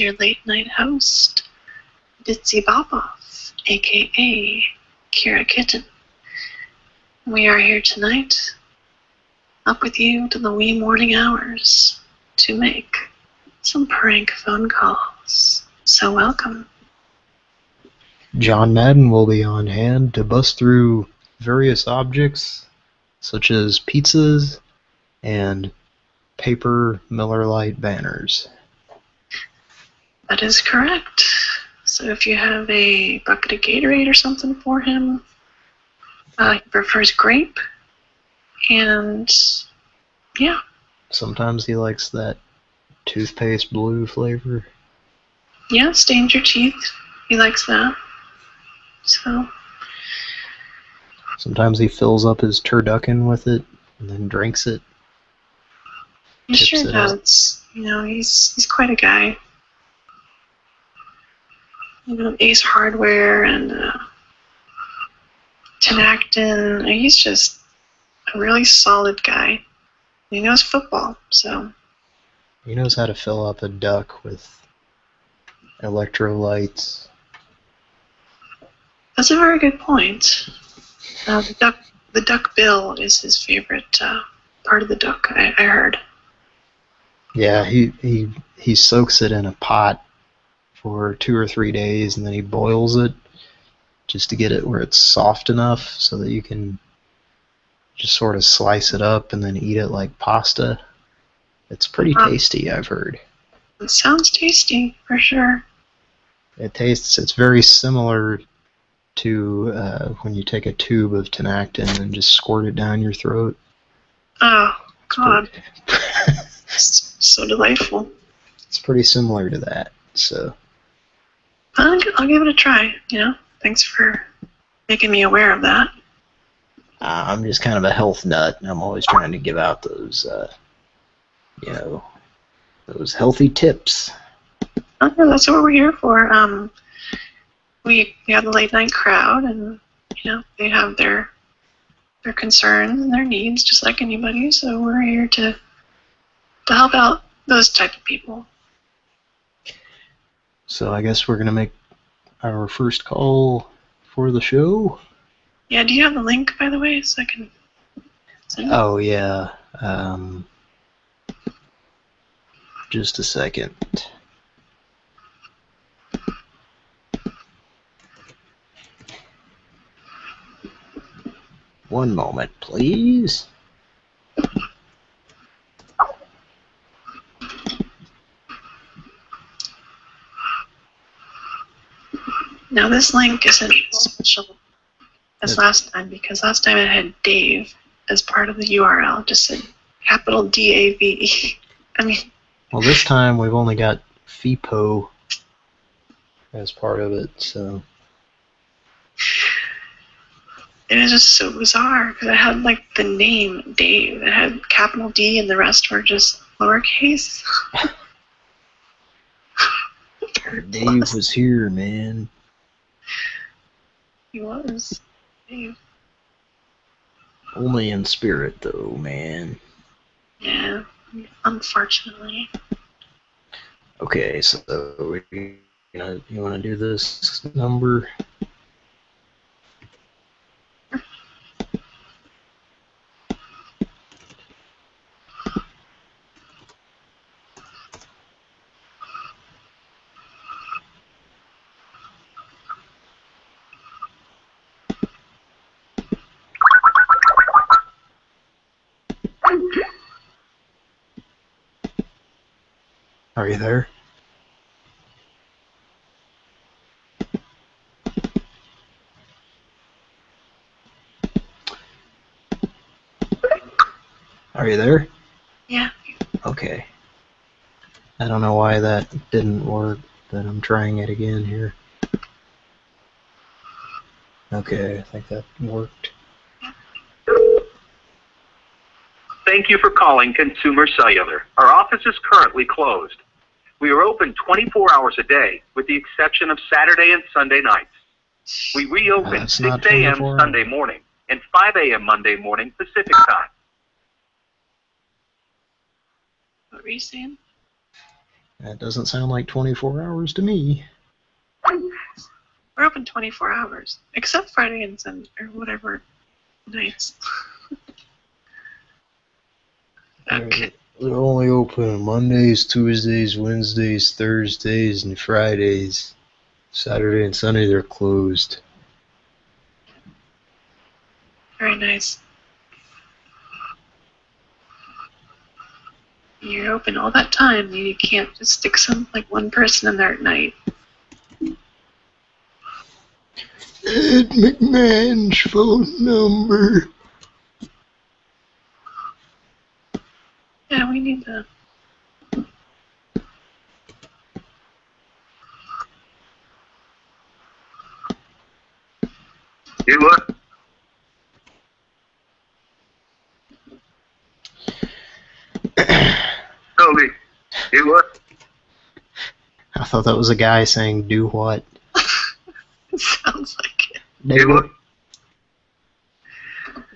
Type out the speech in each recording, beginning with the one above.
your late night host, Ditzy Boboff, aka Kira Kitten. We are here tonight, up with you to the wee morning hours, to make some prank phone calls. So welcome. John Madden will be on hand to bust through various objects such as pizzas and paper Miller Lite banners. That is correct. So if you have a bucket of Gatorade or something for him, uh, he prefers grape. And yeah, Sometimes he likes that toothpaste blue flavor. yeah, stains your teeth. He likes that. So Sometimes he fills up his turducken with it and then drinks it. he sure does. You know, he's he's quite a guy. You know, Ace Hardware and uh, Tinactin. He's just a really solid guy. He knows football, so He knows how to fill up a duck with electrolytes. that's a very good point. Uh, the duck, the duck bill is his favorite uh, part of the duck. I, I heard. Yeah, he, he he soaks it in a pot for two or three days and then he boils it just to get it where it's soft enough so that you can just sort of slice it up and then eat it like pasta. It's pretty tasty, I've heard. It sounds tasty for sure. It tastes, it's very similar to uh, when you take a tube of Tinactin and just squirt it down your throat. Oh God, so delightful. it's pretty similar to that. So I'll, I'll give it a try. You know, thanks for making me aware of that. Uh, I'm just kind of a health nut, and I'm always trying to give out those, uh, you know, those healthy tips. Oh, that's what we're here for. Um, we we have the late night crowd, and you know they have their their concerns and their needs, just like anybody. So we're here to to help out those type of people. So I guess we're gonna make our first call for the show. Yeah. Do you have the link, by the way, so I can send? Oh yeah. Um, just a second. One moment, please. Now this link isn't special as last time because last time it had Dave as part of the URL. Just said capital D A V E. I mean, Well, this time we've only got FIPO as part of it, so it was just so bizarre because it had like the name Dave. It had capital D and the rest were just lowercase. Dave was here, man. He was. Only in spirit, though, man. Yeah. Unfortunately. Okay, so we, you know, you want to do this number? Are you there? Are you there? Yeah. Okay. I don't know why that didn't work, but I'm trying it again here. Okay, I think that worked. Thank you for calling Consumer Cellular. Our office is currently closed. We are open 24 hours a day, with the exception of Saturday and Sunday nights. We reopen That's 6 a.m. Sunday morning and 5 a.m. Monday morning Pacific time. What were you saying? That doesn't sound like 24 hours to me. We're open 24 hours, except Friday and Sunday, or whatever nights. okay. They're only open Mondays, Tuesdays, Wednesdays, Thursdays, and Fridays. Saturday and Sunday they're closed. Very nice. You're open all that time. You can't just stick some like one person in there at night. Ed McMahon's phone number. Yeah, we need to. You what? Toby, you what? I thought that was a guy saying do what? It sounds like it. Do what?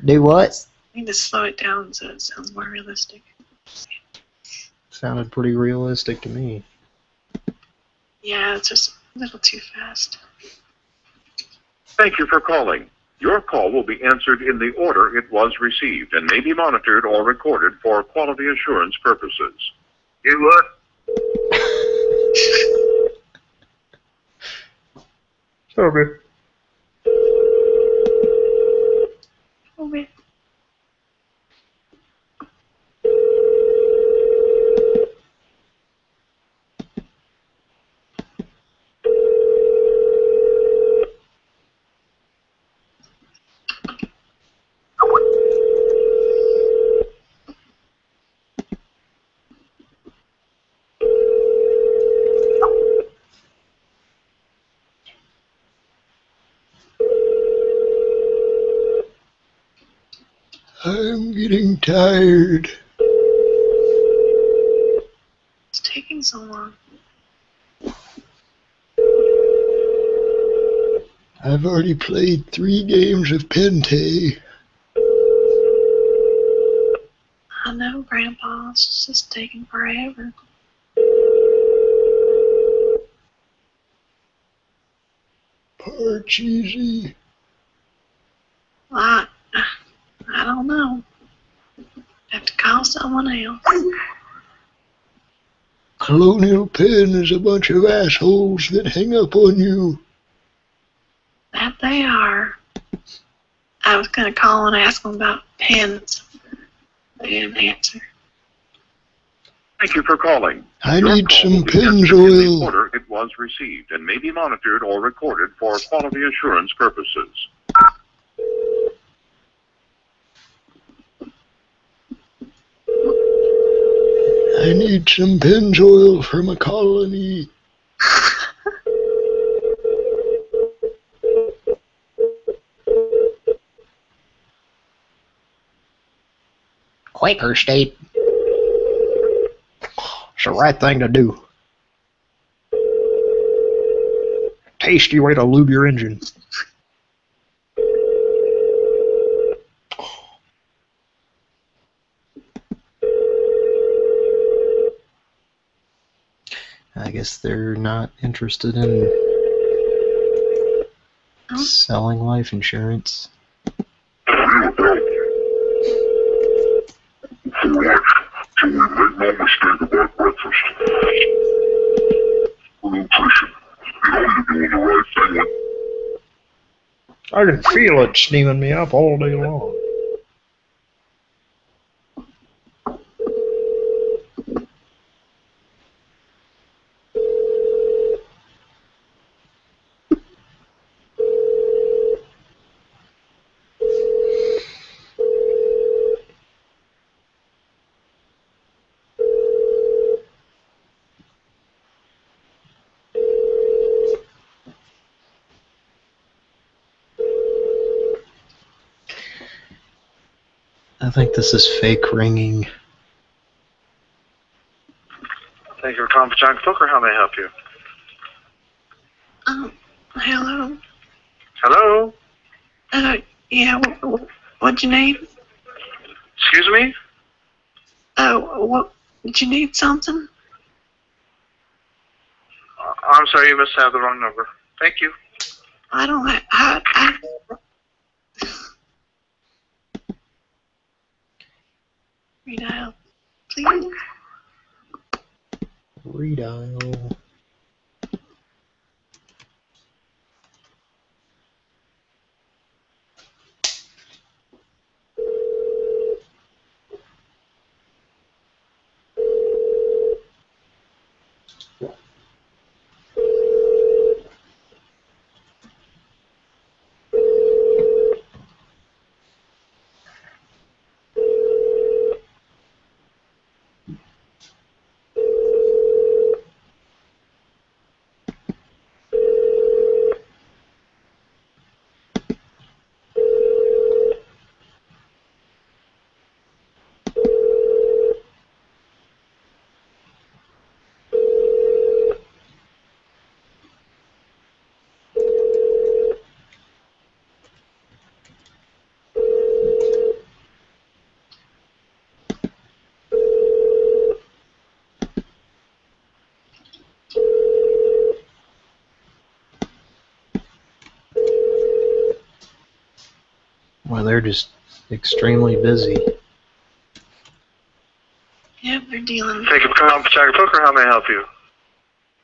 Do what? I need to slow it down so it sounds more realistic. Sounded pretty realistic to me. Yeah, it's just a little too fast. Thank you for calling. Your call will be answered in the order it was received and may be monitored or recorded for quality assurance purposes. You what? Toby. Oh, tired. It's taking so long. I've already played three games of Pente. I know, Grandpa. It's just taking forever. Parch easy. I, I don't know. Have to call someone else. Colonial Penn is a bunch of assholes that hang up on you. That they are. I was gonna call and ask them about pens. They didn't answer. Thank you for calling. I Your need call some will be Penn's answered in the oil. order it was received and may be monitored or recorded for quality assurance purposes. I need some Penn's oil from a colony. Quaker State. It's the right thing to do. Tasty way to lube your engine. Guess they're not interested in Oh. selling life insurance. So we make no mistake about breakfast. Nutrition. You know you're doing the right thing I can feel it steaming me up all day long. Think this is fake ringing. Thank you for calling John Poker. How may I help you? Um, hello. Hello? Uh, yeah, wh- wh- what'd you need? Excuse me? Uh, what, did you need something? Uh, I'm sorry, you must have the wrong number. Thank you. I don't have, I, I, redial, please. Redial. They're just extremely busy. Yep, they're dealing. Thank you for calling Pechanga Poker. How may I help you?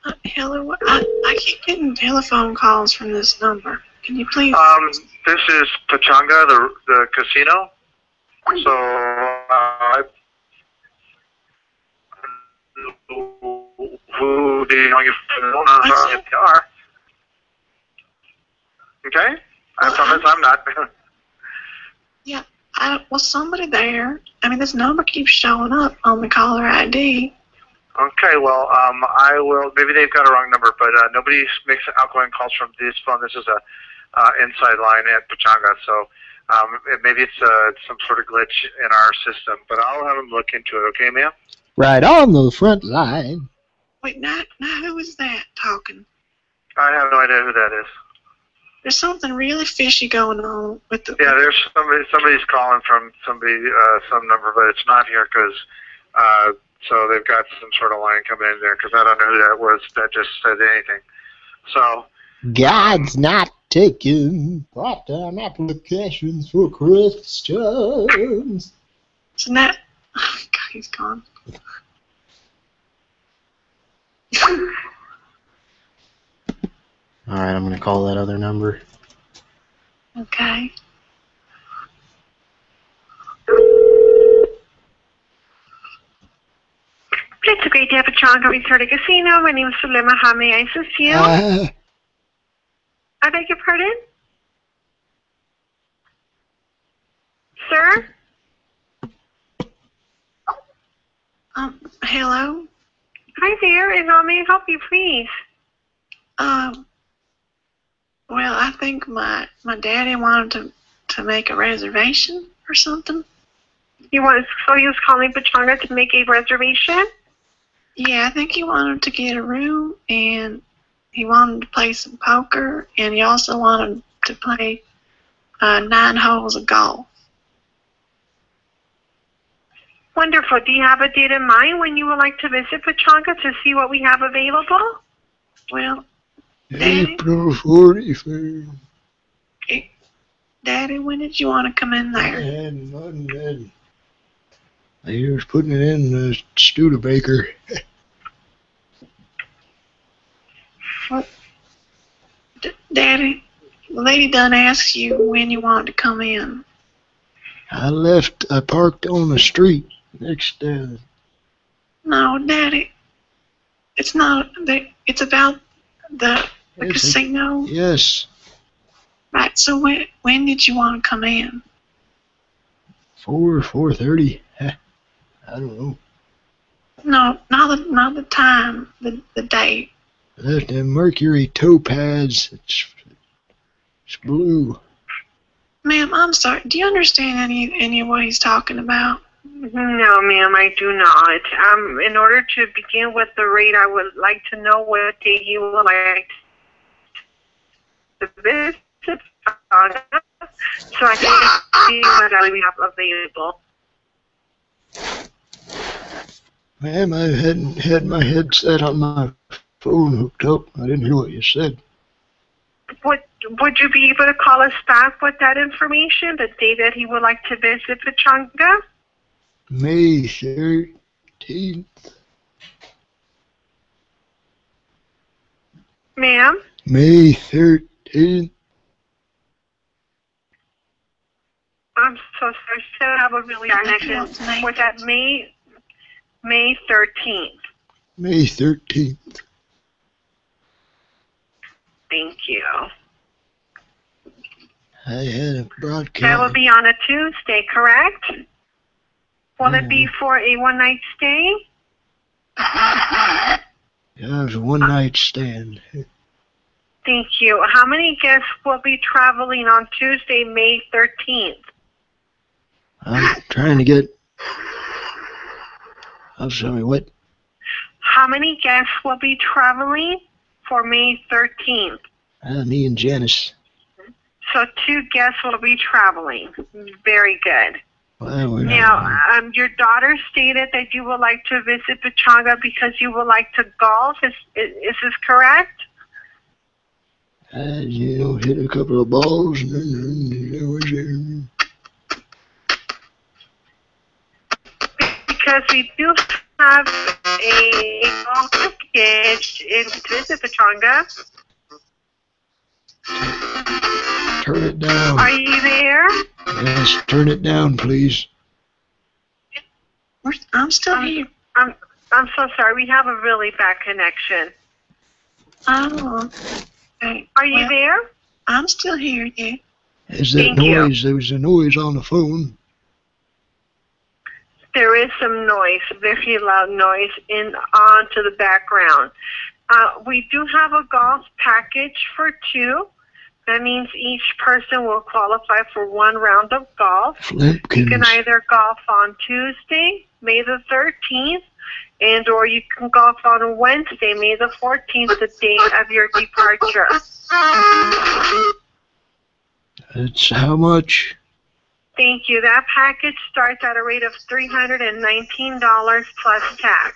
Uh, hello, I, I keep getting telephone calls from this number. Can you please? Um, this is Pechanga, the the casino. So, uh, who do you know your phone What's if you are? Okay? I promise I'm not. I, was somebody there? I mean, this number keeps showing up on the caller ID. Okay, well, um, I will. Maybe they've got a wrong number, but uh, nobody makes outgoing calls from this phone. This is a uh, inside line at Pechanga, so um, it- maybe it's uh, some sort of glitch in our system. But I'll have them look into it. Okay, ma'am? Right on the front line. Wait, now, now who is that talking? I have no idea who that is. There's something really fishy going on with the. Yeah, there's somebody. Somebody's calling from somebody, uh, some number, but it's not here because. Uh, so they've got some sort of line coming in there because I don't know who that was that just said anything. So God's not taking part-time applications for Christians. So now, oh, God, he's gone. All right, I'm gonna call that other number. Okay. It's a great day at Pechanga Resort and Casino. My name is Sulema. How may I assist you? Uh, I beg your pardon? Sir? Um, hello. Hi there, and how may I help you, please? Um. Well, I think my my daddy wanted to to make a reservation or something. He want so he was calling Pechanga to make a reservation? Yeah, I think he wanted to get a room and he wanted to play some poker and he also wanted to play uh, nine holes of golf. Wonderful. Do you have a date in mind when you would like to visit Pechanga to see what we have available? Well, Daddy, April 45th. Daddy, when did you want to come in there? And nothing then. They was putting it in the Studebaker. D- Daddy, the lady done asked you when you wanted to come in. I left, I parked on the street next uh, No, Daddy, it's not. It's about the, the Yes, it- casino. Yes, Right. So when when did you want to come in? four, four thirty. I don't know. No, not the not the time. The the date. Left the Mercury topaz. It's, it's blue. Ma'am, I'm sorry. Do you understand any any of what he's talking about? No, ma'am, I do not. Um, in order to begin with the rate, I would like to know what day you would like to visit. Pechanga so I can see what we have available. Ma'am, I hadn't had my headset on my phone hooked up. I didn't hear what you said. Would would you be able to call us back with that information, the day that he would like to visit Pechanga? May 13th. Ma'am? May 13th. I'm so sorry. So I have a really bad connection. Was that May May 13th? May 13th. Thank you. I had a broadcast. That will be on a Tuesday, correct? Will it be for a one night stay? Yeah, it was a one night stand. Thank you. How many guests will be traveling on Tuesday, May 13th? I'm trying to get. I'm sorry, what? How many guests will be traveling for May 13th? Uh, me and Janice. So two guests will be traveling. Very good. Well, Now, um, your daughter stated that you would like to visit Pechanga because you would like to golf. Is is, is this correct? I, you know, hit a couple of balls and then there was a, Because we do have a golf package in to Pechanga. turn it down. Are you there? Yes, turn it down, please. I'm still Um, here. I'm I'm so sorry. We have a really bad connection. Oh, okay. Are you Well, there? I'm still here, yeah. Is that Thank you. noise? There was a noise on the phone. There is some noise, very loud noise in onto the background. Uh, we do have a golf package for two. That means each person will qualify for one round of golf. You can either golf on Tuesday, May the 13th, and or you can golf on Wednesday, May the 14th, the date of your departure. It's how much? Thank you. That package starts at a rate of $319 plus tax.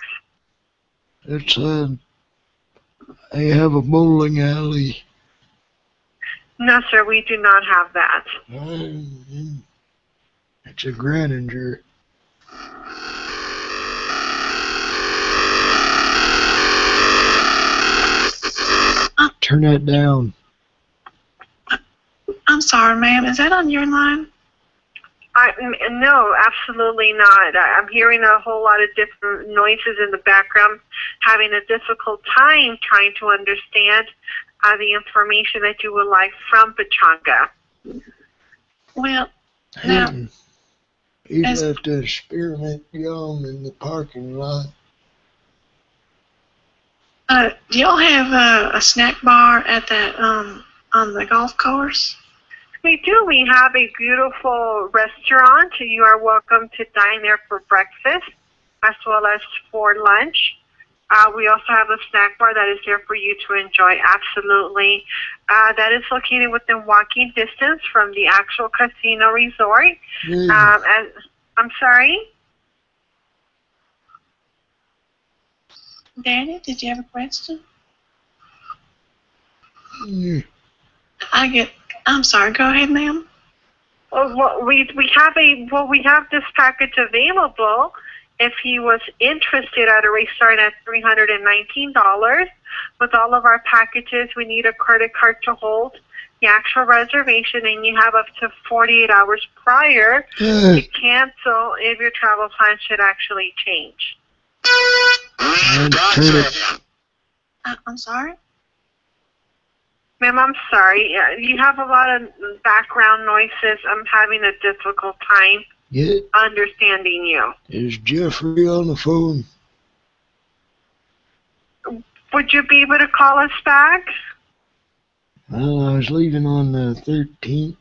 It's uh, I have a bowling alley. No, sir, we do not have that. Um, It's a Graninger. Turn that down. I'm sorry, ma'am. Is that on your line? I, no, absolutely not. I, I'm hearing a whole lot of different noises in the background, having a difficult time trying to understand uh, the information that you would like from Pechanga. Well, No. Hey, He left a spearmint gum in the parking lot. Uh, do y'all have a, a snack bar at that um on the golf course? We do. We have a beautiful restaurant. You are welcome to dine there for breakfast as well as for lunch. Uh, we also have a snack bar that is there for you to enjoy. Absolutely. Uh, that is located within walking distance from the actual casino resort. Yeah, Um, as, I'm sorry? Danny, did you have a question? yeah. I get. I'm sorry. Go ahead, ma'am. Oh, well, we we have a well we have this package available. If he was interested at a rate starting at three hundred and nineteen dollars, with all of our packages, we need a credit card to hold the actual reservation, and you have up to forty eight hours prior Yeah, to cancel if your travel plan should actually change. And turn. Uh, I'm sorry. Ma'am, I'm sorry. You have a lot of background noises. I'm having a difficult time Yeah, understanding you. is Jeffrey on the phone? Would you be able to call us back? Well, I was leaving on the 13th.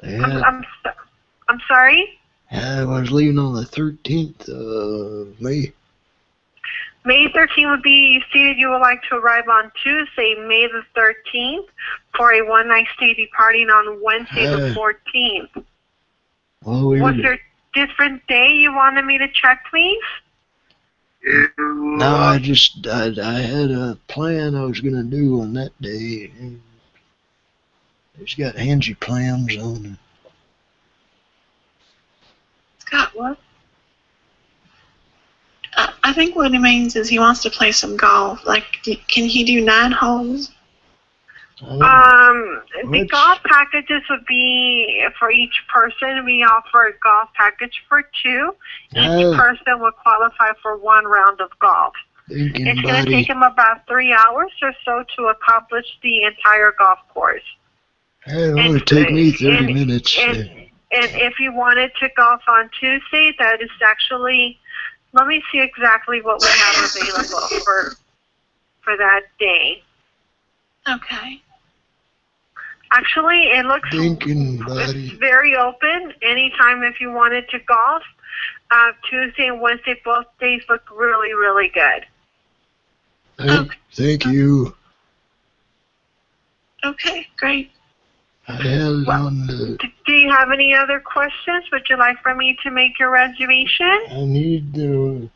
They I'm, I'm, so- I'm sorry. I was leaving on the 13th of May. May 13th would be, you stated you would like to arrive on Tuesday, May the 13th, for a one-night stay departing on Wednesday the Uh, 14th. Well, we Was there a different day you wanted me to check, please? no, I just, I, I had a plan I was gonna do on that day. It's got Angie plans on it. Scott, what? Uh, I think what he means is he wants to play some golf. Like, d- can he do nine holes? I Um, the Which- golf packages would be for each person. We offer a golf package for two. Each Oh. person would qualify for one round of golf. thinking, It's going to take him about three hours or so to accomplish the entire golf course. It'll only take me 30 and- minutes. And, and if you wanted to golf on Tuesday, that is actually, let me see exactly what we have available for for that day. Okay. Actually, it looks Thinking, it's very open. Anytime if you wanted to golf, uh, Tuesday and Wednesday both days look really, really good. Thank, thank you. Okay, great. I had it on the. Do you have any other questions? Would you like for me to make your reservation? I need the.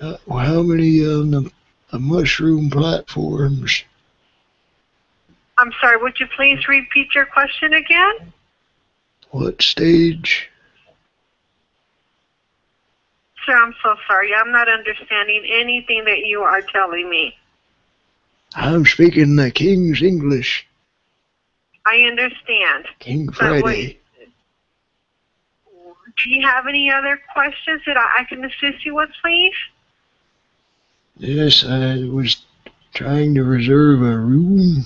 How, how many on the, the mushroom platforms? I'm sorry. Would you please repeat your question again? What stage? Sir, I'm so sorry. I'm not understanding anything that you are telling me. I'm speaking the King's English. I understand. King But Friday. wait. Do you have any other questions that I, I can assist you with, please? Yes, I was trying to reserve a room.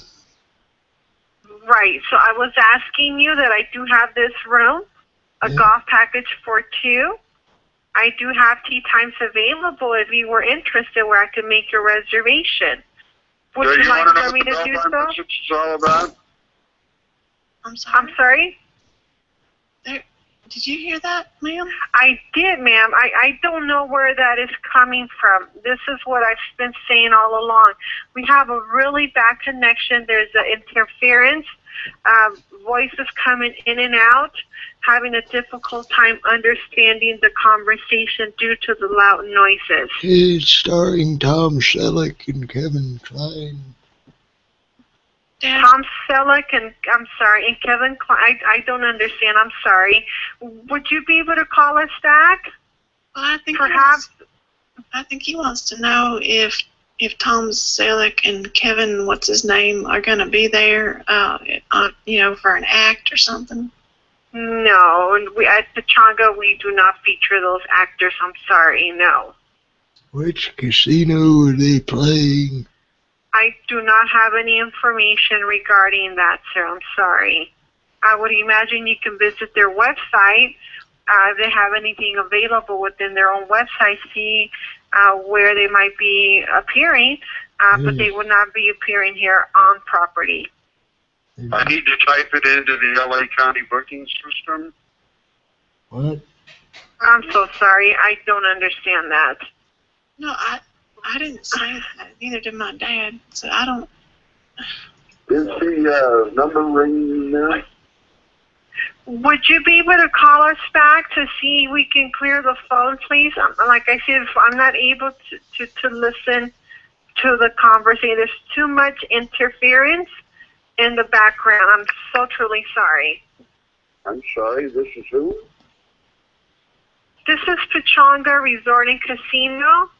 Right. So I was asking you that I do have this room, a Yeah. golf package for two. I do have tea times available if you were interested where I could make your reservation. Would Do you you like want to know for me to do Beltline so? message is all about? I'm sorry. I'm sorry? Did you hear that, ma'am? I did, ma'am. I, I don't know where that is coming from. This is what I've been saying all along. We have a really bad connection. There's an interference. Um, voices coming in and out, having a difficult time understanding the conversation due to the loud noises. It's starring Tom Selleck and Kevin Kline. Dad, Tom Selleck and I'm sorry, and Kevin. Kline, I I don't understand. I'm sorry. Would you be able to call us back? well, I think Perhaps. he wants, I think he wants to know if if Tom Selleck and Kevin, what's his name, are going to be there, uh, uh, you know, for an act or something. No, and we at Pechanga we do not feature those actors. I'm sorry, no. Which casino are they playing? I do not have any information regarding that, sir. I'm sorry. I would imagine you can visit their website. Uh, if they have anything available within their own website, see uh, where they might be appearing, uh, but Mm. they would not be appearing here on property. I need to type it into the LA County booking system. What? I'm so sorry. I don't understand that. No, I I didn't say that. Neither did my dad. So I don't. Is the uh, number ringing now? Would you be able to call us back to see we can clear the phone, please? Um, Like I said, I'm not able to, to, to listen to the conversation. There's too much interference in the background. I'm so truly sorry. I'm sorry, this is who? This is Pechanga Resort and Casino.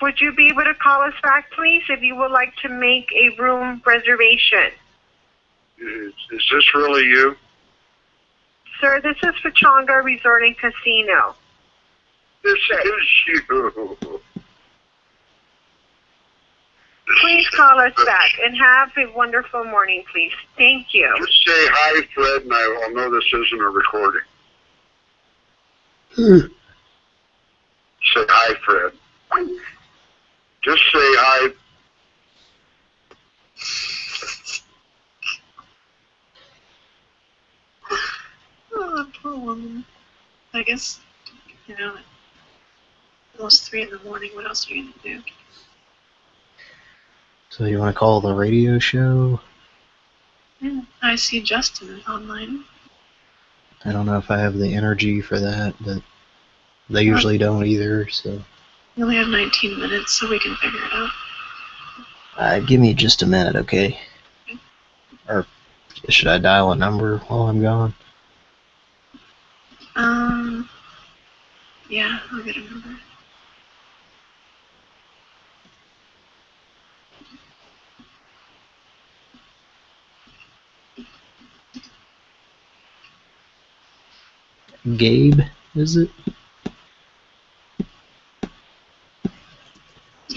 Would you be able to call us back, please, if you would like to make a room reservation? Is, is this really you? Sir, this is Pechanga Resort and Casino. This is you. Please call us back and have a wonderful morning, please. Thank you. Just say hi, Fred, and I will know this isn't a recording. Huh, Say hi, Fred. Just say hi. Oh, poor woman. I guess, you know, Almost three in the morning. What else are you gonna do? So you want to call the radio show? Yeah, I see Justin is online. I don't know if I have the energy for that, but they usually don't either. So We only have 19 minutes, so we can figure it out. uh, give me just a minute, okay? Or should I dial a number while I'm gone? Um. Yeah, I'll get a number. Gabe, is it?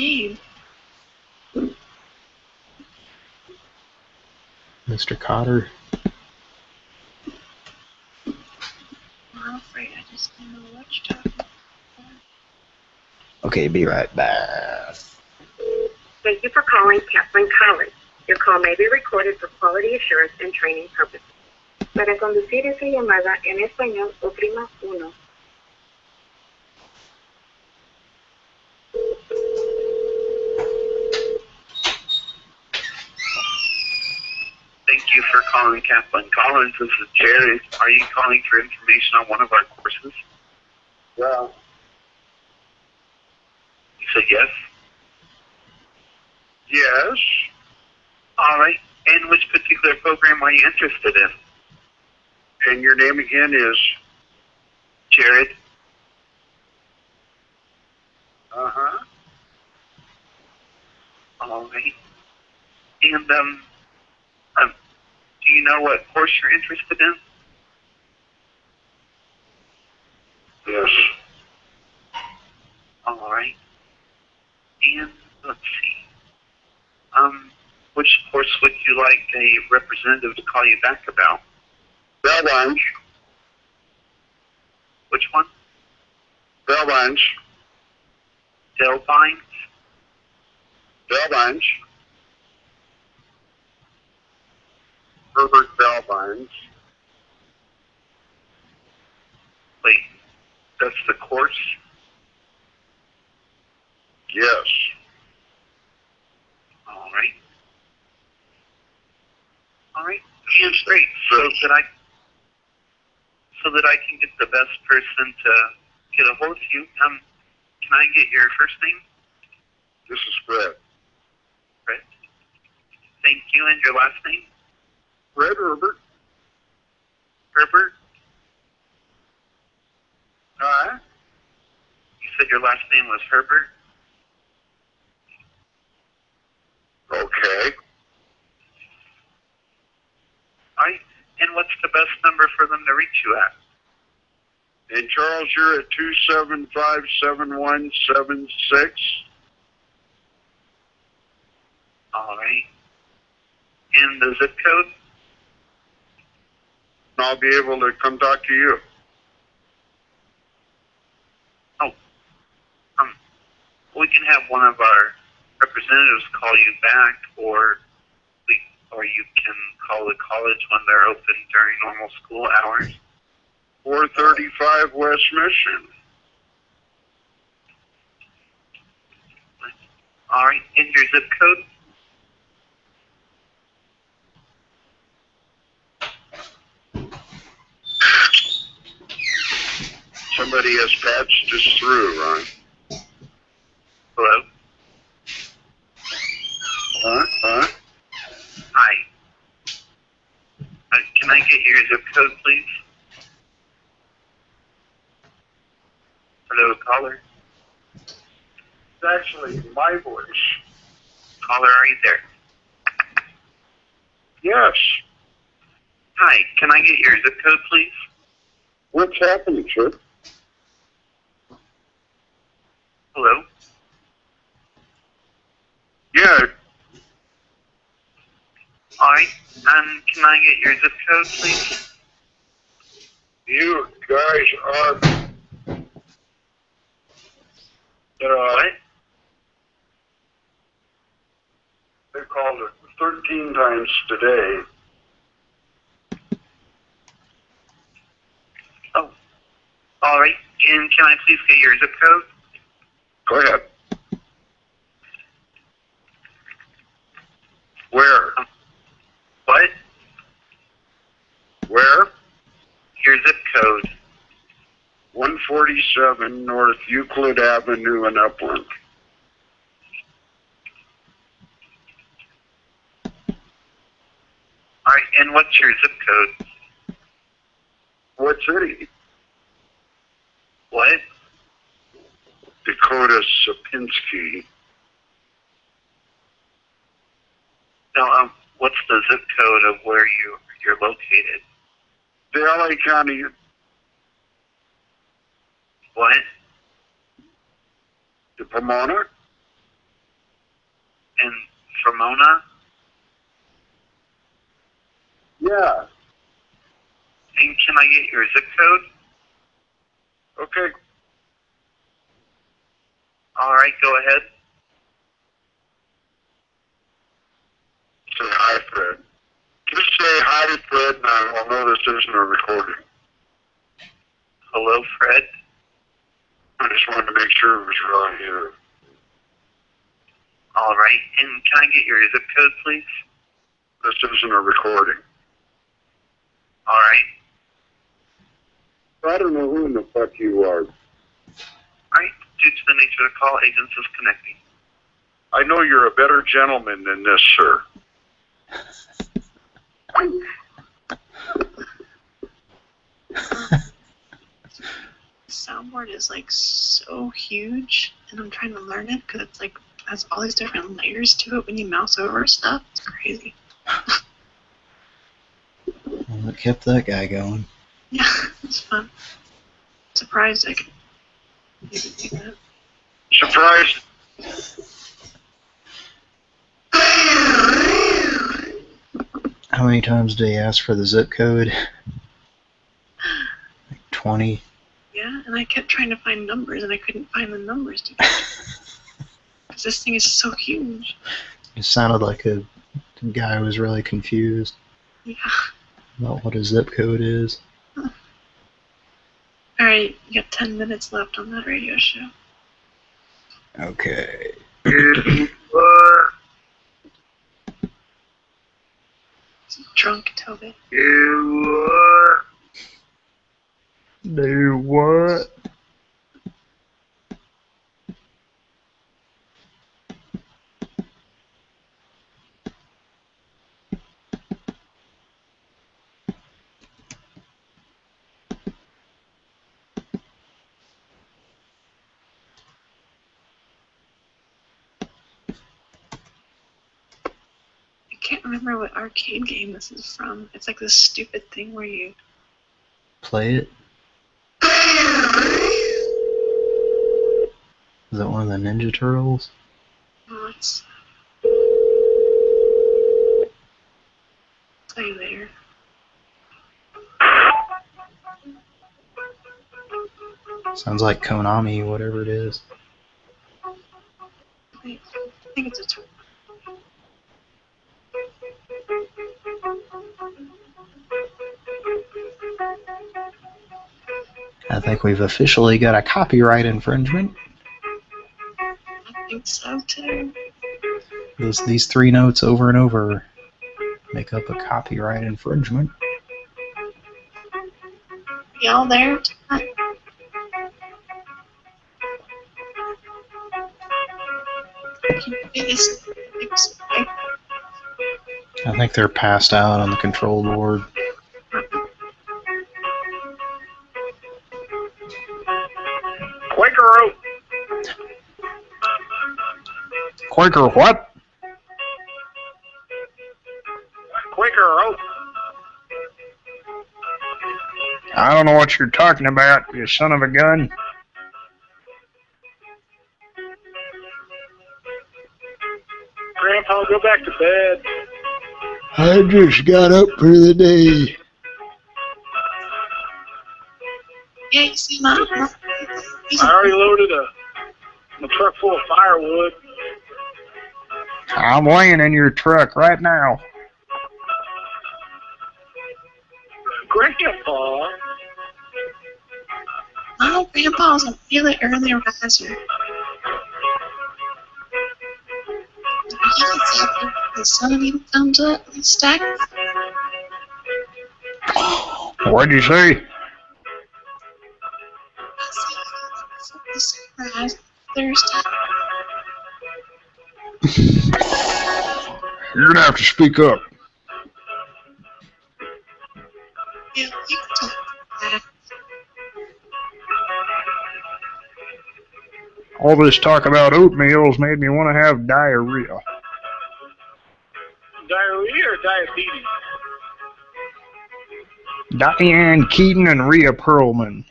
indeed. Mr. Cotter. I'm afraid I just don't know what you're talking about. Okay, be right back. Thank you for calling Kaplan College. Your call may be recorded for quality assurance and training purposes. Para conducir esa llamada en español, oprima 1. For calling Kaplan College. This is Jared. Are you calling for information on one of our courses? Yeah. You said yes. Yes. All right. And which particular program are you interested in? And your name again is? Jared. Uh huh. All right. And um, do you know what course you're interested in? Yes. All right. And let's see. Um, which course would you like a representative to call you back about? Bell Lounge. Which one? Bell Lounge. Delvines? Bell Lounge. Herbert Bell Vines. Wait, that's the course? Yes. All right. All right. And great. So that I so that I can get the best person to get a hold of you. Um, can I get your first name? This is Fred. Fred. Thank you. And your last name? Fred Herbert. Herbert. Huh? You said your last name was Herbert. Okay. Right. And what's the best number for them to reach you at? And Charles, you're at two seven five seven one seven six. All right. And the zip code? And I'll be able to come talk to you. Oh, Um, we can have one of our representatives call you back, or we, or you can call the college when they're open during normal school hours. Four thirty five West Mission. All right, and your zip code? Somebody has patched us through, Ron. Hello. Huh? Huh? Hi. Uh, can I get your zip code, please? Hello, caller. It's actually my voice. Caller, are you there? Yes. Hi. Can I get your zip code, please? What's happening, sir? Hello. Yeah, All right. And can I get your zip code, please? you guys are. Uh, What? they called it 13 times today. Oh. All right. And can I please get your zip code? Go ahead. Where? What? Where? Your zip code. 147 North Euclid Avenue in Upland. All right, and what's your zip code? What city? What? Dakota Sapinski. Now, um, what's the zip code of where you you're located? The LA County. What? The Pomona? In Fremona? Yeah. And can I get your zip code? Okay. All right, go ahead. Say hi, Fred. Just say hi, Fred, and I'll know this isn't a recording. Hello, Fred. I just wanted to make sure it was right here. All right, and can I get your zip code, please? This isn't a recording. All right. I don't know who in the fuck you are. All right, due to the nature of the call, agents is connecting. I know you're a better gentleman than this, sir. soundboard is like so huge, and I'm trying to learn it because it's like has all these different layers to it when you mouse over stuff. It's crazy. Well, it kept that guy going. Yeah, it's fun. Surprised I could even do that. Surprised? How many times did he ask for the zip code? Like 20. Yeah, and I kept trying to find numbers, and I couldn't find the numbers because this thing is so huge. It sounded like a guy was really confused Yeah. about what a zip code is. All right, you got ten minutes left on that radio show. Okay. Drunk Toby. Do what? I can't remember what arcade game this is from. It's like this stupid thing where you Play it? Is that one of the Ninja Turtles? oh, it's tell you later. Sounds like Konami, whatever it is. Think we've officially got a copyright infringement. I think so too. Those, these three notes over and over make up a copyright infringement. Y'all there tonight? Can you do this next week? I think they're passed out on the control board. Quaker what? Quaker Oat. I don't know what you're talking about, you son of a gun. Grandpa, go back to bed. I just got up for the day. Yeah, you see my. my I already loaded a, a truck full of firewood. I'm laying in your truck right now. Grandpa? Oh, Grandpa's a really early riser. The sun even comes up and stacks. What'd you say? Have to speak up. Yeah, you can talk back. All this talk about oatmeal's made me want to have diarrhea. Diarrhea or diabetes? Diane Keaton and Rhea Perlman.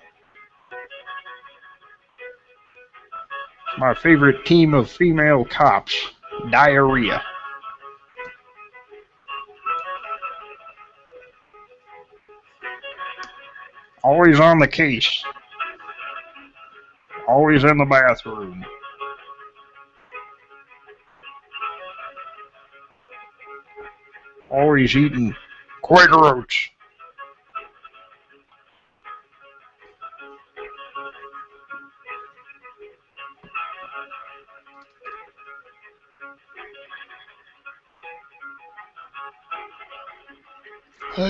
My favorite team of female cops. Diarrhea. Always on the case. Always in the bathroom. Always eating Quaker Oats.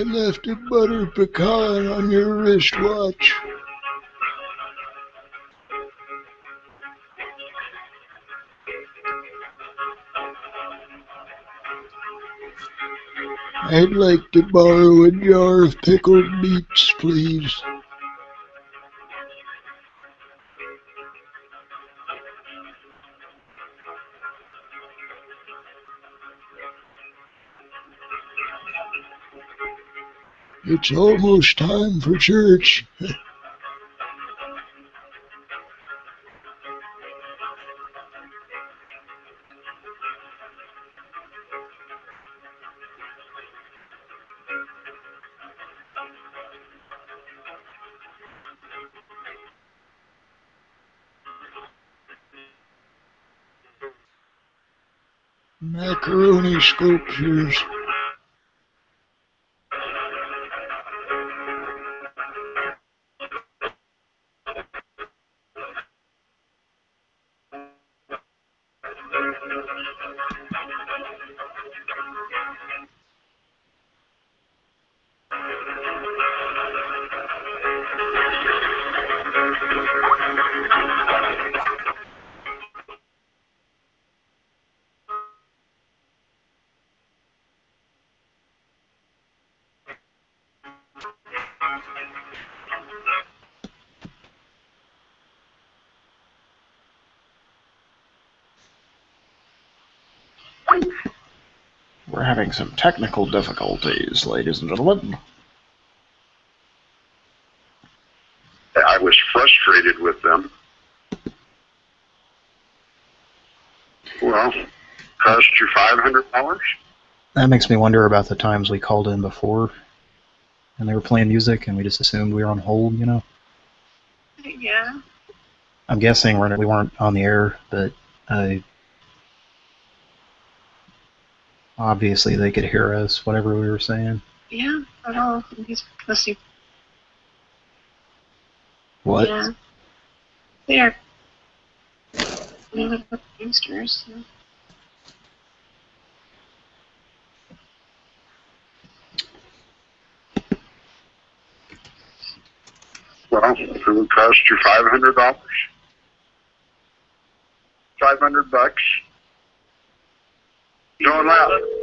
I left a butter pecan on your wristwatch. I'd like to borrow a jar of pickled beets, please. It's almost time for church. Macaroni sculptures. Having some technical difficulties, ladies and gentlemen. I was frustrated with them. Well, cost you five hundred dollars. That makes me wonder about the times we called in before and they were playing music and we just assumed we were on hold, you know? Yeah. I'm guessing we're, we weren't on the air, but I. Obviously, they could hear us, whatever we were saying. Yeah, at all. He's listening. What? Yeah. They are. They look like gangsters. So. Well, it would cost you five hundred dollars. Five hundred bucks. Don't laugh.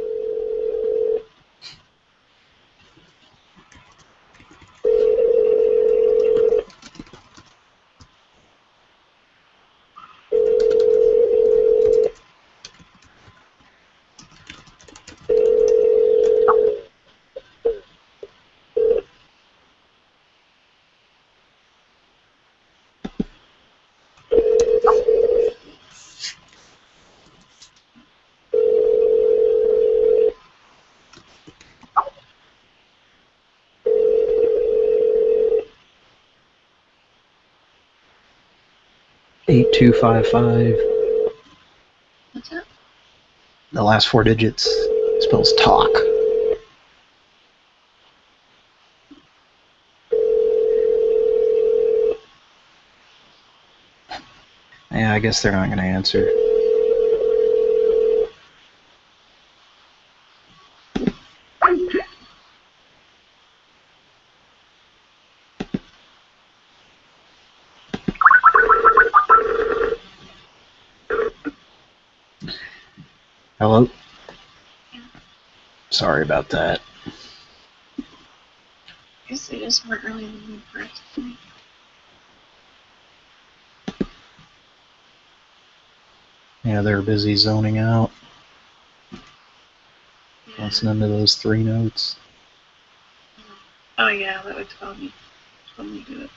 Eight two five five. What's that? The last four digits spells talk. Yeah, I guess they're not going to answer. Sorry about that. I guess they just weren't really in the mood for it. Yeah, they're busy zoning out, listening to those three notes. Oh yeah, that would totally, totally do it.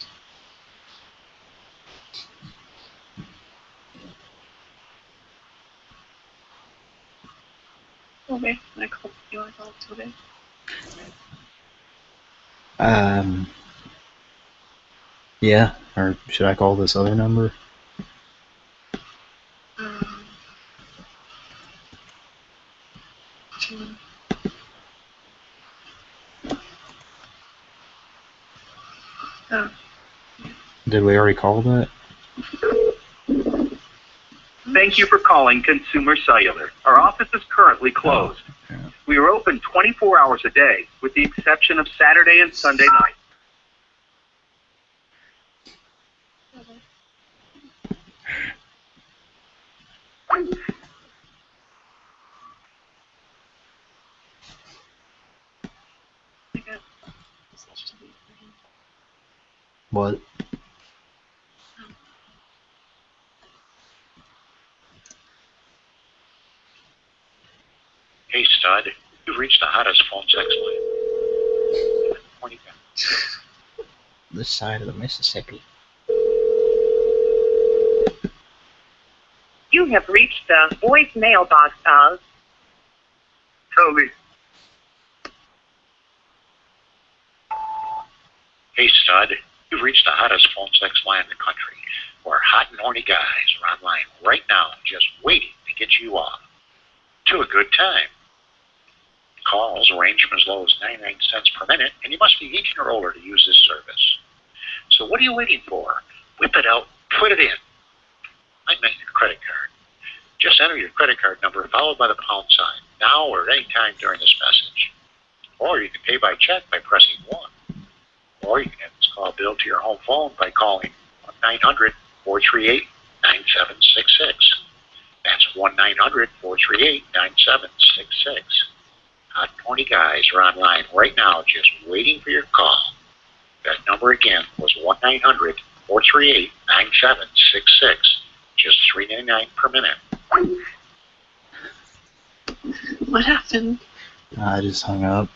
Okay, I called you. I called today. Um, yeah, or should I call this other number? Um, which one? Oh, Did we already call that? Thank you for calling Consumer Cellular. Our office is currently closed. We are open 24 hours a day, with the exception of Saturday and Sunday night. I got a message to leave for him. What? Hey, stud. You've reached the hottest phone sex line. Morning. This side of the Mississippi. You have reached the voicemail box of Toby. Hey, stud. You've reached the hottest phone sex line in the country, where hot and horny guys are online right now just waiting to get you off. To a good time. Calls range from as low as 99 cents per minute, and you must be 18 or older to use this service. So what are you waiting for? Whip it out, put it in. I meant your credit card. Just enter your credit card number followed by the pound sign, now or any time during this message. Or you can pay by check by pressing 1. Or you can have this call billed to your home phone by calling 1-900-438-9766. That's 1-900-438-9766. Hot 20 guys are online right now just waiting for your call. That number again was 1-900-438-9766. Just $3.99 per minute. What happened? I just hung up.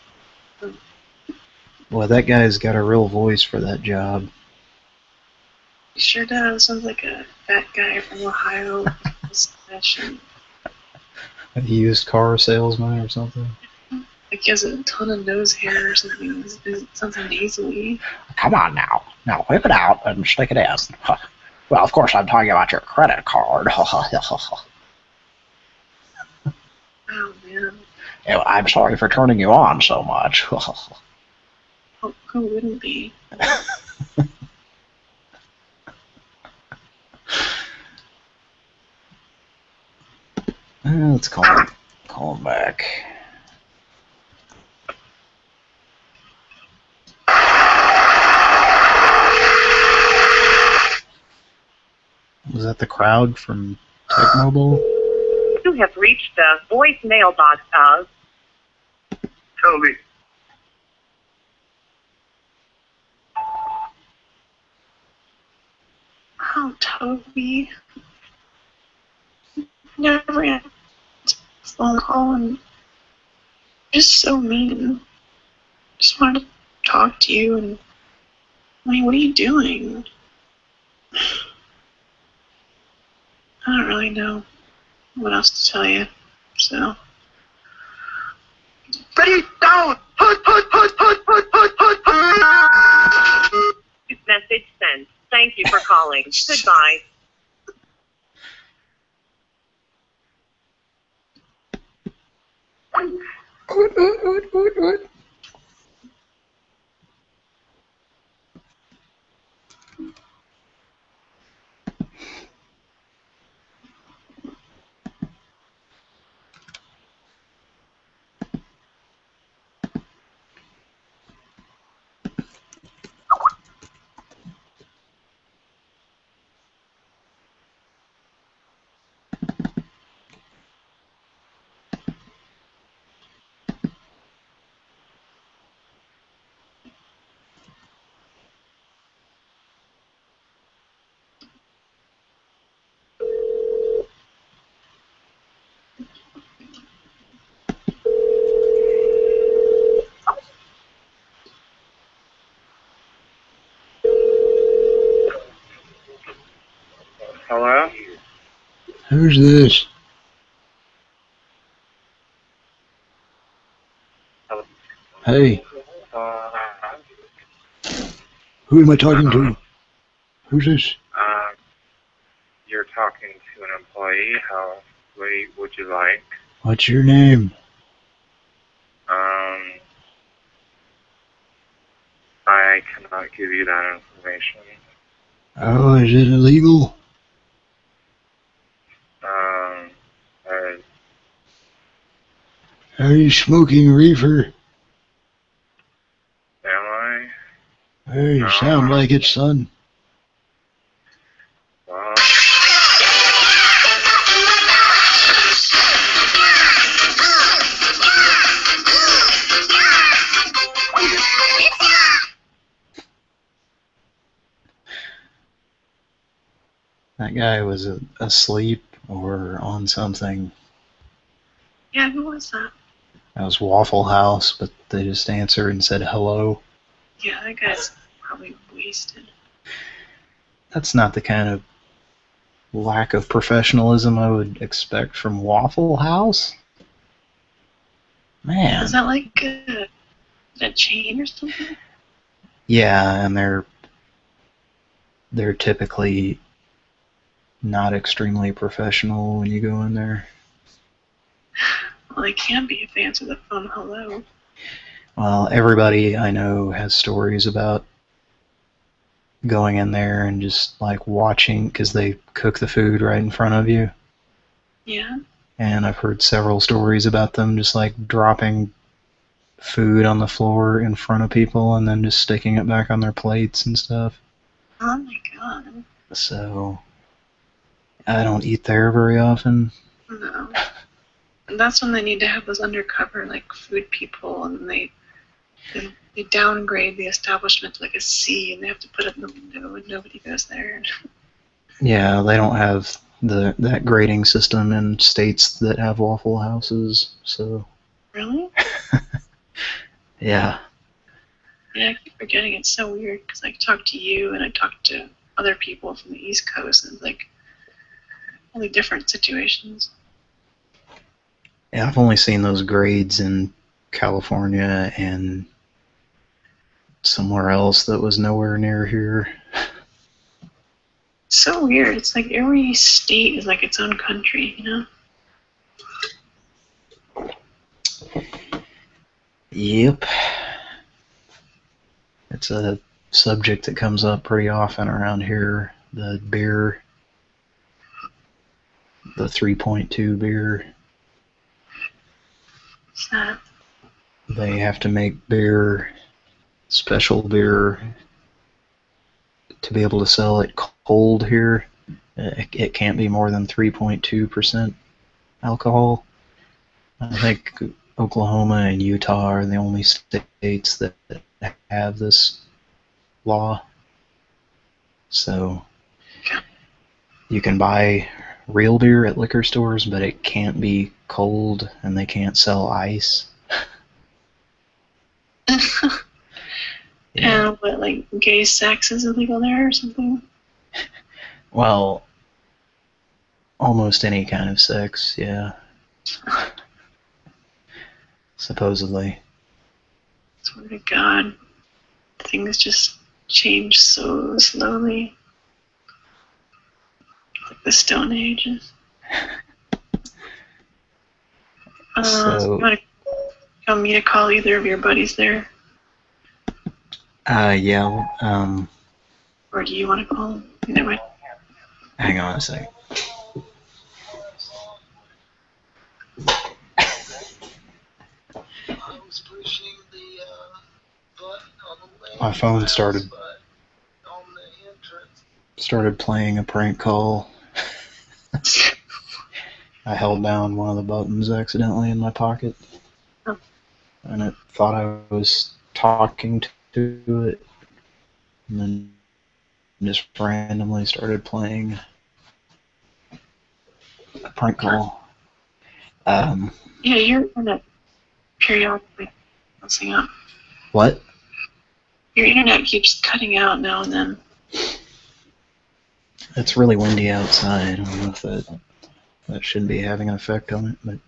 Well, that guy's got a real voice for that job. He sure does. Sounds like a fat guy from Ohio. mustache and, A used car salesman or something. Like he has a ton of nose hair or something. It it sounds nasally. Come on now. Now whip it out and stick it in. Well, of course, I'm talking about your credit card. Oh man. Oh, I'm sorry for turning you on so much. Who, oh, who wouldn't be? Let's call him, call him back. Was that the crowd from Tech Mobile? you have reached the voicemail box of Toby. Oh, Toby. Never answered this phone call and just so mean. Just wanted to talk to you and I mean, what are you doing? I don't really know what else to tell you. So. Ready, down! Hut, hut, hut, hut, hut, hut, hut, hut. Message sent. Thank you for calling. Goodbye. Oot, oot, oot, oot, oot. Who's this? Hey, Uh, who am I talking to? Who's this? uh, you're talking to an employee. How what would you like? What's your name? Um, I cannot give you that information. Oh, is it illegal? Um, uh, Are you smoking reefer? am I? Hey, you sound like it, son. That guy was asleep or on something. Yeah, who was that? That was Waffle House, but they just answered and said hello. Yeah, that guy's probably wasted. That's not the kind of lack of professionalism I would expect from Waffle House. Man. Is that like a, a chain or something? Yeah, and they're they're typically not extremely professional when you go in there. Well, they can be if they answer the phone hello. Well, everybody I know has stories about going in there and just like watching because they cook the food right in front of you. Yeah. And I've heard several stories about them just like dropping food on the floor in front of people and then just sticking it back on their plates and stuff. Oh my god. So I don't eat there very often. No. And that's when they need to have those undercover like food people, and they they, they downgrade the establishment to like a C, and they have to put it in the window, and nobody goes there. Yeah, they don't have the that grading system in states that have waffle houses. So Really? yeah, Yeah, I keep forgetting. It's so weird because I talk to you and I talk to other people from the East Coast, and it's like really different situations. Yeah. I've only seen those grades in California and somewhere else that was nowhere near here. It's so weird. It's like every state is like its own country, you know? Yep. It's a subject that comes up pretty often around here. The beer, the 3.2 beer. That? They have to make beer, special beer, to be able to sell it cold here. It, it can't be more than 3.2% alcohol. I think Oklahoma and Utah are the only states that have this law. So you can buy real beer at liquor stores, but it can't be cold and they can't sell ice. And what, um, like gay sex is illegal there or something? Well, almost any kind of sex, yeah. Supposedly. Swear to God, things just change so slowly. Like the Stone Ages. Uh, So- you want to you want me to call either of your buddies there, Uh, yeah, um, or do you want to call them? Either way. hang on a sec. My phone started started playing a prank call. I held down one of the buttons accidentally in my pocket. And it thought I was talking to it. And then just randomly started playing a prank call. Um, Yeah, your internet periodically messing up. what? Your internet keeps cutting out now and then. It's really windy outside. I don't know if that that shouldn't be having an effect on it. But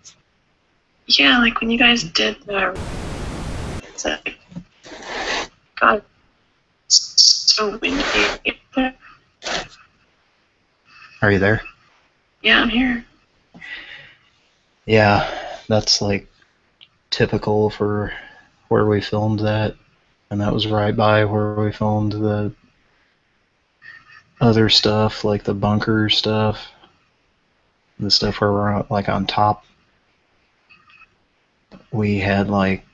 Yeah, like when you guys did the. It's like. God. it's So windy. are you there? Yeah, I'm here. Yeah, that's like typical for where we filmed that, and that was right by where we filmed the other stuff, like the bunker stuff, the stuff where we're like on top. We had like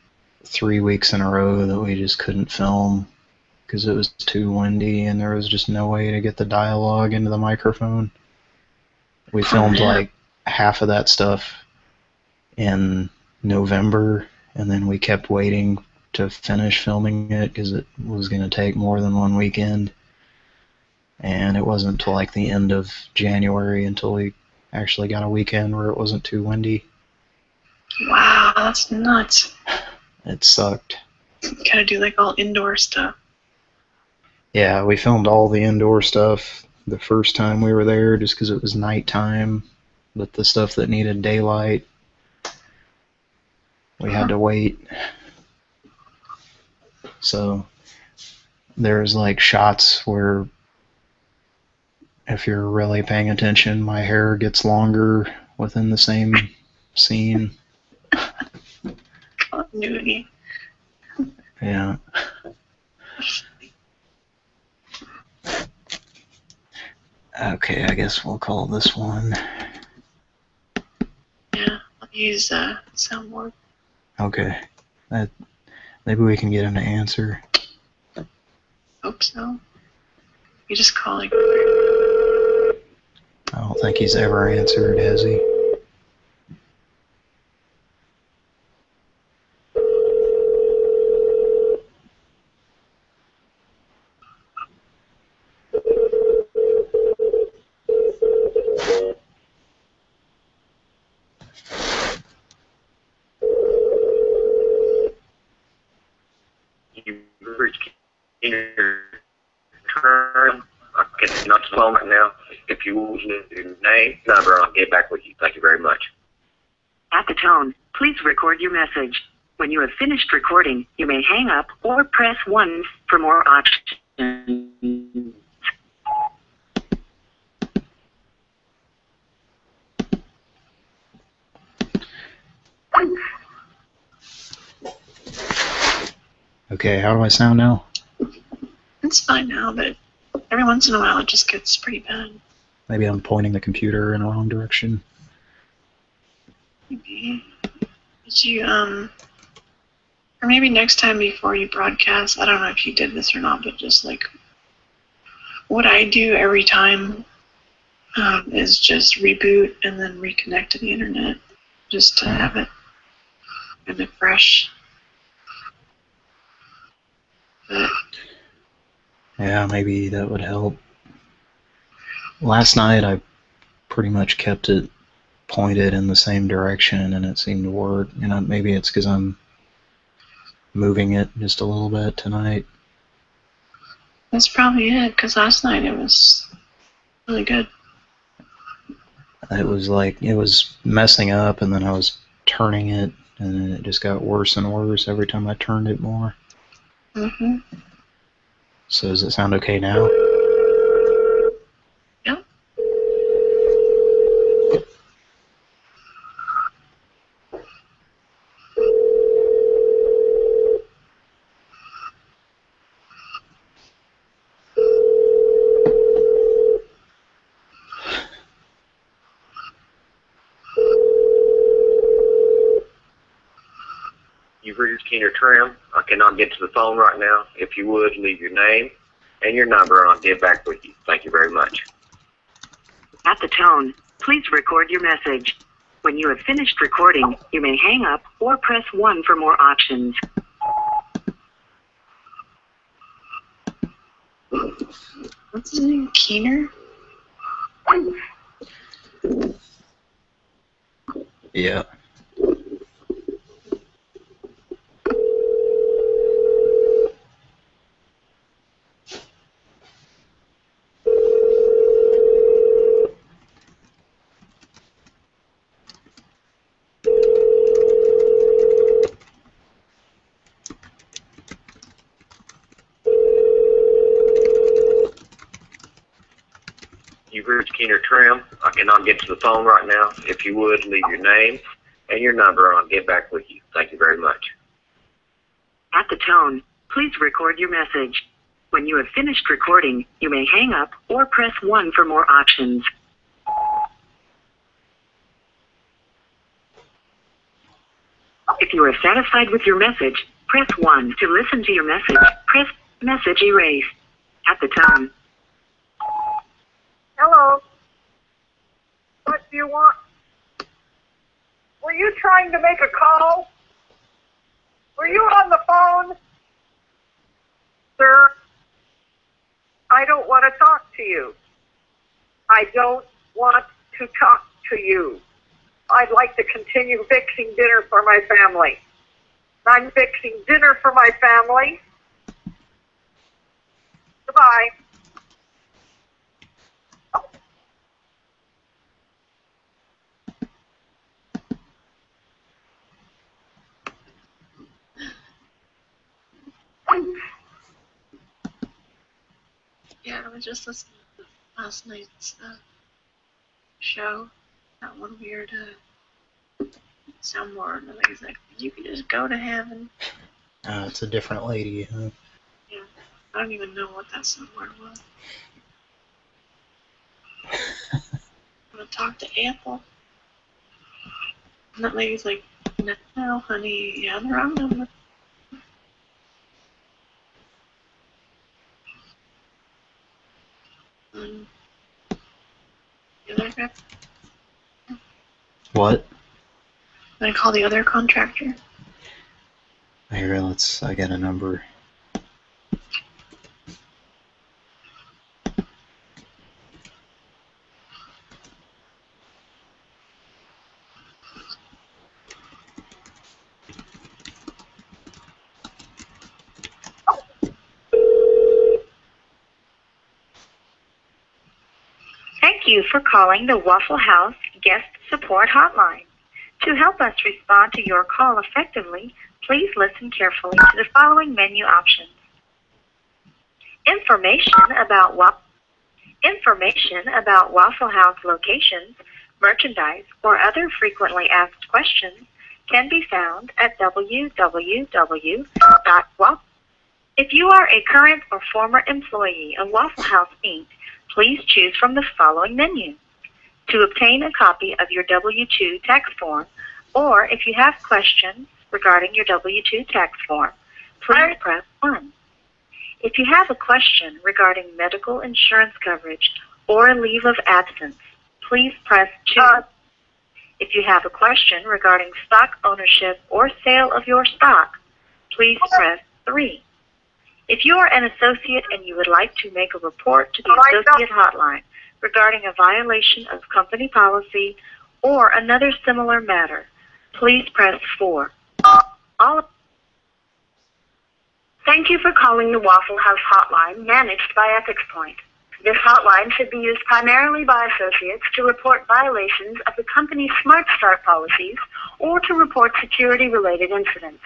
three weeks in a row that we just couldn't film because it was too windy and there was just no way to get the dialogue into the microphone. We oh, filmed yeah. like half of that stuff in November, and then we kept waiting to finish filming it because it was going to take more than one weekend. And it wasn't until like the end of January until we actually got a weekend where it wasn't too windy. Wow, that's nuts. It sucked. Gotta do like all indoor stuff. Yeah, we filmed all the indoor stuff the first time we were there just because it was nighttime, but the stuff that needed daylight, we had to wait. So there's like shots where if you're really paying attention, my hair gets longer within the same scene. Continuity. Yeah. Okay, I guess we'll call this one. Yeah, I'll use uh, soundboard. Okay. That maybe we can get him to answer. Hope so. You just calling. I don't think he's ever answered, has he? You reached your turn. I cannot the phone right now. If you will leave your name, number, I'll get back with you. Thank you very much. At the tone, please record your message. When you have finished recording, you may hang up or press 1 for more options. Okay, how do I sound now? It's fine now, but every once in a while it just gets pretty bad. Maybe I'm pointing the computer in the wrong direction. Maybe. Did you, um, or maybe next time before you broadcast, I don't know if you did this or not, but just like what I do every time um, is just reboot and then reconnect to the internet just to have it kind of fresh. But Yeah, maybe that would help. Last night I pretty much kept it pointed in the same direction and it seemed to work. You know, maybe it's because I'm moving it just a little bit tonight. that's probably it, because last night it was really good. It was like it was messing up and then I was turning it and then it just got worse and worse every time I turned it more. hmm So does it sound okay now? You've Trim. I cannot get to the phone right now. If you would, leave your name and your number, and I'll get back with you. Thank you very much. At the tone, please record your message. When you have finished recording, you may hang up or press 1 for more options. What's his name? Keener? Yeah. Reached Trim. I cannot get to the phone right now. If you would, leave your name and your number, and I'll get back with you. Thank you very much. At the tone, please record your message. When you have finished recording, you may hang up or press 1 for more options. If you are satisfied with your message, press 1 to listen to your message. Press message erase. At the tone, Hello. You want? Were you trying to make a call? Were you on the phone? Sir, I don't want to talk to you. I don't want to talk to you. I'd like to continue fixing dinner for my family. I'm fixing dinner for my family. Goodbye. Yeah, I was just listening to last night's uh, show. That one weird uh, soundboard. And he's like, you can just go to heaven. Uh, it's a different lady. Huh? Yeah. I don't even know what that soundboard was. I'm gonna talk to Apple. And that lady's like, no, honey, yeah, the wrong number. Um, the other guy, What? I'm gonna call the other contractor. Here, let's. I got a number. Thank you for calling the Waffle House Guest Support Hotline. To help us respond to your call effectively, please listen carefully to the following menu options. Information about information about Waffle House locations, merchandise, or other frequently asked questions can be found at www.waffle. If you are a current or former employee of Waffle House Inc., please choose from the following menu. To obtain a copy of your W-2 tax form, or if you have questions regarding your W-2 tax form, please press 1. If you have a question regarding medical insurance coverage or a leave of absence, please press 2. Uh. If you have a question regarding stock ownership or sale of your stock, please uh. press 3. If you are an associate and you would like to make a report to the oh associate hotline regarding a violation of company policy or another similar matter, please press 4. All Thank you for calling the Waffle House hotline managed by Ethics Point. This hotline should be used primarily by associates to report violations of the company's Smart Start policies or to report security-related incidents.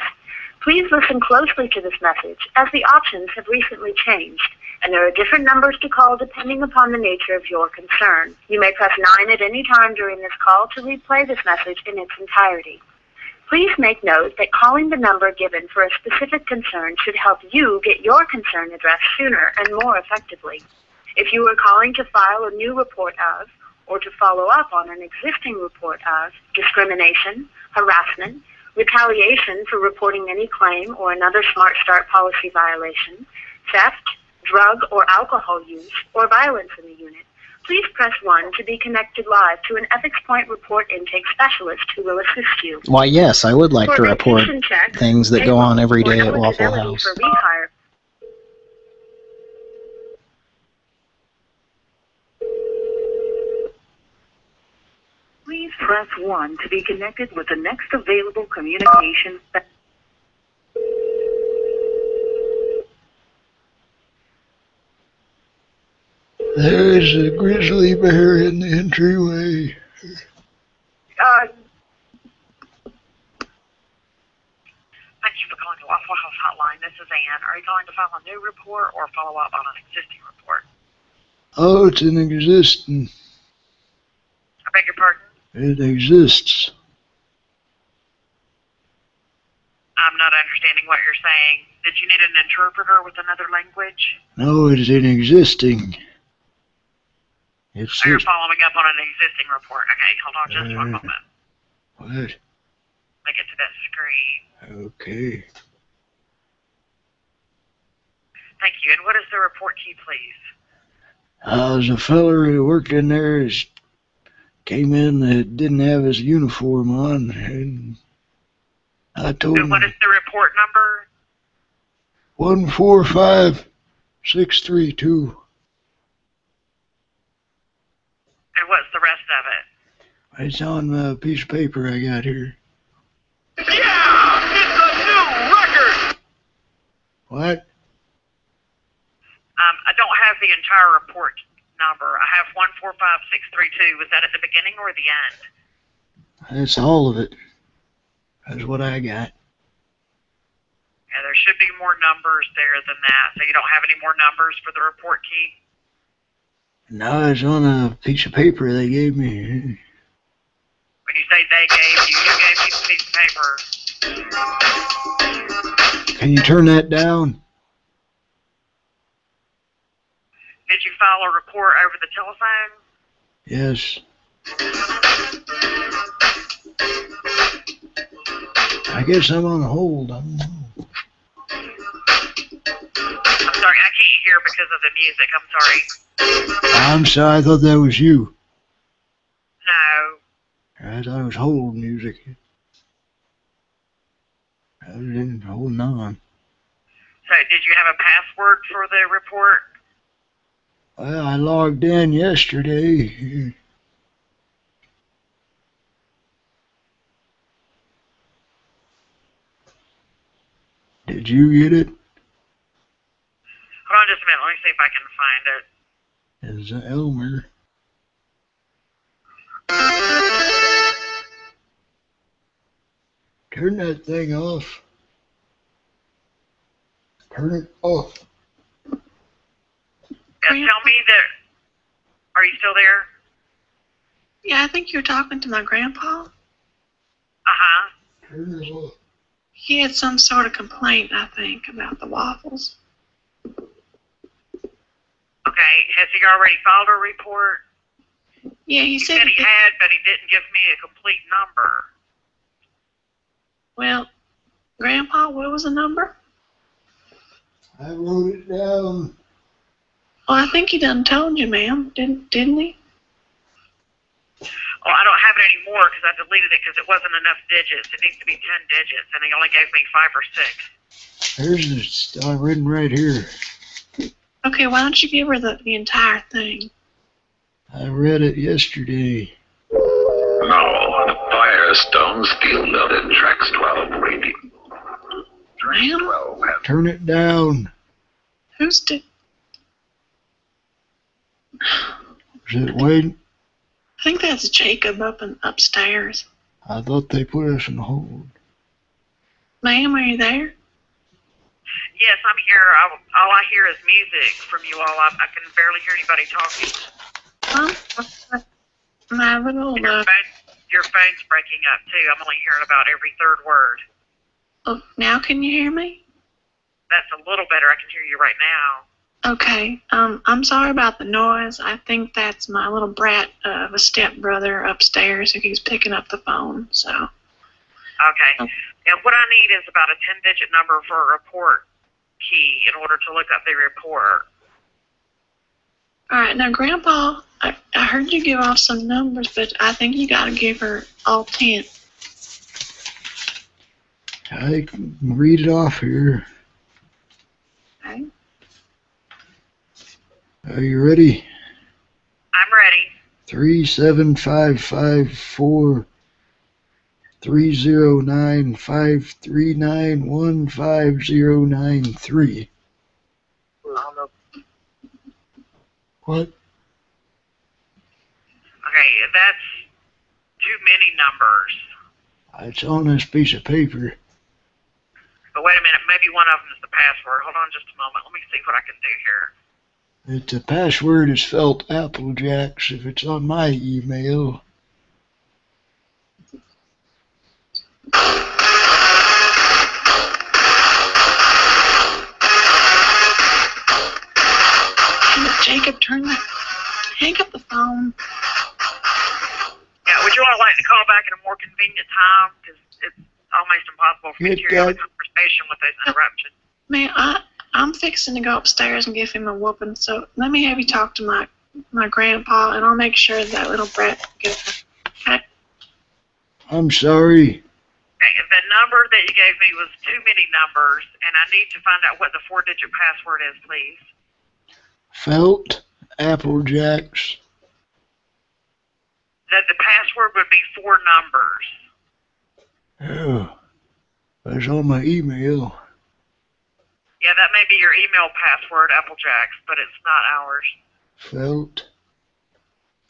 Please listen closely to this message as the options have recently changed and there are different numbers to call depending upon the nature of your concern. You may press 9 at any time during this call to replay this message in its entirety. Please make note that calling the number given for a specific concern should help you get your concern addressed sooner and more effectively. If you are calling to file a new report of or to follow up on an existing report of discrimination, harassment, retaliation for reporting any claim or another Smart Start policy violation, theft, drug or alcohol use, or violence in the unit, please press 1 to be connected live to an Ethics Point report intake specialist who will assist you. Why, yes, I would like For to report checks, things that go on every day at Waffle House. Please press 1 to be connected with the next available communication. Spe- There's a grizzly bear in the entryway. Uh, Thank you for calling the Waffle House hotline. This is Ann. Are you calling to file a new report or follow up on an existing report? Oh, it's in existing. I beg your pardon? It exists. I'm not understanding what you're saying. Did you need an interpreter with another language? No, it's in existing. It's Oh, you're following up on an existing report. Okay, hold on just one Uh, moment. what? Me get to that screen. Okay. Thank you. And what is the report key, please? Uh, there's a feller who worked in there came in that didn't have his uniform on, and I told And what him is the report number? one four five six three two. And what's the rest of it? It's on the piece of paper I got here. Yeah! It's a new record! What? Um, I don't have the entire report number. I have one four five six three two. Was that at the beginning or the end? That's all of it. That's what I got. Yeah, there should be more numbers there than that. So you don't have any more numbers for the report key? No, it's on a piece of paper they gave me. When you say they gave you, you gave me the piece of paper. Can you turn that down? Did you file a report over the telephone? Yes. I guess I'm on hold. I don't know. I'm sorry, I can't because of the music. I'm sorry. I'm sorry, I thought that was you. No. I thought it was hold music. I in holding on. So did you have a password for the report? Well, I logged in yesterday. Did you get it? Hold on just a minute. Let me see if I can find it. it. Is Elmer? Turn that thing off. Turn it off. Yeah, tell me that. Are you still there? Yeah, I think you're talking to my grandpa. Uh huh. Turn it off. He had some sort of complaint, I think, about the waffles. Okay. Has he already filed a report? Yeah, he He said. said he had, but he didn't give me a complete number. Well, Grandpa, what was the number? I wrote it down. Well, I think he done told you, ma'am, didn't didn't he? Well, I don't have it anymore because I deleted it because it wasn't enough digits. It needs to be 10 digits, and he only gave me five or six. There's the stuff written right here. Okay, why don't you give her the, the entire thing? I read it yesterday. No, Firestone steel melted Trax 12 rating. Ma'am? 12 Turn it down. Who's did? Is it waiting? I think that's Jacob up and upstairs. I thought they put us on hold. Ma'am, are you there? Yes, I'm here. I, all I hear is music from you all. I, I can barely hear anybody talking. My little And your, phone, your phone's breaking up, too. I'm only hearing about every third word. oh, now can you hear me? That's a little better. I can hear you right now. Okay. Um, I'm sorry about the noise. I think that's my little brat uh, of a stepbrother upstairs who keeps picking up the phone. So. Okay. And what I need is about a 10 digit number for a report key in order to look up the report. All right, now, Grandpa, I, I heard you give off some numbers, but I think you got to give her all ten. I can read it off here. Okay. Are you ready? I'm ready. Three seven five five four three zero nine five three nine one five zero nine three. What? Okay, that's too many numbers. It's on this piece of paper. But wait a minute, maybe one of them is the password. Hold on just a moment. Let me see what I can do here. It's a password is felt Applejacks if it's on my email. Damn it, Jacob, turn the hang up the phone. Yeah, would you all like to call back at a more convenient time? Because it's almost impossible for me to Get carry a conversation with those interruptions. Man, I I'm fixing to go upstairs and give him a whooping. So let me have you talk to my my grandpa, and I'll make sure that little brat gets. Okay. I'm sorry. Okay, the number that you gave me was too many numbers, and I need to find out what the four-digit password is, please. Felt Applejacks. That the password would be four numbers. Oh, that's on my email. Yeah, that may be your email password, Applejacks, but it's not ours. Felt.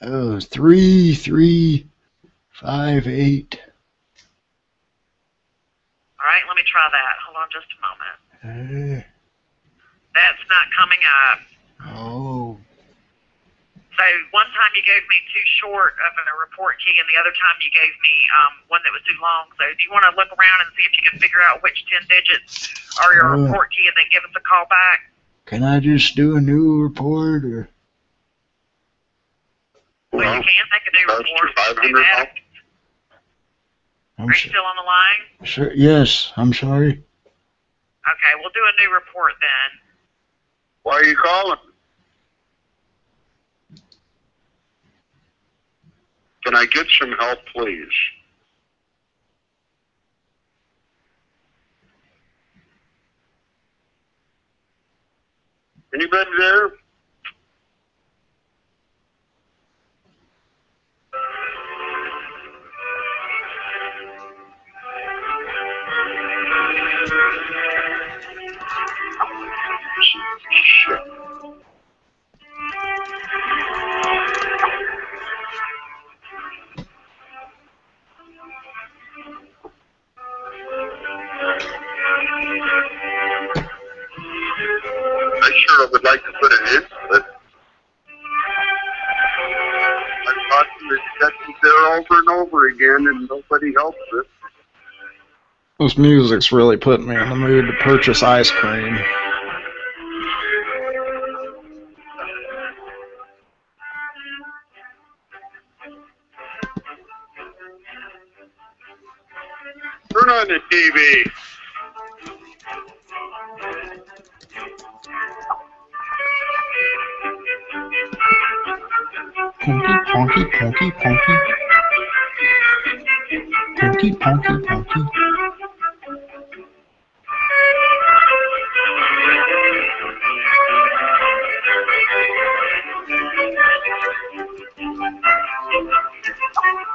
Oh, three, three, five, eight. All right, let me try that. Hold on just a moment. Uh, That's not coming up. oh, So one time you gave me too short of a report key, and the other time you gave me um, one that was too long. So do you want to look around and see if you can figure out which ten digits are your Uh. report key, and then give us a call back? can I just do a new report or? Well, you can make a new report. Do that. I'm Are you still on the line? sir, yes, I'm sorry. Okay, we'll do a new report then. Why are you calling? Can I get some help, please? Anybody there? I sure would like to put it in, but I've to the detective there over and over again, and nobody helps it. This music's really putting me in the mood to purchase ice cream.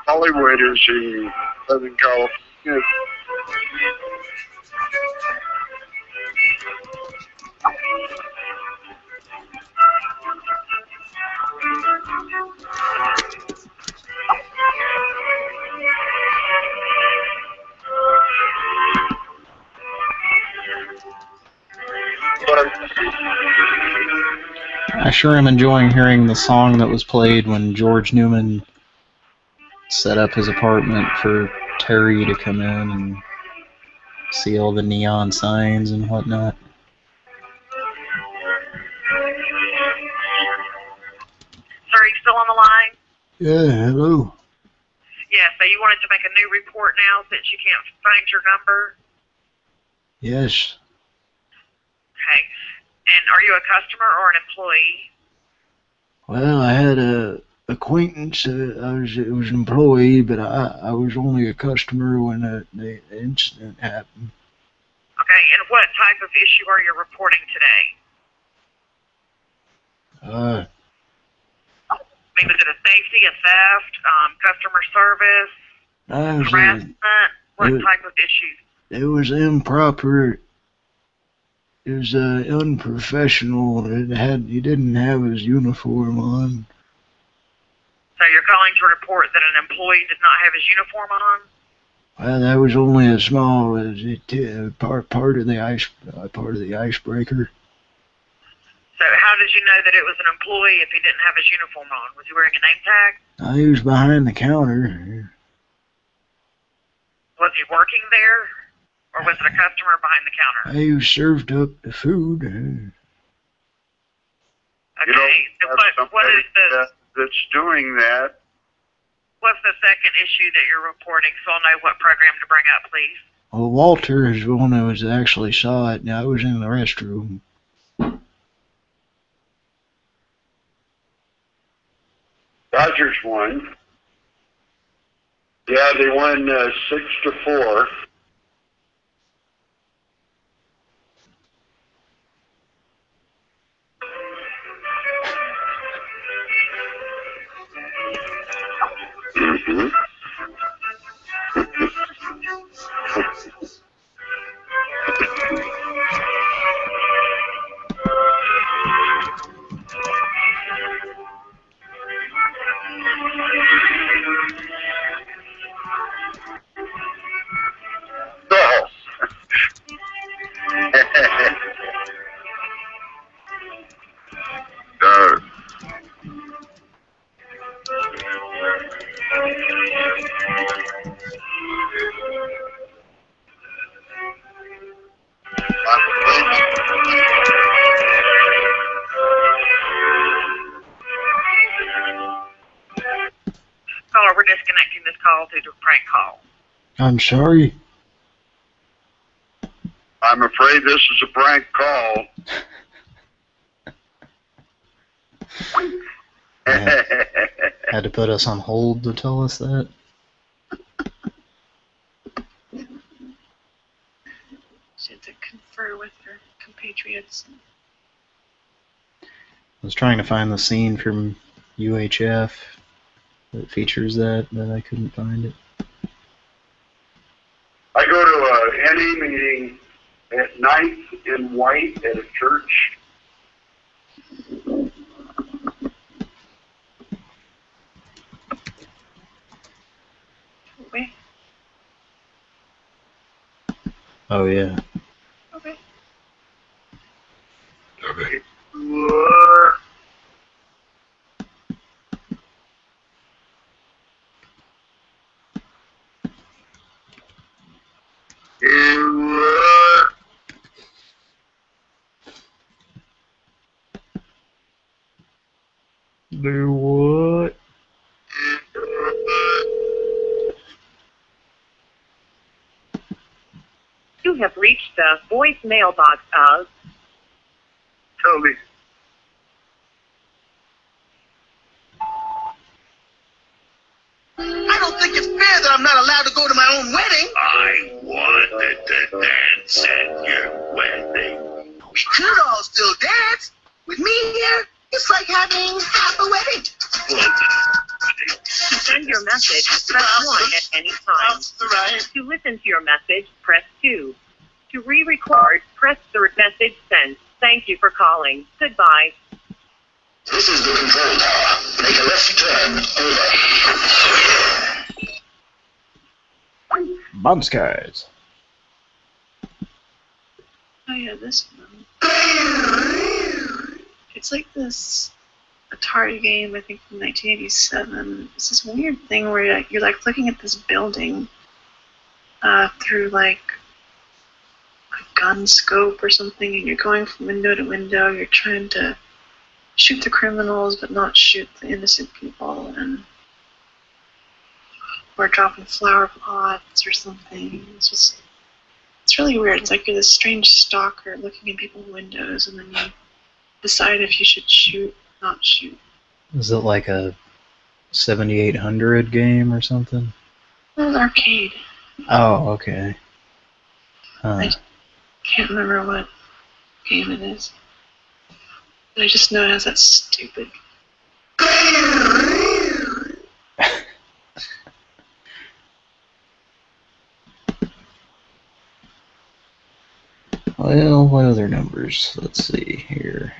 Hollywood is in Southern California. Sure am enjoying hearing the song that was played when George Newman set up his apartment for Terry to come in and see all the neon signs and whatnot. Sir, are you still on the line? Yeah, hello. Yeah, so you wanted to make a new report now since you can't find your number? Yes, Okay. And are you a customer or an employee? Well, I had a acquaintance. Uh, I was it was an employee, but I I was only a customer when the, the incident happened. Okay, and what type of issue are you reporting today? Uh, I mean, is it a safety, a theft, um, customer service, was, harassment? What it- type of issues? it was improper. It was uh, unprofessional. It had he didn't have his uniform on. So you're calling to report that an employee did not have his uniform on? Well, that was only a small uh, it, uh, part part of the ice uh, part of the icebreaker. So how how did you know that it was an employee if he didn't have his uniform on? Was he wearing a name tag? He was behind the counter. Was he working there? Or was it a customer behind the counter? I served up the food. Okay, so what, what is the, that's doing that. what's the second issue that you're reporting so I'll know what program to bring up, please? Well, Walter is the one that was actually saw it. Now I was in the restroom. Dodgers won. Yeah, they won uh, six to four. No. call due to a prank call. I'm sorry. I'm afraid this is a prank call. Had to put us on hold to tell us that. She had to confer with her compatriots. I was trying to find the scene from UHF that features that, but I couldn't find it. I go to a NE meeting at night in white at a church. Wait, Oh yeah. okay. Do what? You have reached the voicemail box of Toby. I don't think it's fair that I'm not allowed to go to my own wedding. I wanted to dance at your wedding. We could all still dance. With me here, it's like having half a wedding. to send your message, press 1 at any time. To listen to your message, press 2. To re-record, press the message send. Thank you for calling. Goodbye. This is the control tower. Make a left turn. Over. Bumskers. Oh yeah, this one. It's like this Atari game, I think from 1987. It's this weird thing where you're like, you're like looking at this building uh, through like a gun scope or something, and you're going from window to window. You're trying to shoot the criminals, but not shoot the innocent people, and or dropping flower pots or something. It's just it's really weird. It's like you're this strange stalker looking in people's windows, and then you decide if you should shoot, or not shoot. Is it like a 7800 game or something? Well, an arcade. Oh, okay. Huh. I can't remember what game it is. But I just know it has that stupid. Well, what other numbers? Let's see here.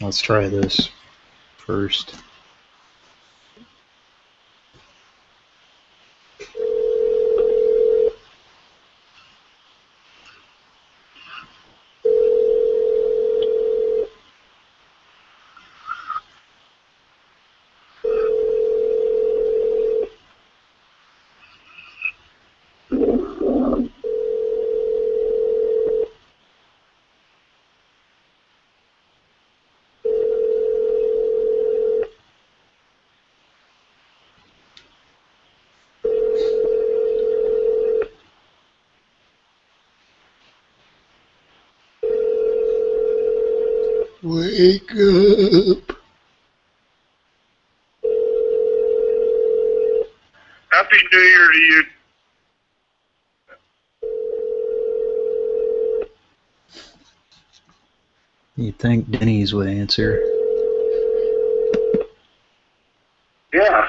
Let's try this first. Wake up. Happy New Year to you. You'd think would answer. Yeah.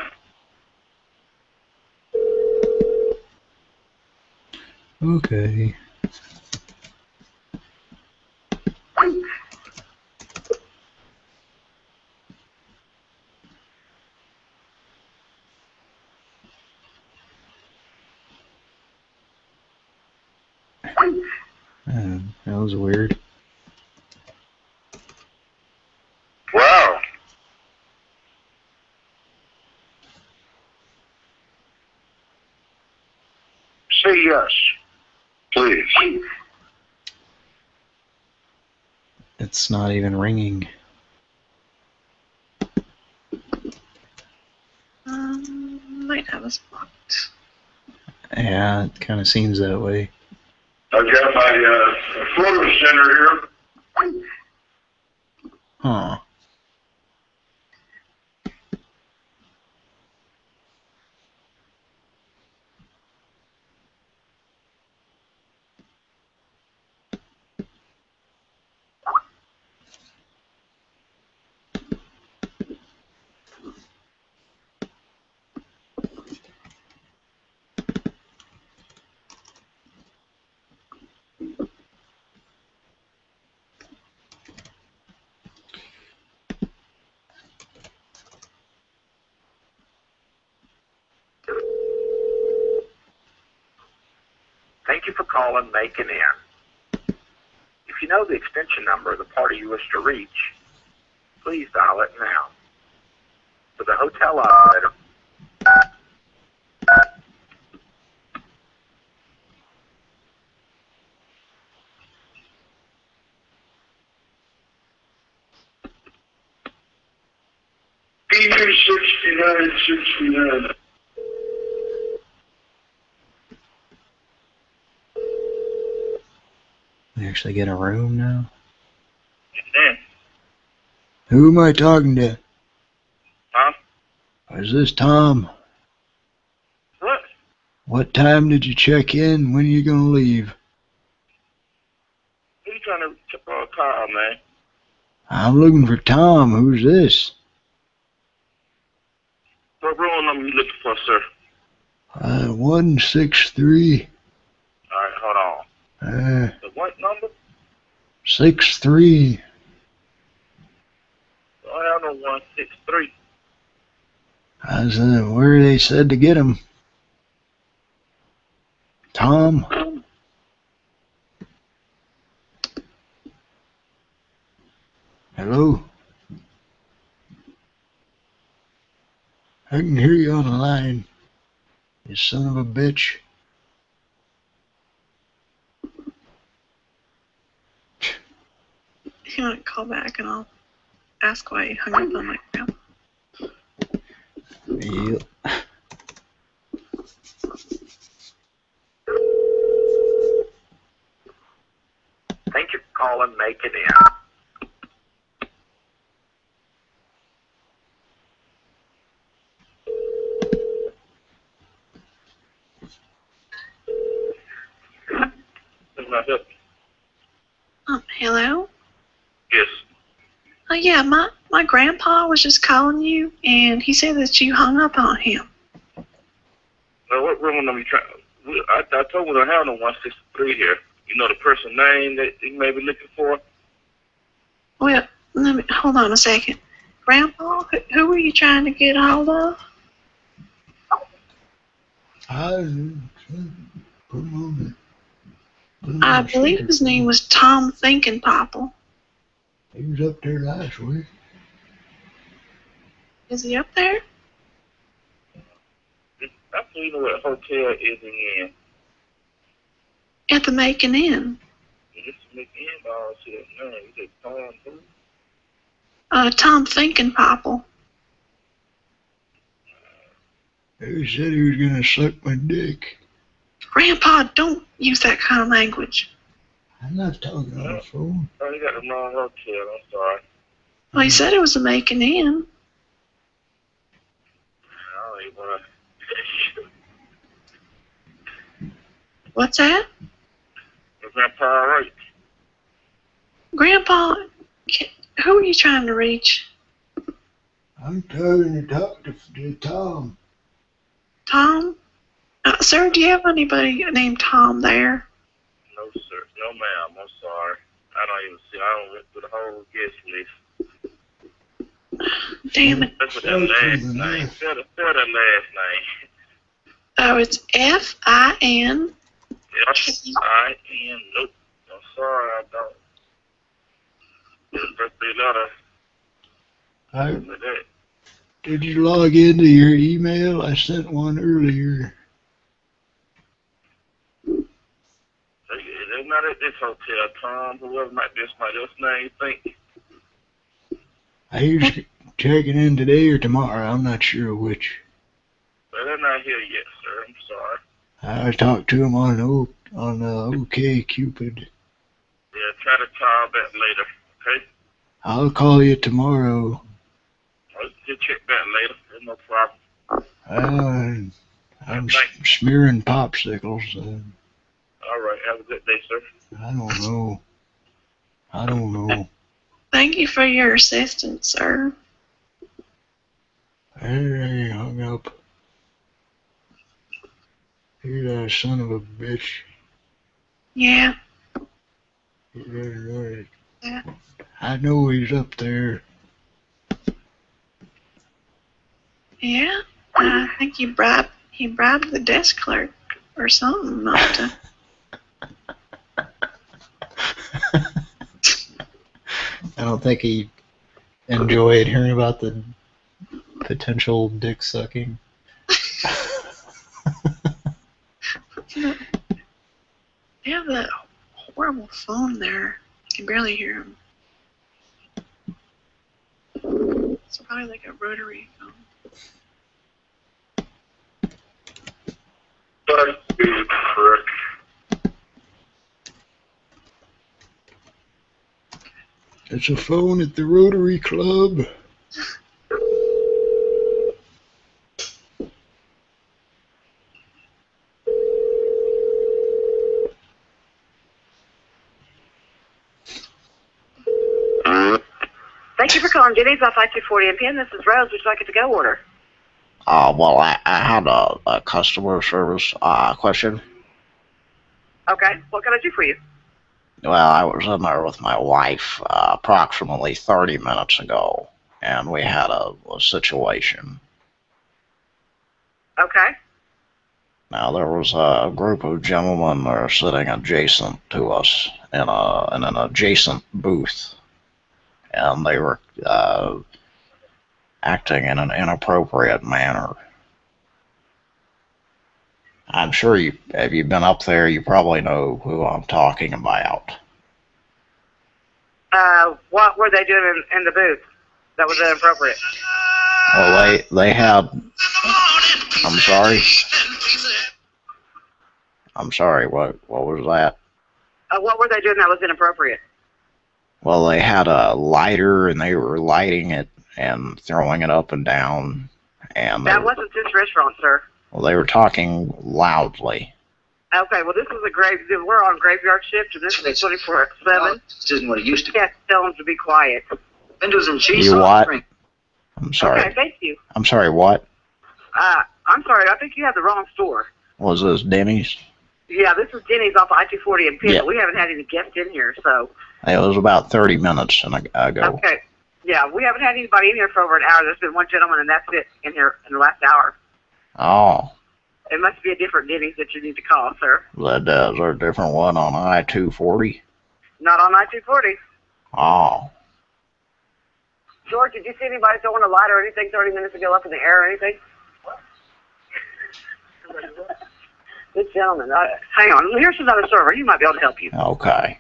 Okay. Uh, that was weird. Wow. Say yes, please. It's not even ringing. Um, might have us blocked. Yeah, it kind of seems that way. I've got my uh, photo center here. Huh. Thank you for calling Make an In. If you know the extension number of the party you wish to reach, please dial it now. For the hotel operator, EU sixty-nine sixty-nine. We actually get a room now? Who am I talking to? Huh? Is this Tom? What? What time did you check in? When are you gonna leave? Who you trying to uh, call, man? I'm looking for Tom. Who's this? What room number you looking for, sir? Uh, one six three. All right, hold on. Uh, The what number? six three. I have no one six three. I said, where they said to get him. Tom. Hello. I can hear you on the line. You son of a bitch. He to call back and I'll ask why he hung up on my grandma. Yep. thank you for calling Make an In. That's not it. Um, hello? Yes. Oh yeah, my my grandpa was just calling you, and he said that you hung up on him. Now, what room number you trying? I, I told him I have no one six three here. You know the person name that you may be looking for? Well, let me hold on a second. Grandpa, who, who were you trying to get hold of? I put him on the. put him I on the believe his name was Tom Thinking Popple. He was up there last week. Is he up there? I don't even what hotel is he in. At the Making Inn. This is McIn, but I don't see that name. Is it Tom who? Uh, Tom Thinking Popple. He said he was gonna suck my dick. Grandpa, don't use that kind of language. I'm not talking on the phone. Oh, you got the wrong hotel. I'm sorry. Well, he said it was a making in. I don't even wanna. What's that? Is Grandpa all right? Grandpa, who are you trying to reach? I'm trying to talk to, to Tom. Tom? Uh, sir, do you have anybody named Tom there? No, sir. Ma'am. I'm sorry. I don't even see. I don't went through the whole guest list. Damn it. That's what that last name. Spell the, spell that last name. Oh, it's F I N. F I N. Nope. I'm sorry. I don't. His birthday letter. I, Look at that. did you log into your email? I sent one earlier. They're not at this hotel, Tom. Whoever might be somebody else's name, you think? I was checking in today or tomorrow. I'm not sure which. Well, they're not here yet, sir. I'm sorry. I talked to him on o, on uh, OK Cupid. Yeah, try to call back later, okay? I'll call you tomorrow. I'll just check back later. There's no problem. Uh, I'm smearing popsicles. Uh, All right. Have a good day, sir. I don't know. I don't know. Thank you for your assistance, sir. Hey, I hung up. You that son of a bitch. Yeah. You better. Yeah. I know he's up there. Yeah. I think he bribed he bribed the desk clerk or something not to. I don't think he enjoyed hearing about the potential dick sucking. They have that horrible phone there. I can barely hear him. It's probably like a rotary phone. It's a phone at the Rotary Club. Thank you for calling Denny's off I-240 NPN. This is Rose. Would you like a to-go order? Uh, well, I, I had a, a customer service uh, question. Okay. What can I do for you? Well, I was in there with my wife uh, approximately 30 minutes ago, and we had a, a situation. Okay. Now, there was a group of gentlemen that are sitting adjacent to us in, a, in an adjacent booth, and they were uh, acting in an inappropriate manner. I'm sure you, have you been up there, you probably know who I'm talking about. Uh, what were they doing in, in the booth that was inappropriate? Well, they, they had, I'm sorry. I'm sorry, what, what was that? Uh, what were they doing that was inappropriate? Well, they had a lighter and they were lighting it and throwing it up and down, and That wasn't this restaurant, sir. Well, they were talking loudly. Okay, well, this is a grave. We're on graveyard shift, and this is 24 7. This isn't what it used to be. Yeah, tell them to be quiet. Windows and cheese You what? I'm sorry. Okay, thank you. I'm sorry, what? Uh, I'm sorry. I think you have the wrong store. Was this Denny's? Yeah, this is Denny's off I-240 in Pitt. Yeah. We haven't had any guests in here, so. It was about 30 minutes and a- ago. Okay. Yeah, we haven't had anybody in here for over an hour. There's been one gentleman, and that's it in here in the last hour. Oh, It must be a different Denny's that you need to call, sir. that uh, is there a different one on I-240? Not on I-240. Oh, George, did you see anybody throwing a light or anything 30 minutes ago up in the air or anything? This gentleman. Uh, hang on. Here's another server. He might be able to help you. okay.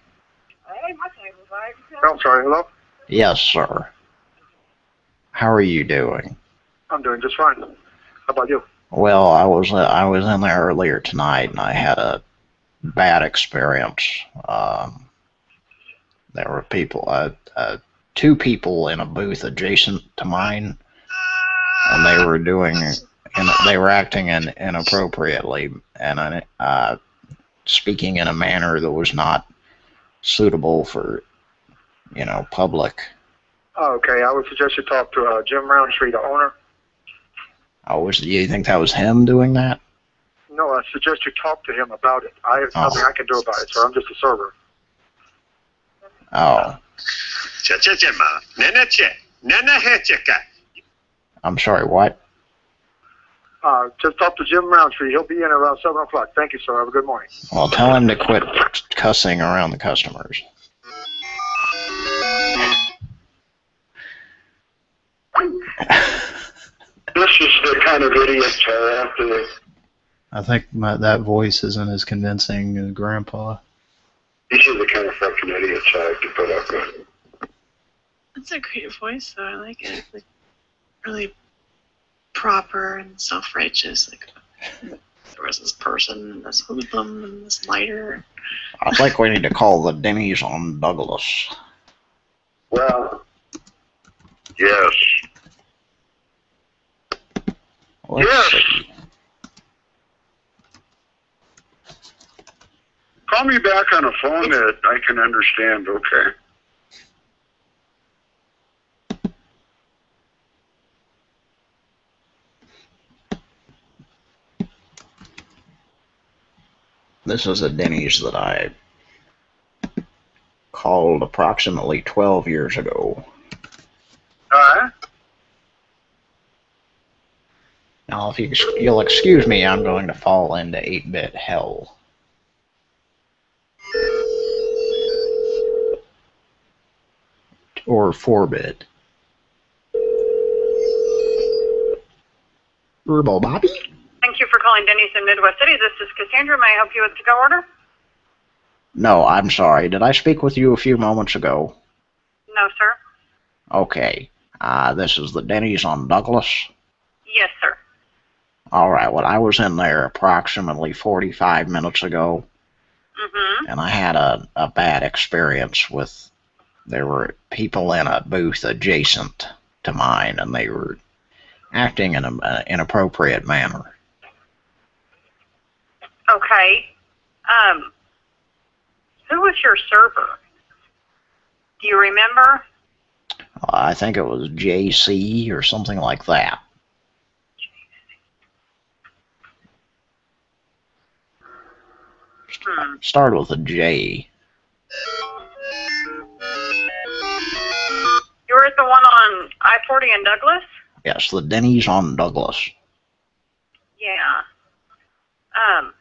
Hey, my table's right. I'm sorry, hello? Yes, sir. How are you doing? I'm doing just fine. How about you? Well, I was uh, I was in there earlier tonight, and I had a bad experience. Um, there were people. A, a two people in a booth adjacent to mine, and they were doing, and they were acting in, inappropriately and uh, speaking in a manner that was not suitable for, you know, public. Okay, I would suggest you talk to uh, Jim Roundtree, the owner. I was, you think that was him doing that? No, I suggest you talk to him about it. I have oh. nothing I can do about it, sir. I'm just a server. Oh. I'm sorry, what? Uh, just talk to Jim Roundtree. He'll be in around 7 o'clock. Thank you, sir. Have a good morning. Well, tell him to quit cussing around the customers. This is the kind of idiots I have to. I think my, that voice isn't as convincing as Grandpa. These are the kind of fucking idiots I have to put up with. That's a great voice, though. I like it. Like, really proper and self-righteous. Like, there was this person, and this hoodlum, and this lighter. I think we need to call the Denny's on Douglas. Well, yes. Let's Yes. see. Call me back on a phone that I can understand, okay? This is a Denny's that I called approximately 12 years ago. Now, if you, you'll excuse me, I'm going to fall into 8-bit hell. Or 4-bit. Herbal Bobby? Thank you for calling Denny's in Midwest City. This is Cassandra. May I help you with to-go order? No, I'm sorry. Did I speak with you a few moments ago? No, sir. Okay. Uh, this is the Denny's on Douglas. Yes, sir. All right. Well, I was in there approximately 45 minutes ago, Mm-hmm. and I had a, a bad experience with. There were people in a booth adjacent to mine, and they were acting in an inappropriate manner. Okay. Um, who was your server? Do you remember? I think it was JC or something like that. Hmm. Started with a J. You were at the one on I-40 in Douglas? Yes, the Denny's on Douglas. Yeah. Um,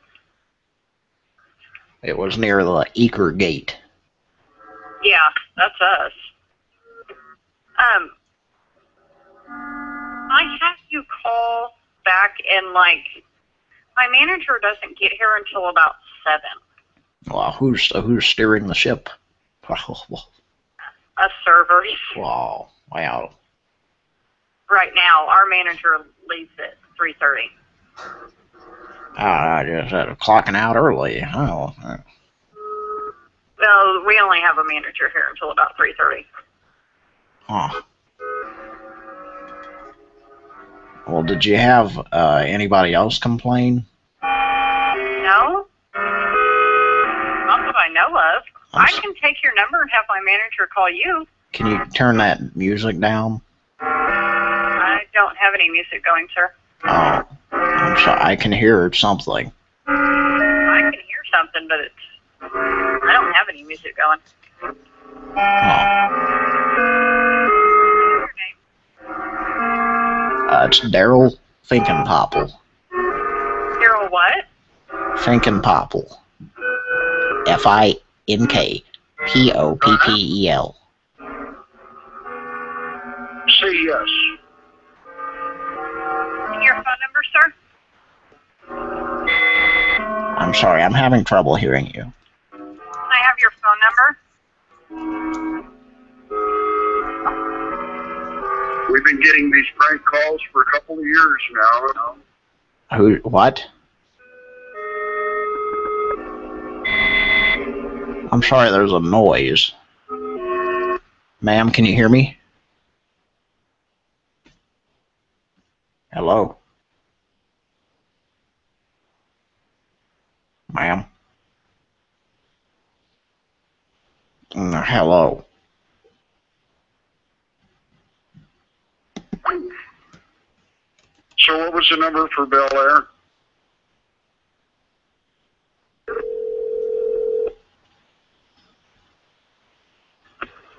It was near the Eaker Gate. yeah, that's us. Um, I have you call back and like, my manager doesn't get here until about seven. Well, who's who's steering the ship? Us servers. wow, wow. Right now, our manager leaves at three thirty. Ah, I just had clocking out early. Oh, uh, Well, we only have a manager here until about three thirty. huh. Well, did you have uh, anybody else complain? No, not that I know of. I'm I can take your number and have my manager call you. Can you turn that music down? I don't have any music going, sir. Oh, I'm sorry. I can hear something. I can hear something, but it's I don't have any music going. Uh, it's Daryl Finkenpopple. Daryl, what? Finkenpopple. F I N K P O P P E L. Say yes. Your phone number, sir? I'm sorry, I'm having trouble hearing you. Can I have your phone number? We've been getting these prank calls for a couple of years now. Who? What? I'm sorry, there's a noise. Ma'am, can you hear me? Hello? Ma'am? Mm, hello? So what was the number for Bel Air?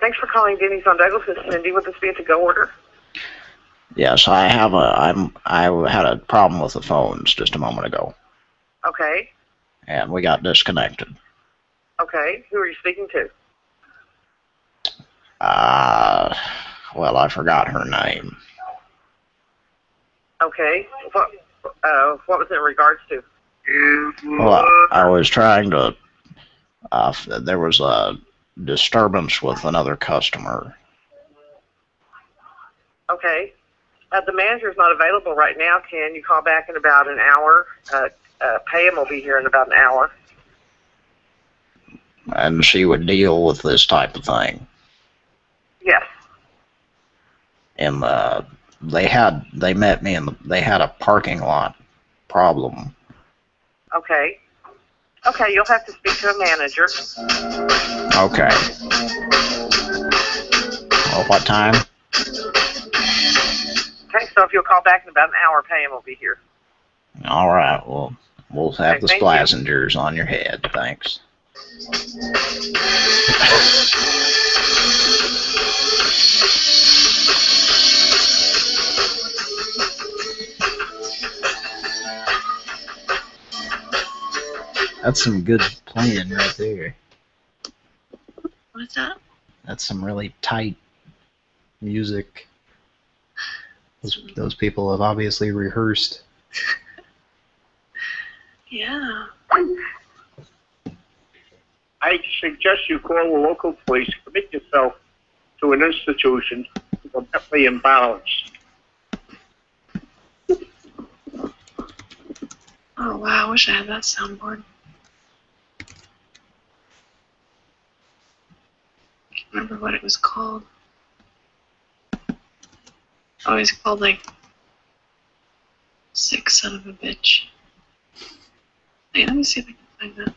Thanks for calling Denny's on Douglas. This is Cindy. Would this be a to-go order? Yes, I have a, I'm, I had a problem with the phones just a moment ago, Okay. and we got disconnected. Okay. Who are you speaking to? Uh, well, I forgot her name. Okay. What, uh, what was it in regards to? Well, I was trying to, uh, there was a disturbance with another customer. Okay. Uh, the manager's not available right now. Can you call back in about an hour? Uh, uh, Pam will be here in about an hour. and she would deal with this type of thing. Yes. And uh, they had they met me and they had a parking lot problem. Okay. Okay, you'll have to speak to a manager. Okay. Well, what time? Okay, so if you'll call back in about an hour, Pam will be here. All right. Well, we'll have Okay, the thank you. on your head. Thanks. That's some good playing right there. What's that? That's some really tight music. Those, those people have obviously rehearsed. Yeah. I suggest you call the local police, commit yourself to an institution for mentally imbalanced. Oh wow, I wish I had that soundboard. Remember what it was called. Oh, it's called like Sick Son of a Bitch. Wait, let me see if I can find that.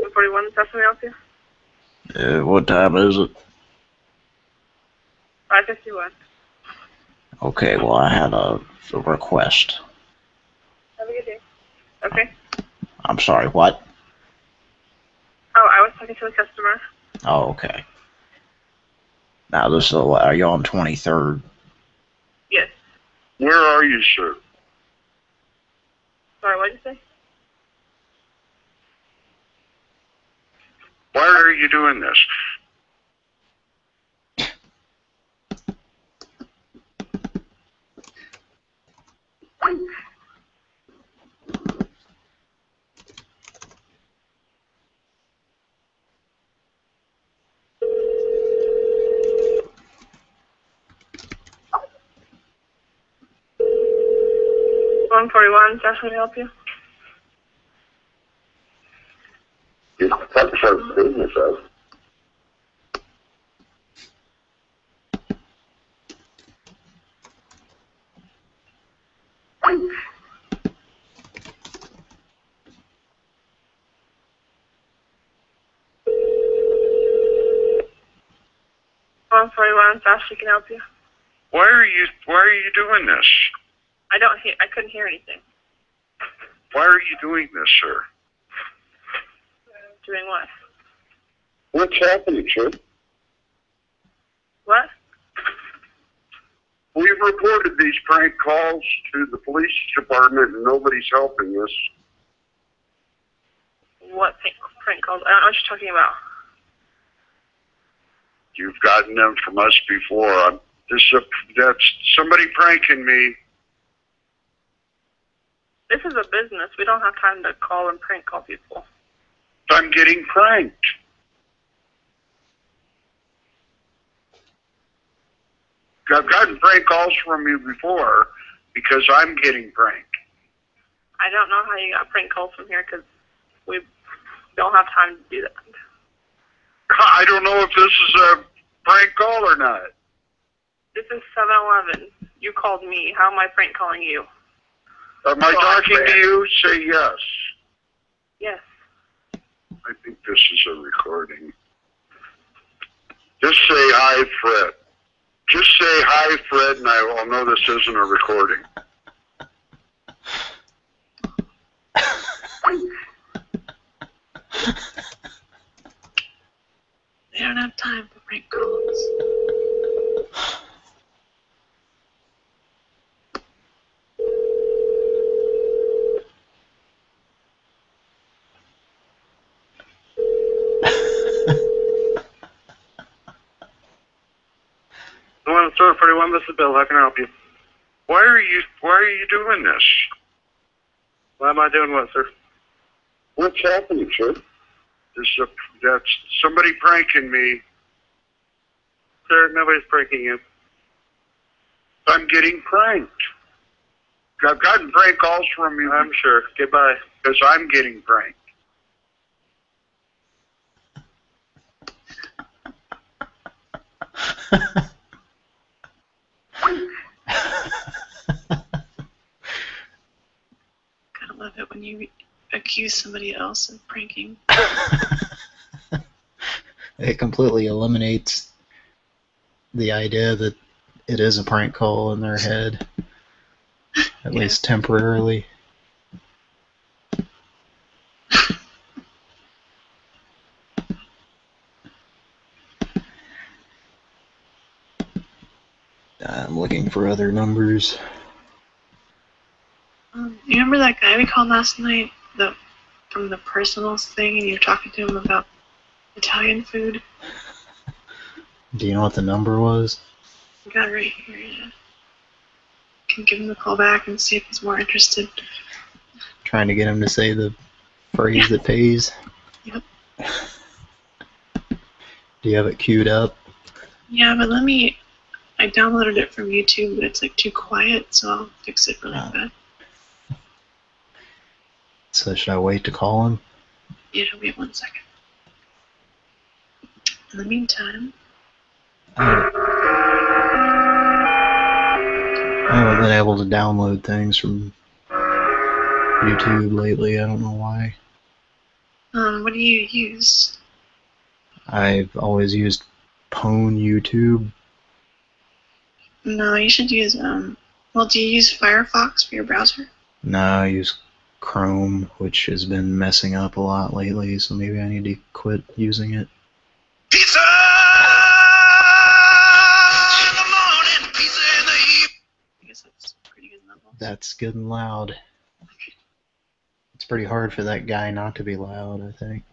One forty-one. Is that something else here? Uh, what time is it? Five fifty-one. Okay, well, I had a, a request. Have a good day. Okay. I'm sorry, what? Oh, I was talking to a customer. Oh, okay. Now, this is, are you on 23rd? Yes. Where are you, sir? Sorry, what did you say? Why are you doing this? One forty-one. Is that something help you? It's such a business of. One forty-one. Fast, she can help you. Why are you Why are you doing this? I don't hear. I couldn't hear anything. Why are you doing this, sir? Doing what? What's happening, sir? What? We've reported these prank calls to the police department, and nobody's helping us. What prank, prank calls? I don't know what you're talking about. You've gotten them from us before. I'm, this is a, that's somebody pranking me. This is a business. We don't have time to call and prank call people. I'm getting pranked. I've gotten prank calls from you before because I'm getting pranked. I don't know how you got prank calls from here because we don't have time to do that. I don't know if this is a prank call or not. This is 7-Eleven. You called me. How am I prank calling you? Am I talking to you? Say yes. Yes. I think this is a recording. Just say hi, Fred. Just say hi, Fred, and I will know this isn't a recording. They don't have time for prank calls. The one store forty one, this is Bill. How can I help you? Why are you Why are you doing this? Why am I doing what, sir? What's happening, sir? There's a that's somebody pranking me. Sir, nobody's pranking you. I'm getting pranked. I've gotten prank calls from you. I'm sure. Goodbye. Because I'm getting pranked. Gotta love it when you accuse somebody else of pranking. It completely eliminates the idea that it is a prank call in their head, at least temporarily. I'm looking for other numbers. Remember that guy we called last night, the from the personals thing, and you were talking to him about Italian food? Do you know what the number was? I got it right here. Yeah. Can give him a call back and see if he's more interested. Trying to get him to say the phrase that pays. Yep. Do you have it queued up? Yeah, but let me. I downloaded it from YouTube, but it's like too quiet, so I'll fix it really ah. bad. So should I wait to call him? Yeah, wait one second. In the meantime, I haven't been able to download things from YouTube lately. I don't know why. um, what do you use? I've always used Pwn YouTube. No, you should use um. Well, do you use Firefox for your browser? No, I use Chrome, which has been messing up a lot lately, so maybe I need to quit using it. I guess that's pretty good. That's good and loud. It's pretty hard for that guy not to be loud, I think.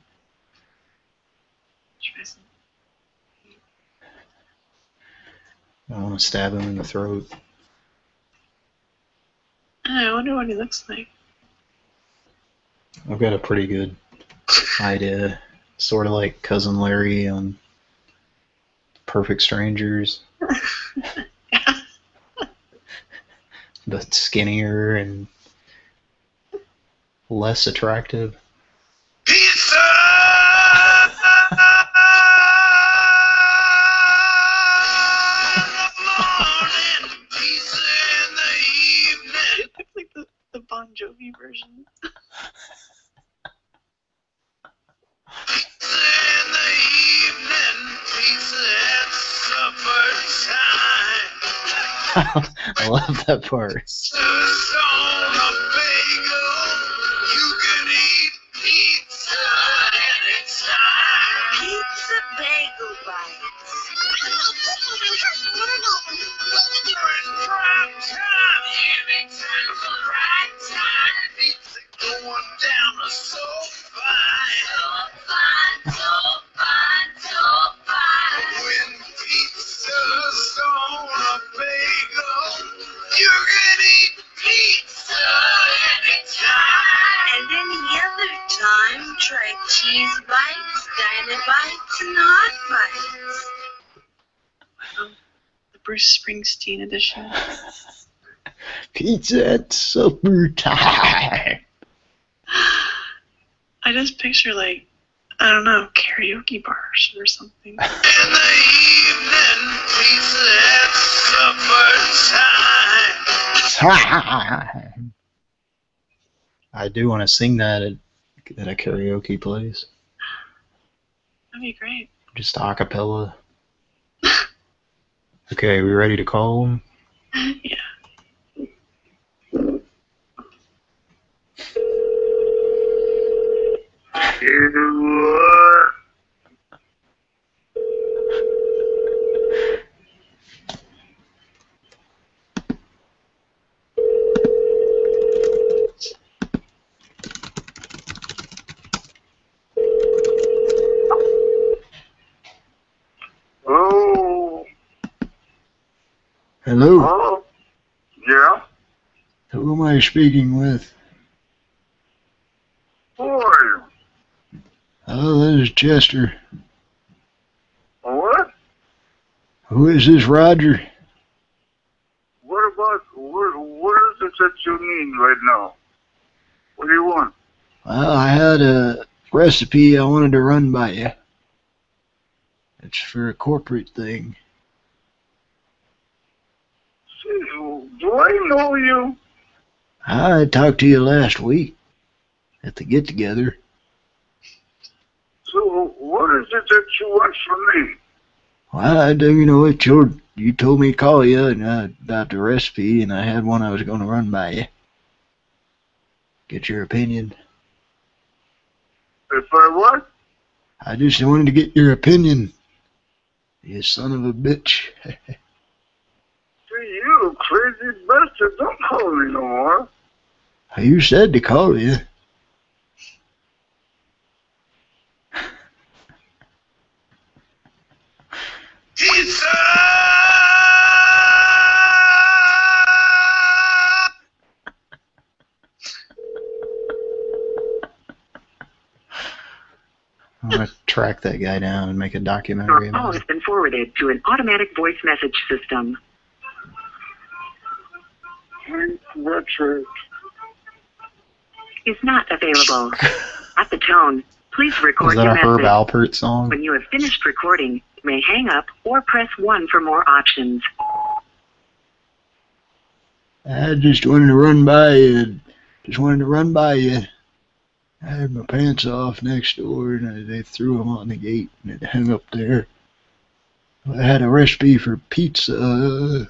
I want to stab him in the throat. I wonder what he looks like. I've got a pretty good idea. Sort of like Cousin Larry on Perfect Strangers. but skinnier and less attractive. It looks like the, the Bon Jovi version. I love that part. Bruce Springsteen edition. Pizza at supper time. I just picture like I don't know karaoke bars or something. In the evening, pizza at supper time. time. I do want to sing that at, at a karaoke place. That'd be great. Just a cappella. Okay, we ready to call him? yeah. Hello? Hello? Hello? Yeah? Who am I speaking with? Who are you? Oh, that is Chester. What? Who is this, Roger? What about, what, what is it that you need right now? What do you want? Well, I had a recipe I wanted to run by you. It's for a corporate thing. See, do I know you? I talked to you last week at the get together. So, what is it that you want from me? Well, I do, you know, it's your, you told me to call you and, uh, about the recipe, and I had one I was going to run by you. Get your opinion. If I what? I just wanted to get your opinion. You son of a bitch. Crazy bastard, don't call me no more. you said to call you. I'm gonna track that guy down and make a documentary. Your call has been forwarded to an automatic voice message system. Richard. Is not available. At the tone, please record Was that your a Herb. Alpert song? When you have finished recording, you may hang up or press 1 for more options. I just wanted to run by you. Just wanted to run by you. I had my pants off next door and I- they threw them on the gate and it hung up there. I had a recipe for pizza.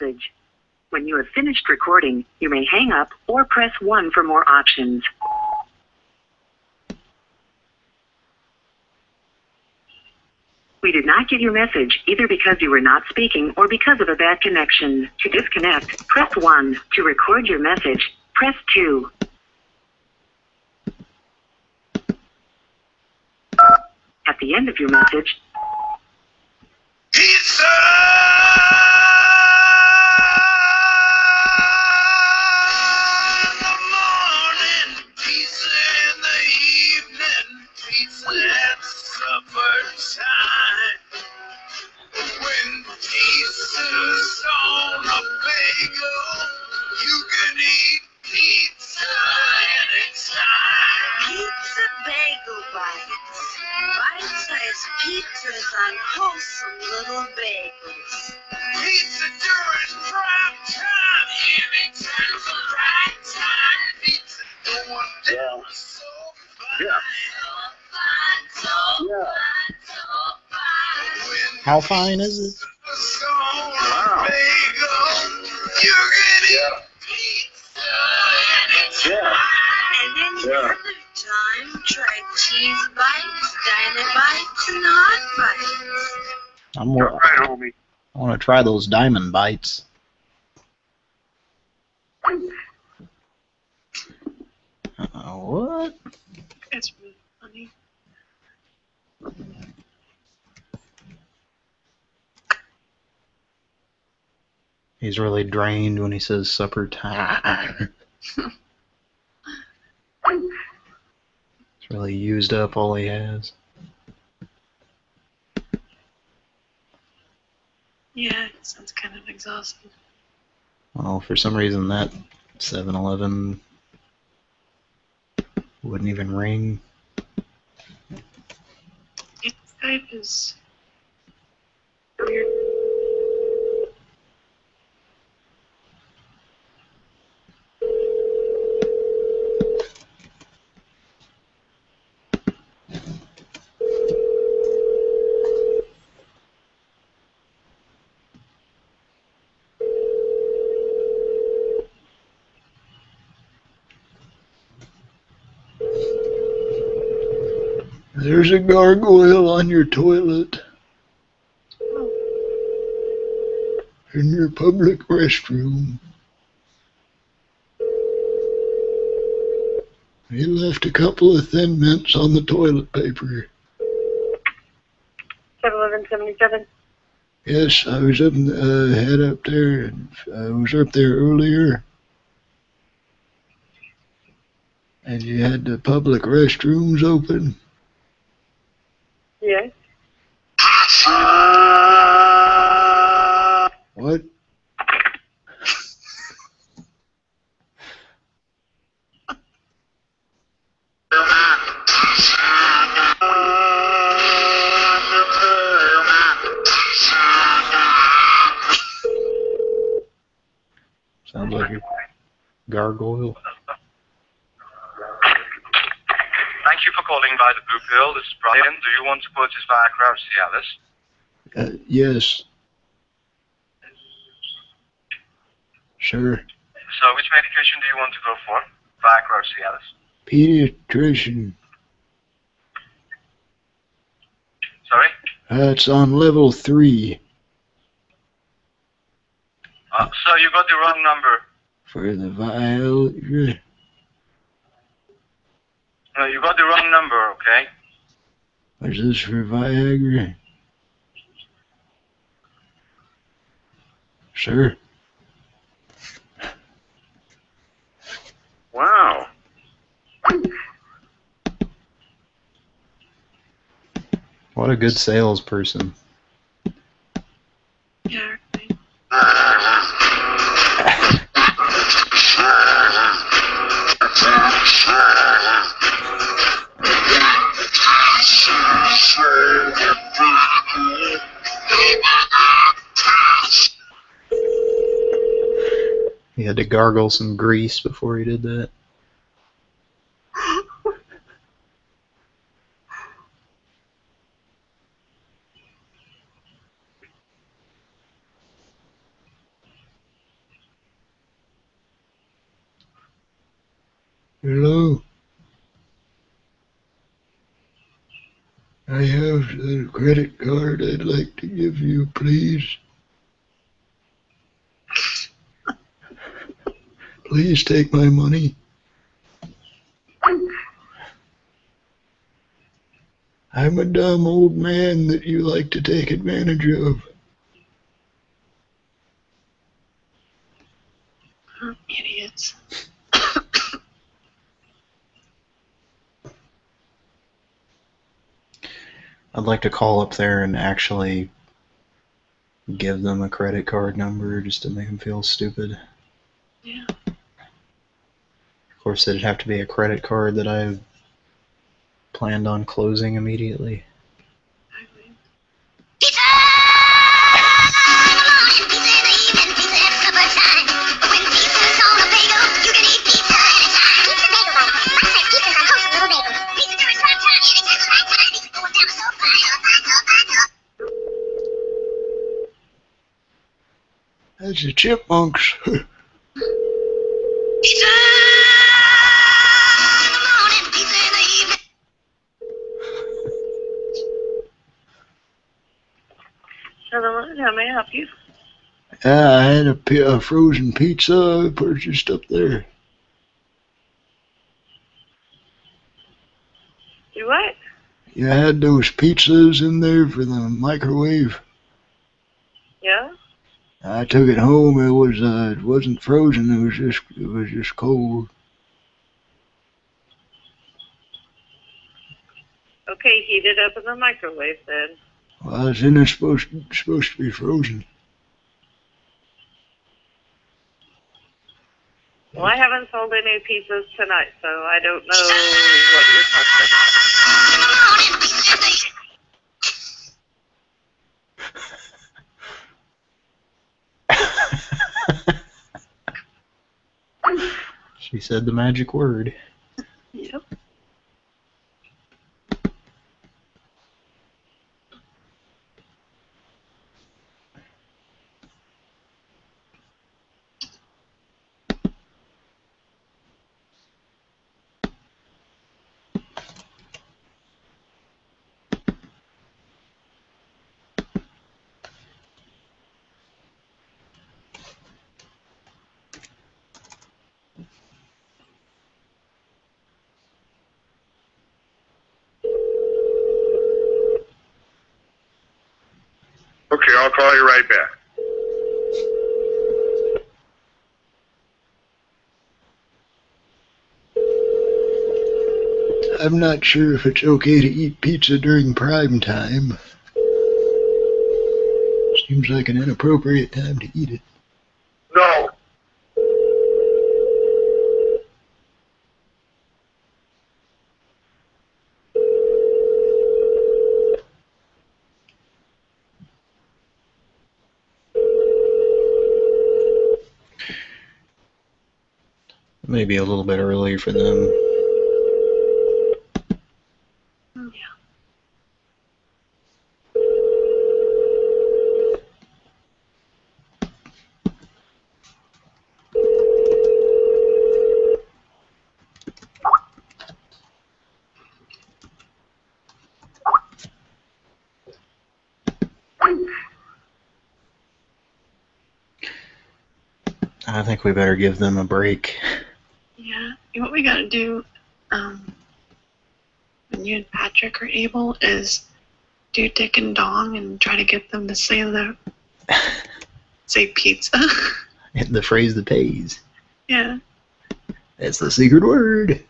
Message. When you have finished recording, you may hang up or press 1 for more options. We did not get your message either because you were not speaking or because of a bad connection. To disconnect, press 1. To record your message, press 2. At the end of your message, There's pizzas on wholesome little bagels. Pizza during prime time. Anytime's the right time. Pizza doing well. Yeah. So fine, so yeah. How fine is it? Wow. Want to try those diamond bites. Uh, what? It's really funny. He's really drained when he says supper time. He's really used up all he has. Yeah, it sounds kind of exhausting. Well, for some reason that 7-Eleven wouldn't even ring. Skype is weird. There's a gargoyle on your toilet. In your public restroom. He left a couple of thin mints on the toilet paper. 71177. Yes, I was up, in the, uh, head up there, and I was up there earlier. And you had the public restrooms open. Yes. What? Sounds like a gargoyle. Thank you for calling by the Blue Pill. This is Brian. Do you want to purchase Viagra or Cialis? Uh, yes. Sure. So which medication do you want to go for? Viagra or Cialis? Pediatrician. Sorry? That's on level three Uh, so you got the wrong number. for the Viagra. No, you got the wrong number, okay? Is this for Viagra? Sure. Wow. What a good salesperson. Yeah. He had to gargle some grease before he did that. Hello. I have a credit card I'd like to give you, please. Please take my money. I'm a dumb old man that you like to take advantage of. Idiots. I'd like to call up there and actually give them a credit card number just to make them feel stupid. Yeah. Of course, it'd have to be a credit card that I've planned on closing immediately. That's the chipmunks. Hello, how may I help you? Yeah, I had a, a frozen pizza purchased up there. You what? You had those pizzas in there for the microwave. Yeah? I took it home. It was uh, it wasn't frozen. It was just it was just cold. Okay, heat it up in the microwave then. Well, isn't it supposed supposed to be frozen? Well, I haven't sold any pizzas tonight, so I don't know what you're talking about. She said the magic word. Yep. Okay, I'll call you right back. I'm not sure if it's okay to eat pizza during prime time. Seems like an inappropriate time to eat it. Maybe a little bit early for them. I think we better give them a break. We gotta do, um, when you and Patrick are able, is do Dick and Dong and try to get them to say the say pizza. The phrase that pays. yeah. That's the secret word.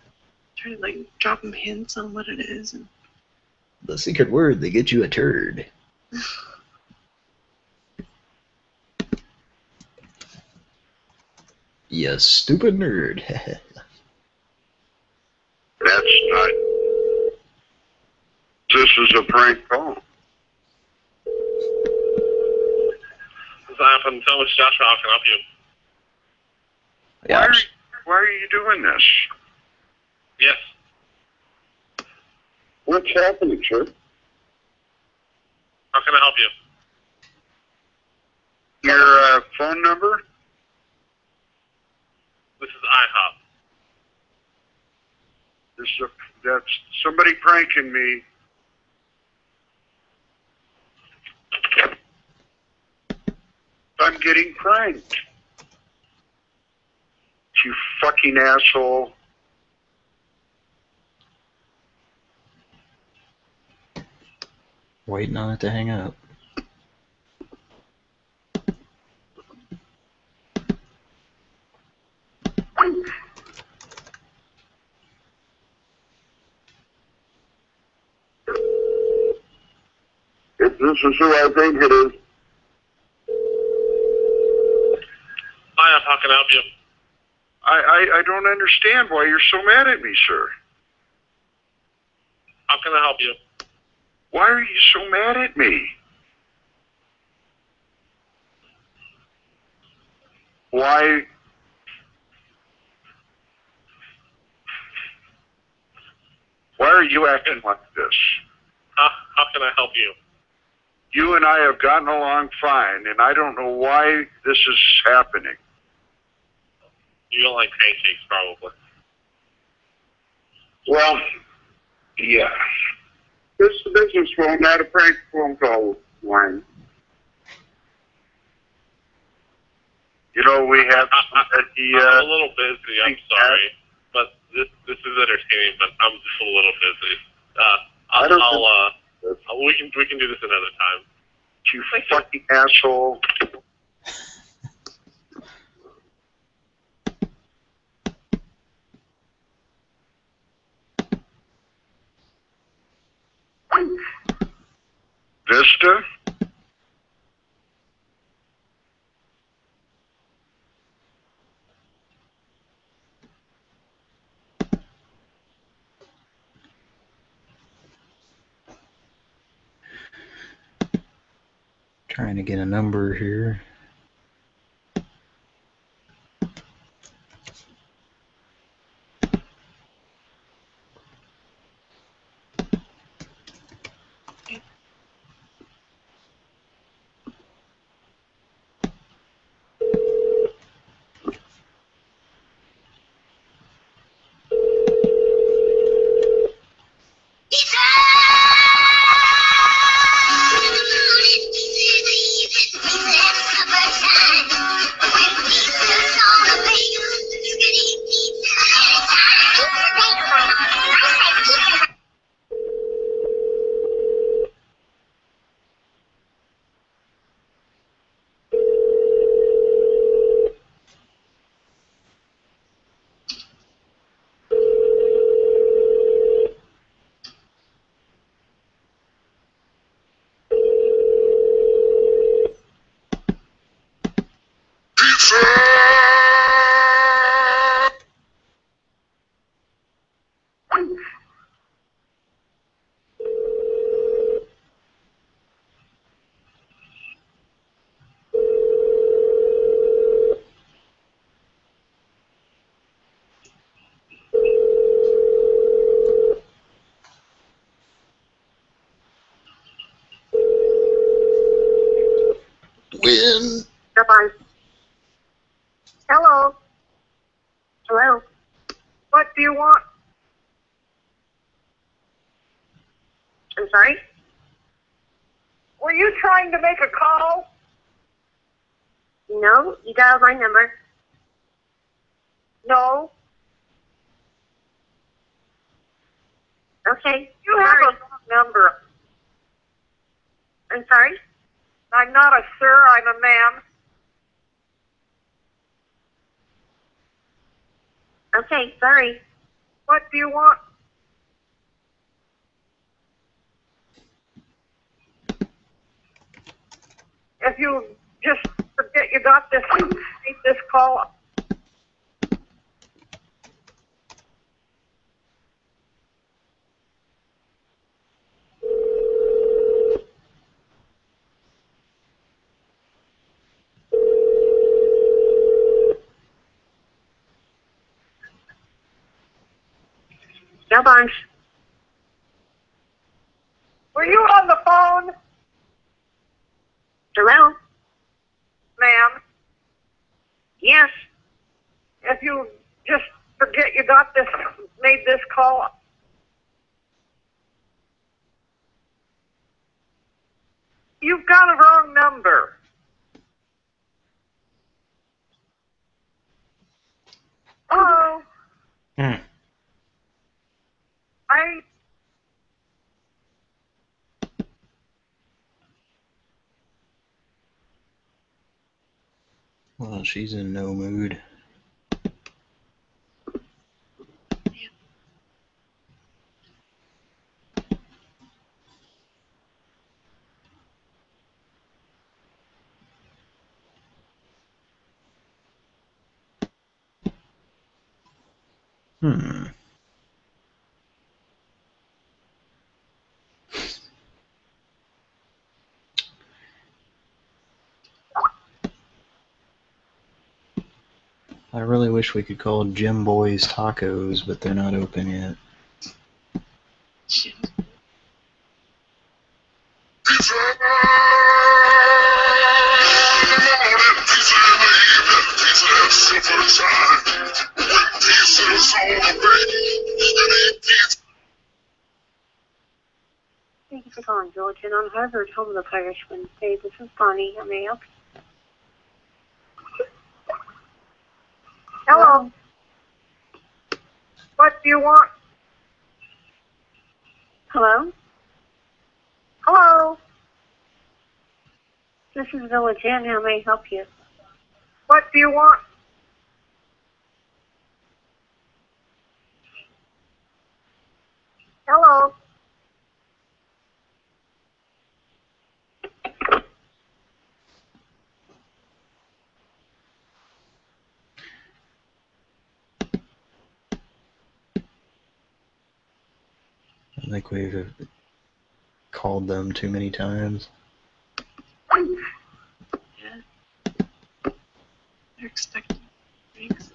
Try to like drop them hints on what it is. And The secret word that gets you a turd. You stupid nerd. That's not. This is a prank call. This is Ian from Thomas Joshua. How can I help you? Why are, why are you doing this? Yes. What's happening, sir? How can I help you? Your uh, phone number? This is IHOP. This is a, that's somebody pranking me. I'm getting pranked. You fucking asshole. Waiting on it to hang up. If this is who I think it is, IHOP. How can I help you? I, I, I don't understand why you're so mad at me, sir. How can I help you? Why are you so mad at me? Why? Why are you acting like this? How, how can I help you? you and I have gotten along fine, and I don't know why this is happening. You don't like pancakes, probably. Well, yeah. This is a business phone, not a prank phone call line. You know, we have at the, I'm uh, a little busy. I'm sorry, but this this is entertaining. But I'm just a little busy. Uh, I I'll, don't I'll uh, we can we can do this another time. you fucking asshole. Vista? Trying to get a number here. Win. Goodbye. Hello. Hello. What do you want? I'm sorry? Were you trying to make a call? No, you dialed my number. No. Okay. You have a wrong number. I'm sorry? I'm not a sir, I'm a ma'am. Okay, sorry. What do you want? If you just forget you got this, make this call. No bunch. Were you on the phone? Hello? Ma'am? Yes. If you just forget you got this, made this call. You've got a wrong number. Hello? Hmm. I Well, she's in no mood. Hmm. I really wish we could call Jimboy's Tacos, but they're not open yet. Thank you for calling Georgian on Harvard, home of the Pirates Wednesday. This is Bonnie. How may I help you? Hello. What do you want? Hello? Hello. This is Village Inn. How may I help you? What do you want? Hello. I think we've called them too many times. Yeah. They're expecting things.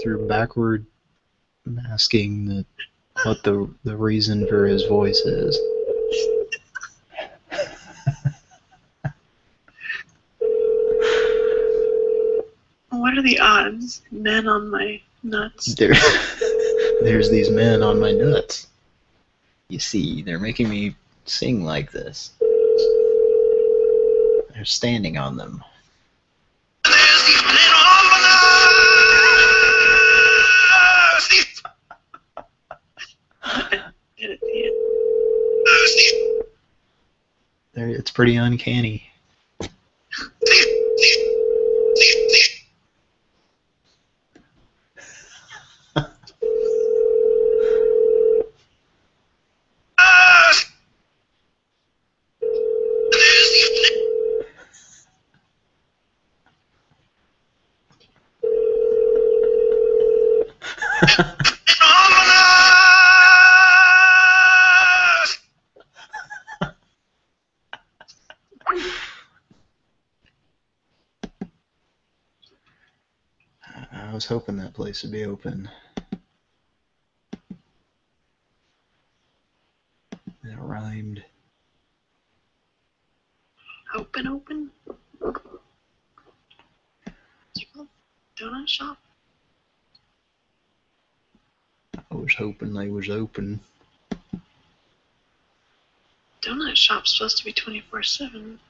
Through backward masking that what the the reason for his voice is. What are the odds? Men on my nuts. There, there's these men on my nuts. You see, they're making me sing like this. They're standing on them. Pretty uncanny. Place to be open. It rhymed. Open, open. Donut shop. I was hoping they was open. Donut shop's supposed to be 24 7.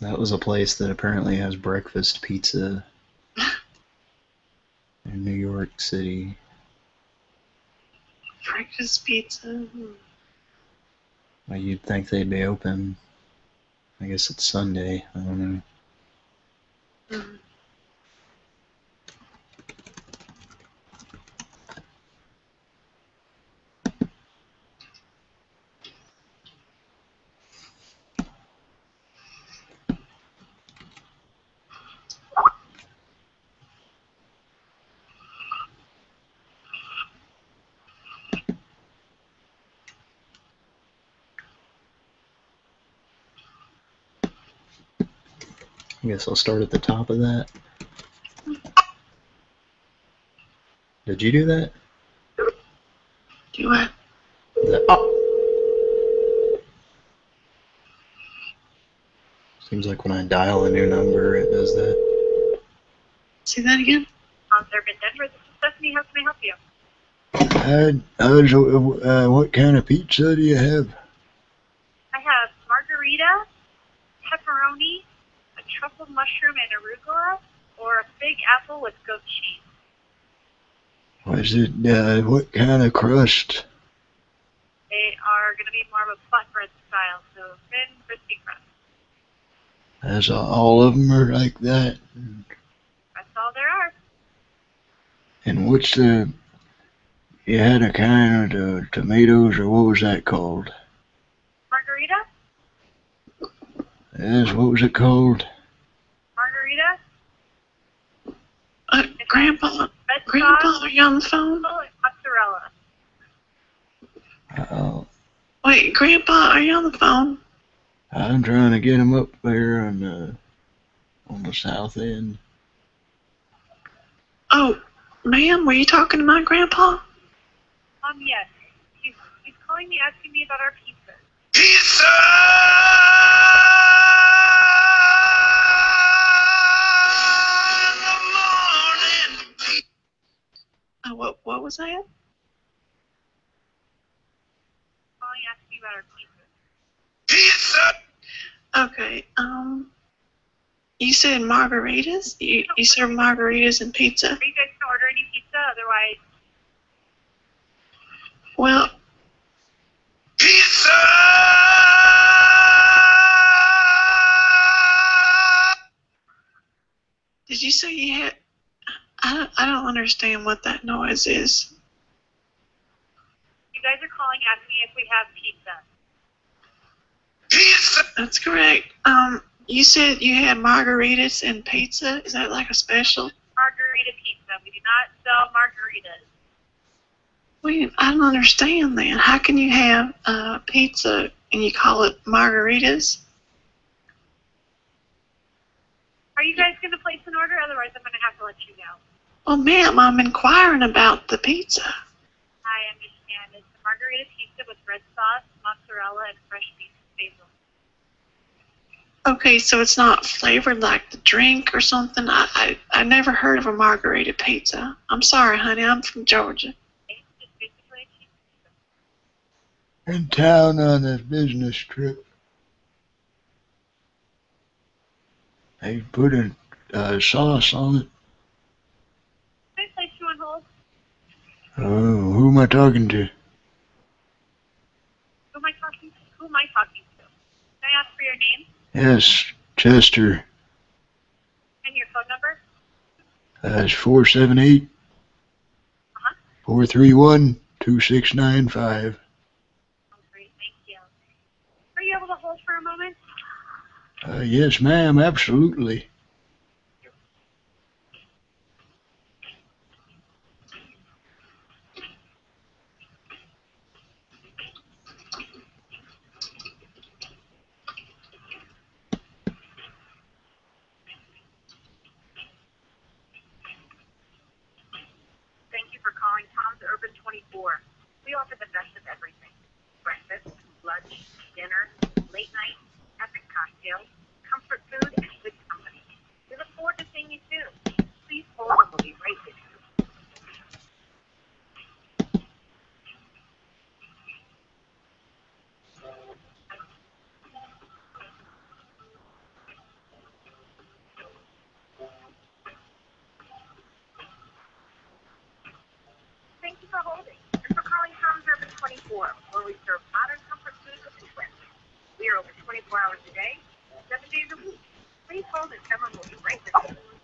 That was a place that apparently has breakfast pizza in New York City. Breakfast pizza. Well, you'd think they'd be open. I guess it's Sunday. I don't know. Hmm. I guess I'll start at the top of that. Did you do that? Do what? The- oh. Seems like when I dial a new number, it does that. Say that again? On Urban Denver, this is Stephanie. How can I help you? I, I was, uh, what kind of pizza do you have? I have margarita, pepperoni, a truffled mushroom and arugula, or a big apple with goat cheese. Was it, uh, what kind of crust? They are going to be more of a flatbread style, so thin, crispy crust. As all, all of them are like that. That's all there are. And what's the, you had a kind of uh, tomatoes, or what was that called? Margarita? Yes, what was it called? Margarita? Uh, Grandpa, Grandpa, are you on the phone? and mozzarella. Oh, Wait, Grandpa, are you on the phone? I'm trying to get him up there on the, on the south end. Oh, ma'am, were you talking to my grandpa? Um, yes. He's, he's calling me asking me about our pizza. Oh, what, what was that? Calling asking me about our pizza. Okay, um, you said margaritas? You, you serve margaritas and pizza? Are you guys to order any pizza? Otherwise, Well, Pizza. did you say you had? I don't, I don't understand what that noise is. you guys are calling asking if we have pizza. Pizza. That's correct. Um, you said you had margaritas and pizza. Is that like a special? Margarita pizza. We do not sell margaritas. Wait, I don't understand then. How can you have uh, pizza and you call it margaritas? Are you guys going to place an order? Otherwise, I'm going to have to let you know. Well, ma'am, I'm inquiring about the pizza. I understand. It's a margarita pizza with red sauce, mozzarella, and fresh beef basil. Okay, so it's not flavored like the drink or something. I, I I never heard of a margarita pizza. I'm sorry, honey. I'm from Georgia. It's basically a cheese In town on a business trip. They put a uh, sauce on it. Can I place you on hold? Oh, who am I talking to? Who am I talking to? Who am I talking to? Can I ask for your name Yes, Chester. and your phone number? That's four seven eight four three one two six nine five. Oh, great. Thank you. Are you able to hold for a moment? Uh, yes, ma'am, absolutely. Thank you for calling Tom's Urban 24. We offer the best of everything. Breakfast, lunch, dinner, late night, epic cocktails, comfort food, and good company. We look forward to seeing you soon. Please hold and we'll be right with you. Thank you for holding and for calling Tom's Urban 24, where we serve modern comfort food with twist. We are open 24 hours a day, seven days a week. Please hold and someone will be right with you.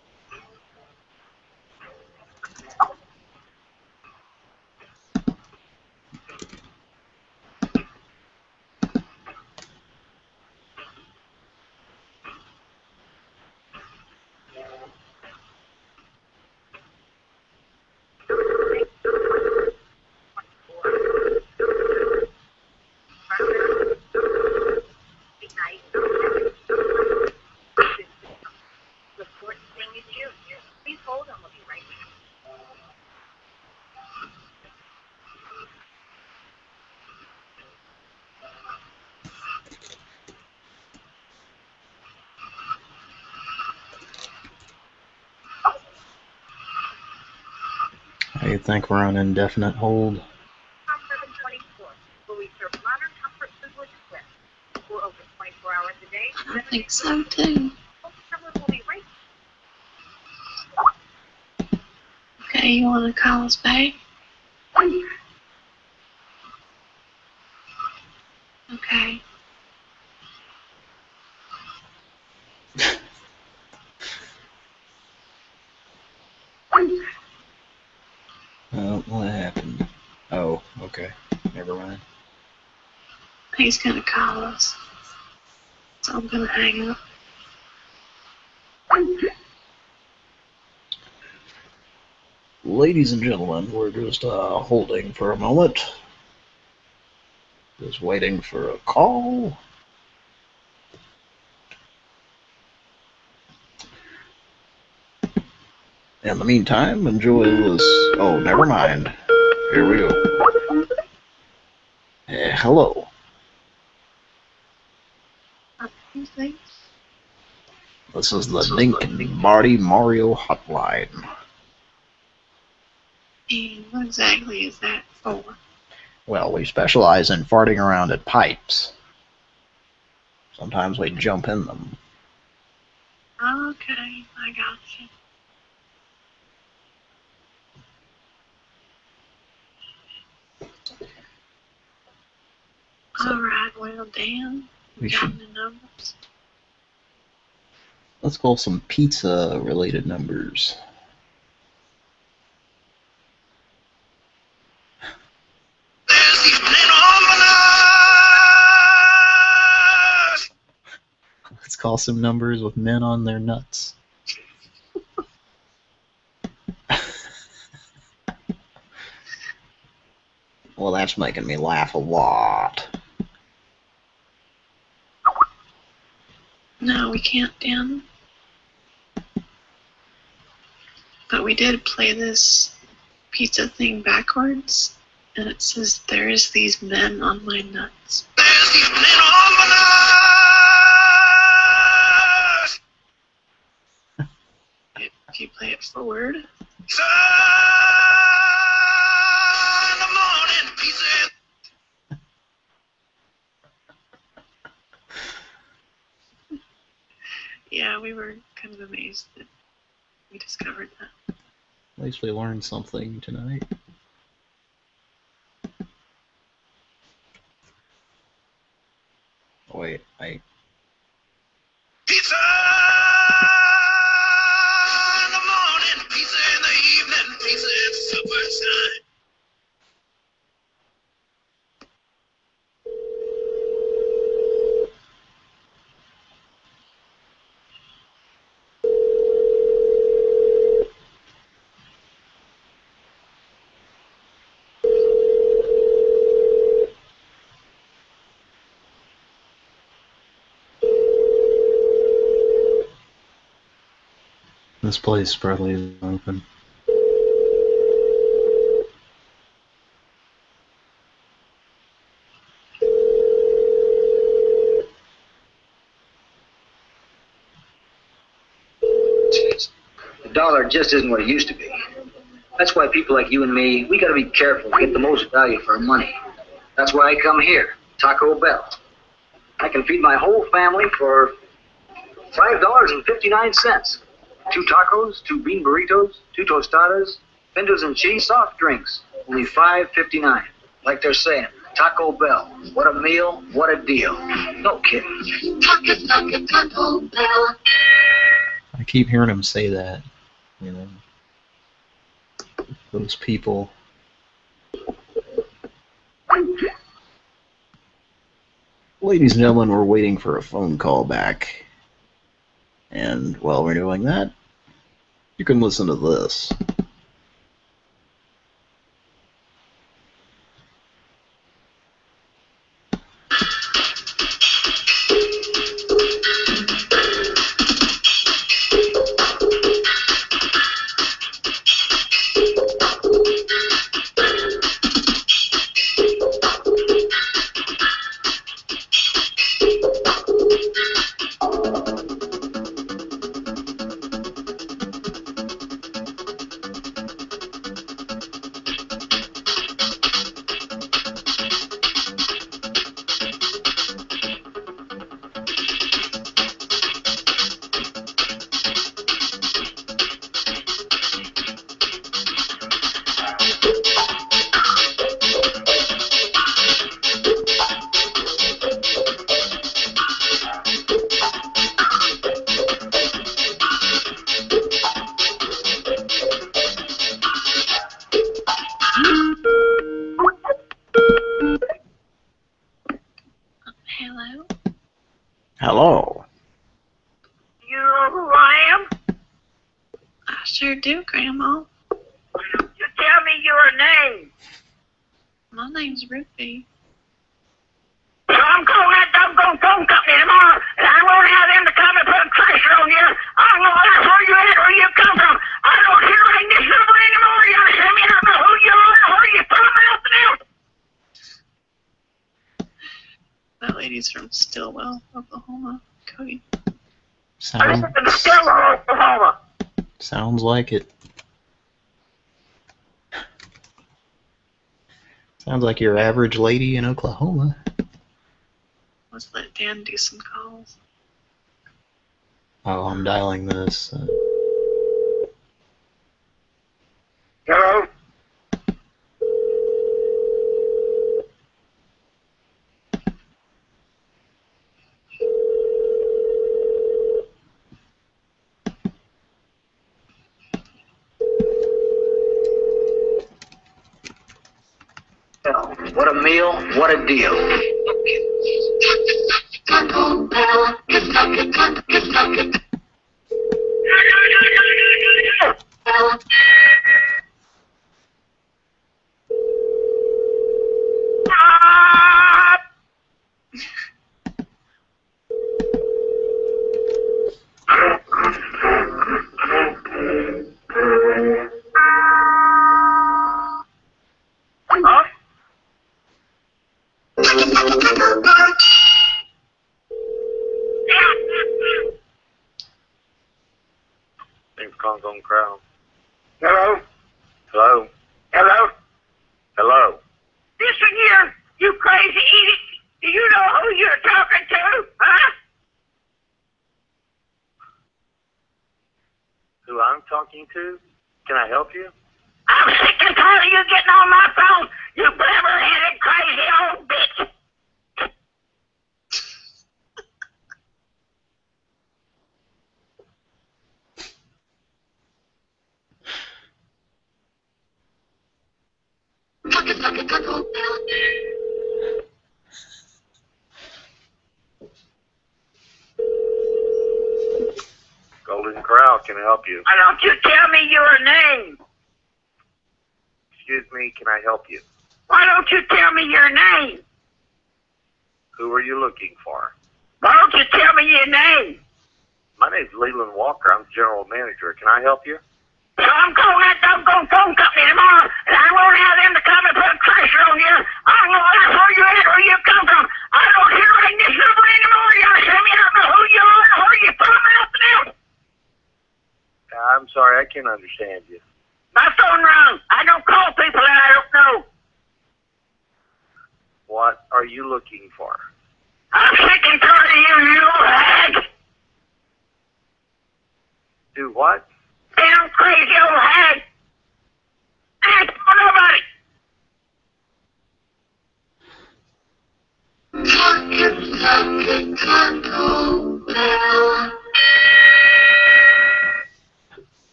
I think we're on indefinite hold. Tom Urban 24, where we serve modern comfort food with a twist. We're open 24 hours a day. I think so too. Okay, you want to call us back? Okay. Oh, what happened? Oh, okay. Never mind. He's gonna call us. So I'm gonna hang up. Ladies and gentlemen, we're just uh, holding for a moment. Just waiting for a call. In the meantime, enjoy this. Oh, never mind. Here we go. Eh, hello. This is the Dink and Marty Mario Hotline. And what exactly is that for? Well, we specialize in farting around at pipes. Sometimes we jump in them. Okay, I got you. Alright, well, Dan, We got should- the numbers. Let's call some pizza related numbers. Let's call some numbers with men on their nuts. Well, that's making me laugh a lot. No, we can't, Dan. But we did play this pizza thing backwards, and it says, There's these men on my nuts. If you play it forward, yeah, we were kind of amazed that we discovered that. At least we learned something tonight. Oh, wait, I. This place probably isn't open. The dollar just isn't what it used to be. That's why people like you and me, we gotta be careful to get the most value for our money. That's why I come here, Taco Bell. I can feed my whole family for $5.59. Two tacos, two bean burritos, two tostadas, pintos and cheese soft drinks. Only five fifty-nine. Like they're saying, Taco Bell. What a meal, what a deal. No kidding. Taco, taco, Taco Bell. I keep hearing him say that. You know, those people. Ladies and gentlemen, we're waiting for a phone call back. And while we're doing that, you can listen to this. Hello. Hello. You know who I am? I sure do, Grandma. You tell me your name. My name's Ruthie. I'm going that doggone phone company tomorrow, and I won't have them to come and put pressure on you. I don't know where you at, where you come from. I don't care like this. That lady's from Stilwell, Oklahoma. Cody. Sound, I'm Oklahoma. sounds like it. Sounds like your average lady in Oklahoma. Let's let Dan do some calls. Oh, I'm dialing this. Uh, Hello? What a meal, what a deal.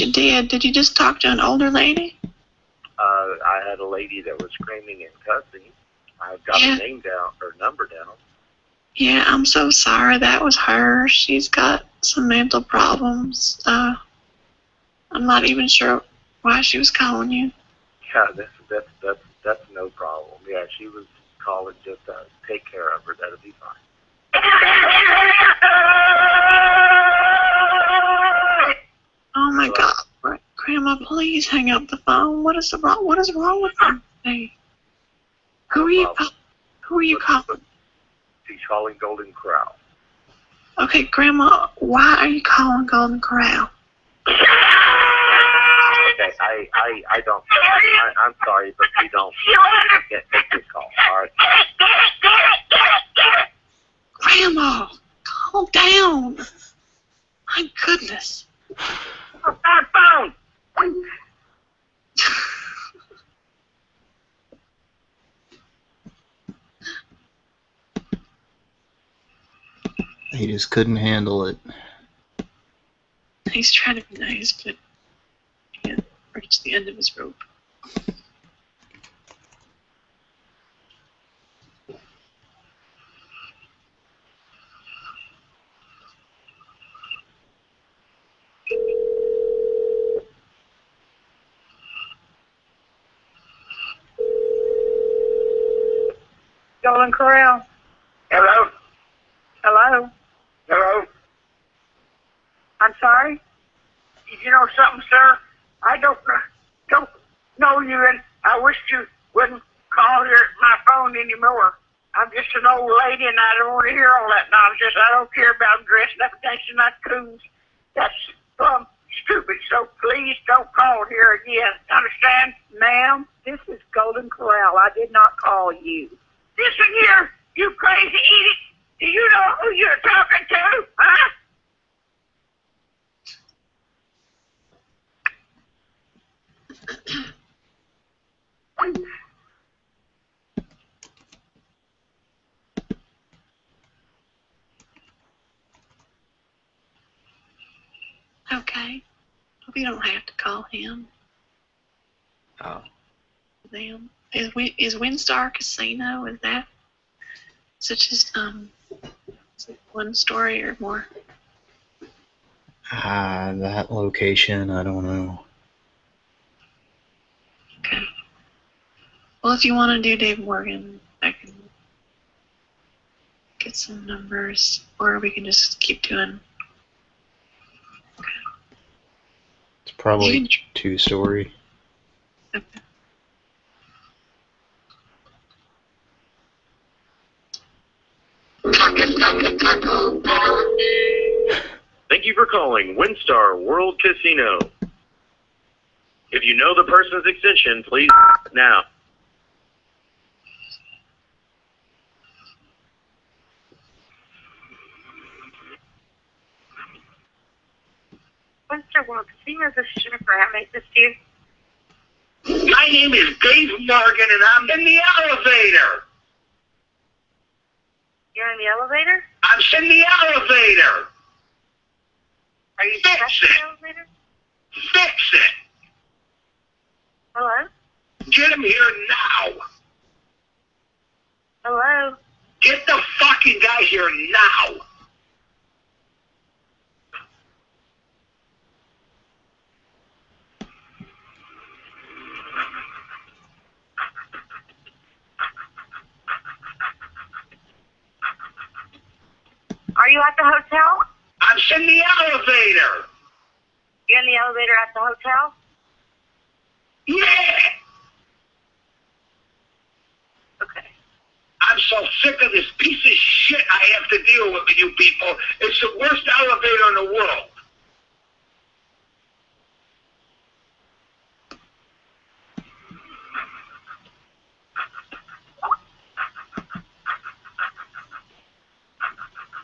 I believe she did. Did you just talk to an older lady? Uh, I had a lady that was screaming and cussing. I've got Yeah. her name down, her number down. Yeah, I'm so sorry. That was her. She's got some mental problems. Uh, I'm not even sure why she was calling you. Yeah, that's that's that's that's no problem. Yeah, she was calling just to Grandma, please hang up the phone. What is the wrong? What is wrong with her? Hey, who are you? Call- who are you calling? She's calling Golden Corral. Okay, Grandma, why are you calling Golden Corral? Okay, I I I don't. I, I'm sorry, but we don't get take this call. All right. Grandma, calm down. My goodness. That phone. He just couldn't handle it. He's trying to be nice, but he can't reach the end of his rope. Lady, and I don't want to hear all that nonsense. I don't care about dressing up dancing like coons. That's um, stupid. So please don't call here again. Understand? Ma'am, this is Golden Corral. I did not call you. Listen here, you crazy idiot. Do you know who you're talking to? Huh? Okay. Hope you don't have to call him. Oh. Them. Is is WinStar Casino? Is that such as um is it one story or more? Ah, that location, I don't know. Okay. Well, if you want to do Dave Morgan, I can get some numbers, or we can just keep doing. Probably You two story. Thank you for calling WinStar World Casino. If you know the person's extension, please now. Casino, this is Jennifer. How may assist you? My name is Dave Morgan, and I'm in the elevator. You're in the elevator? I'm in the elevator. Are you Fix stuck it. in the elevator? Fix it. Hello? Get him here now. Hello? Get the fucking guy here now. Are you at the hotel? I'm in the elevator. You're in the elevator at the hotel? Yeah. Okay. I'm so sick of this piece of shit I have to deal with with you people. It's the worst elevator in the world.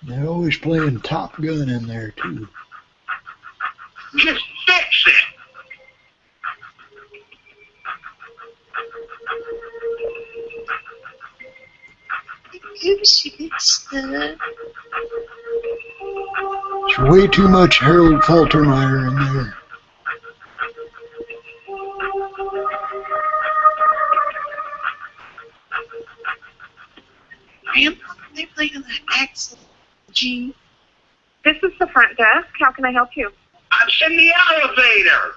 They're always playing Top Gun in there too. Just fix it. There's way too much Harold Faltermeyer in there. Front desk. How can I help you? I'm in the elevator.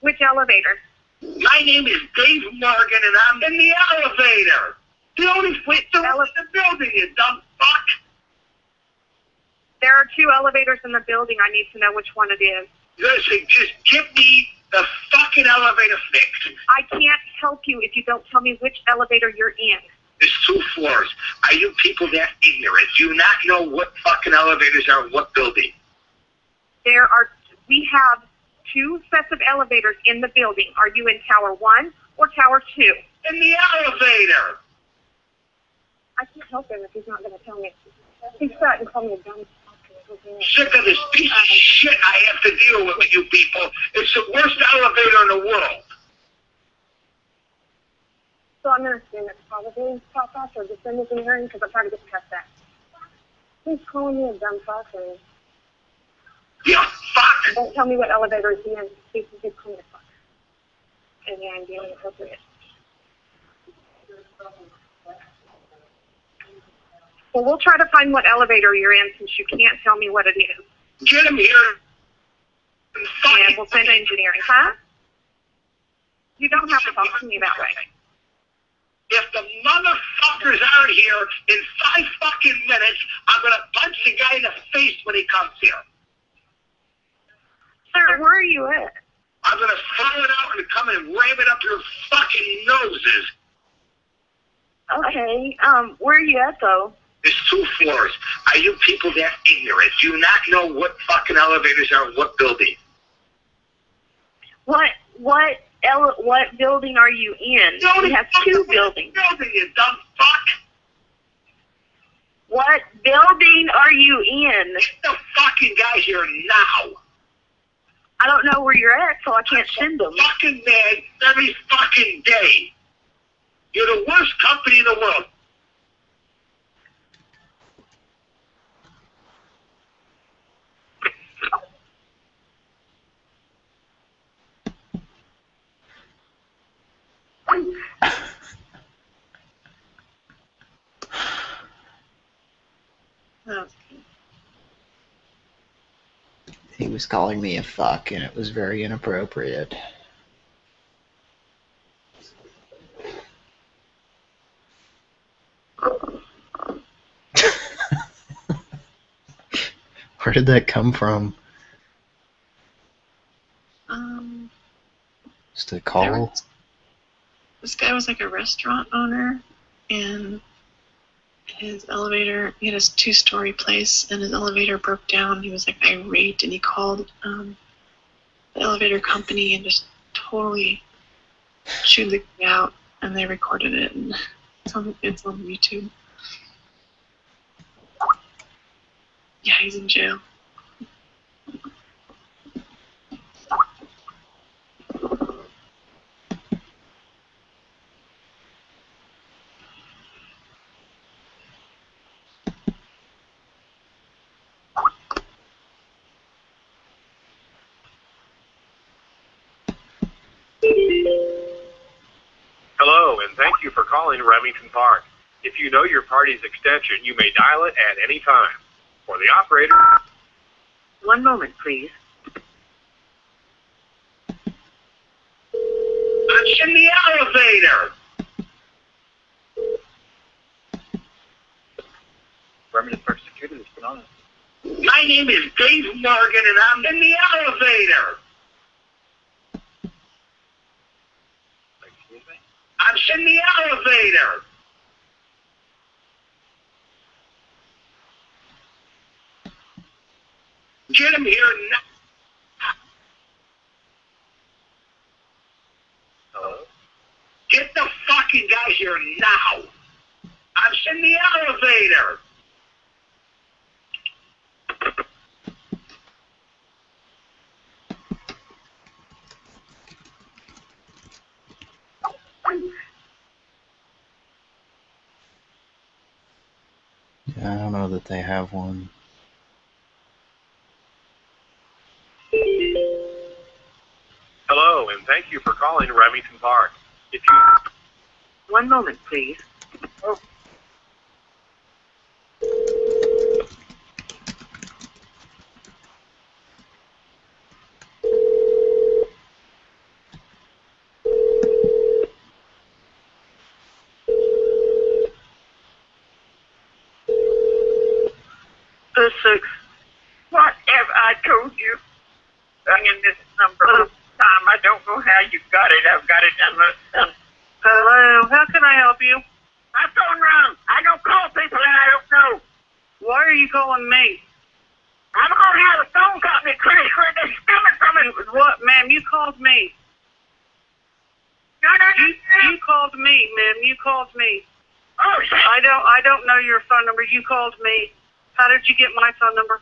Which elevator? My name is Dave Morgan, and I'm in the elevator. The only place to in the building, you dumb fuck. There are two elevators in the building. I need to know which one it is. Listen, just give me the fucking elevator fixed. I can't help you if you don't tell me which elevator you're in. There's two floors. Are you people that ignorant? Do you not know what fucking elevators are in what building? There are, we have two sets of elevators in the building. Are you in Tower 1 or Tower 2? In the elevator. I can't help him if he's not going to tell me. He's sat and called me a dumb Sick of this piece of shit I have to deal with with you people. It's the worst elevator in the world. So I'm going to assume it's probably South Off or Defend Engineering because I'm trying to get past that. Who's calling me a dumb fucker? You fuck! Don't tell me what elevator is in. You can just call me a fuck. And yeah, I'm being inappropriate. Well, we'll try to find what elevator you're in since you can't tell me what it is. Get him here. And we'll send engineering, huh? You don't have to talk to me that way. If the motherfuckers aren't here in five fucking minutes, I'm gonna punch the guy in the face when he comes here. Sir, where are you at? I'm gonna throw it out and come and ram it up your fucking noses. Okay, um, where are you at though? There's two floors. Are you people that ignorant? Do you not know what fucking elevators are in what building? What what ele- what building are you in? No, we have two buildings. Building, you dumb fuck. What building are you in? Get The fucking guy here now. I don't know where you're at, so I can't send them. Fucking mad every fucking day. You're the worst company in the world. He was calling me a fuck, and it was very inappropriate. Where did that come from? Um, Just a call? This guy was like a restaurant owner, and his elevator, he had a two-story place, and his elevator broke down. He was like irate, and he called um, the elevator company and just totally chewed the guy out, and they recorded it, and it's on, it's on YouTube. Yeah, he's in jail. Thank you Remington Park. If you know your party's extension, you may dial it at any time. For the operator, One moment, please. That's in the elevator. Remington Park Security is put on. My name is Dave Morgan, and I'm in the elevator. Excuse me? I'm in the elevator. Get him here now. Get the fucking guy here now. I'm in the elevator. Yeah, I don't know that they have one. hello, and thank you for calling Remington Park. If you One moment, please. The six. What have I told you? Ringing this number all the time. I don't know how you got it. I've got it on the. Um, Hello, how can I help you? my phone rung. I don't call people that I don't know. Why are you calling me? I'm gonna have a phone company trace where this is coming from. It. What, ma'am? You called me. No, no, no. You you called me, ma'am. You called me. Oh, shit. I don't I don't know your phone number. You called me. How did you get my phone number?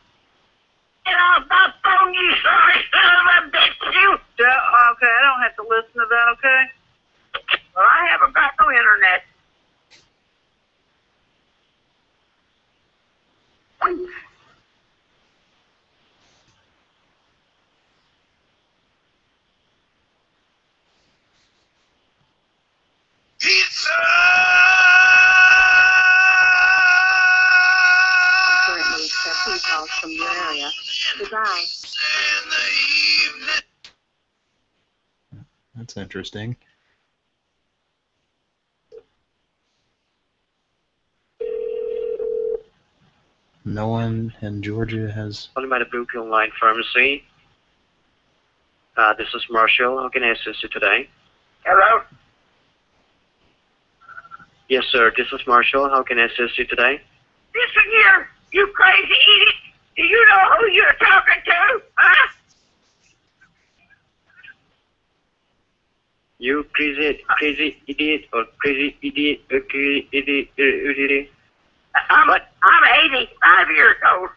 Get off my phone, you sorry son of a bitch, you. Yeah, okay, I don't have to listen to that. Okay. Well, I haven't got no internet. Currently accepting calls from your area. Goodbye. That's interesting. No one in Georgia has. Calling by the Blue Pill Line Pharmacy. Uh, this is Marshall. How can I assist you today? Hello? Yes, sir. This is Marshall. How can I assist you today? Listen here, you crazy idiot. Do you know who you're talking to? Huh? You crazy, crazy idiot or crazy idiot or crazy idiot, uh, idiot. I'm, I'm 85 years old.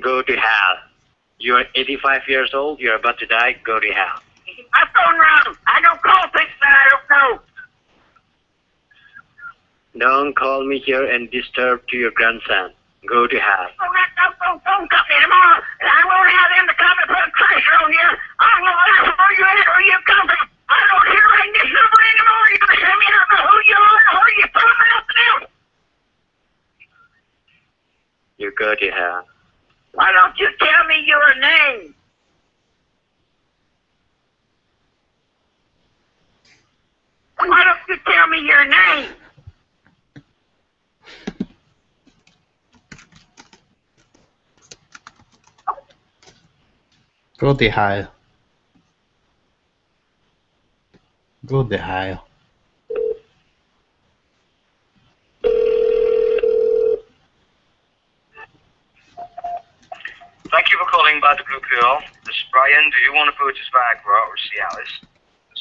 Go to hell. You are 85 years old. You're about to die. Go to hell. My phone wrong. I don't call things that I don't know. Don't call me here and disturb to your grandson. Go to hell. Oh, that don't phone, phone company tomorrow, and I won't have them to come and put pressure on you. I don't know where you at or you come from. I don't hear like this number anymore. You understand me? I don't know who you are or who you or nothing else. You go to hell. Why don't you tell me your name? Why don't you tell me your name? Go to hell. Go to hell. Thank you for calling by the Blue Pill. This is Brian. Do you want to purchase Viagra or Cialis?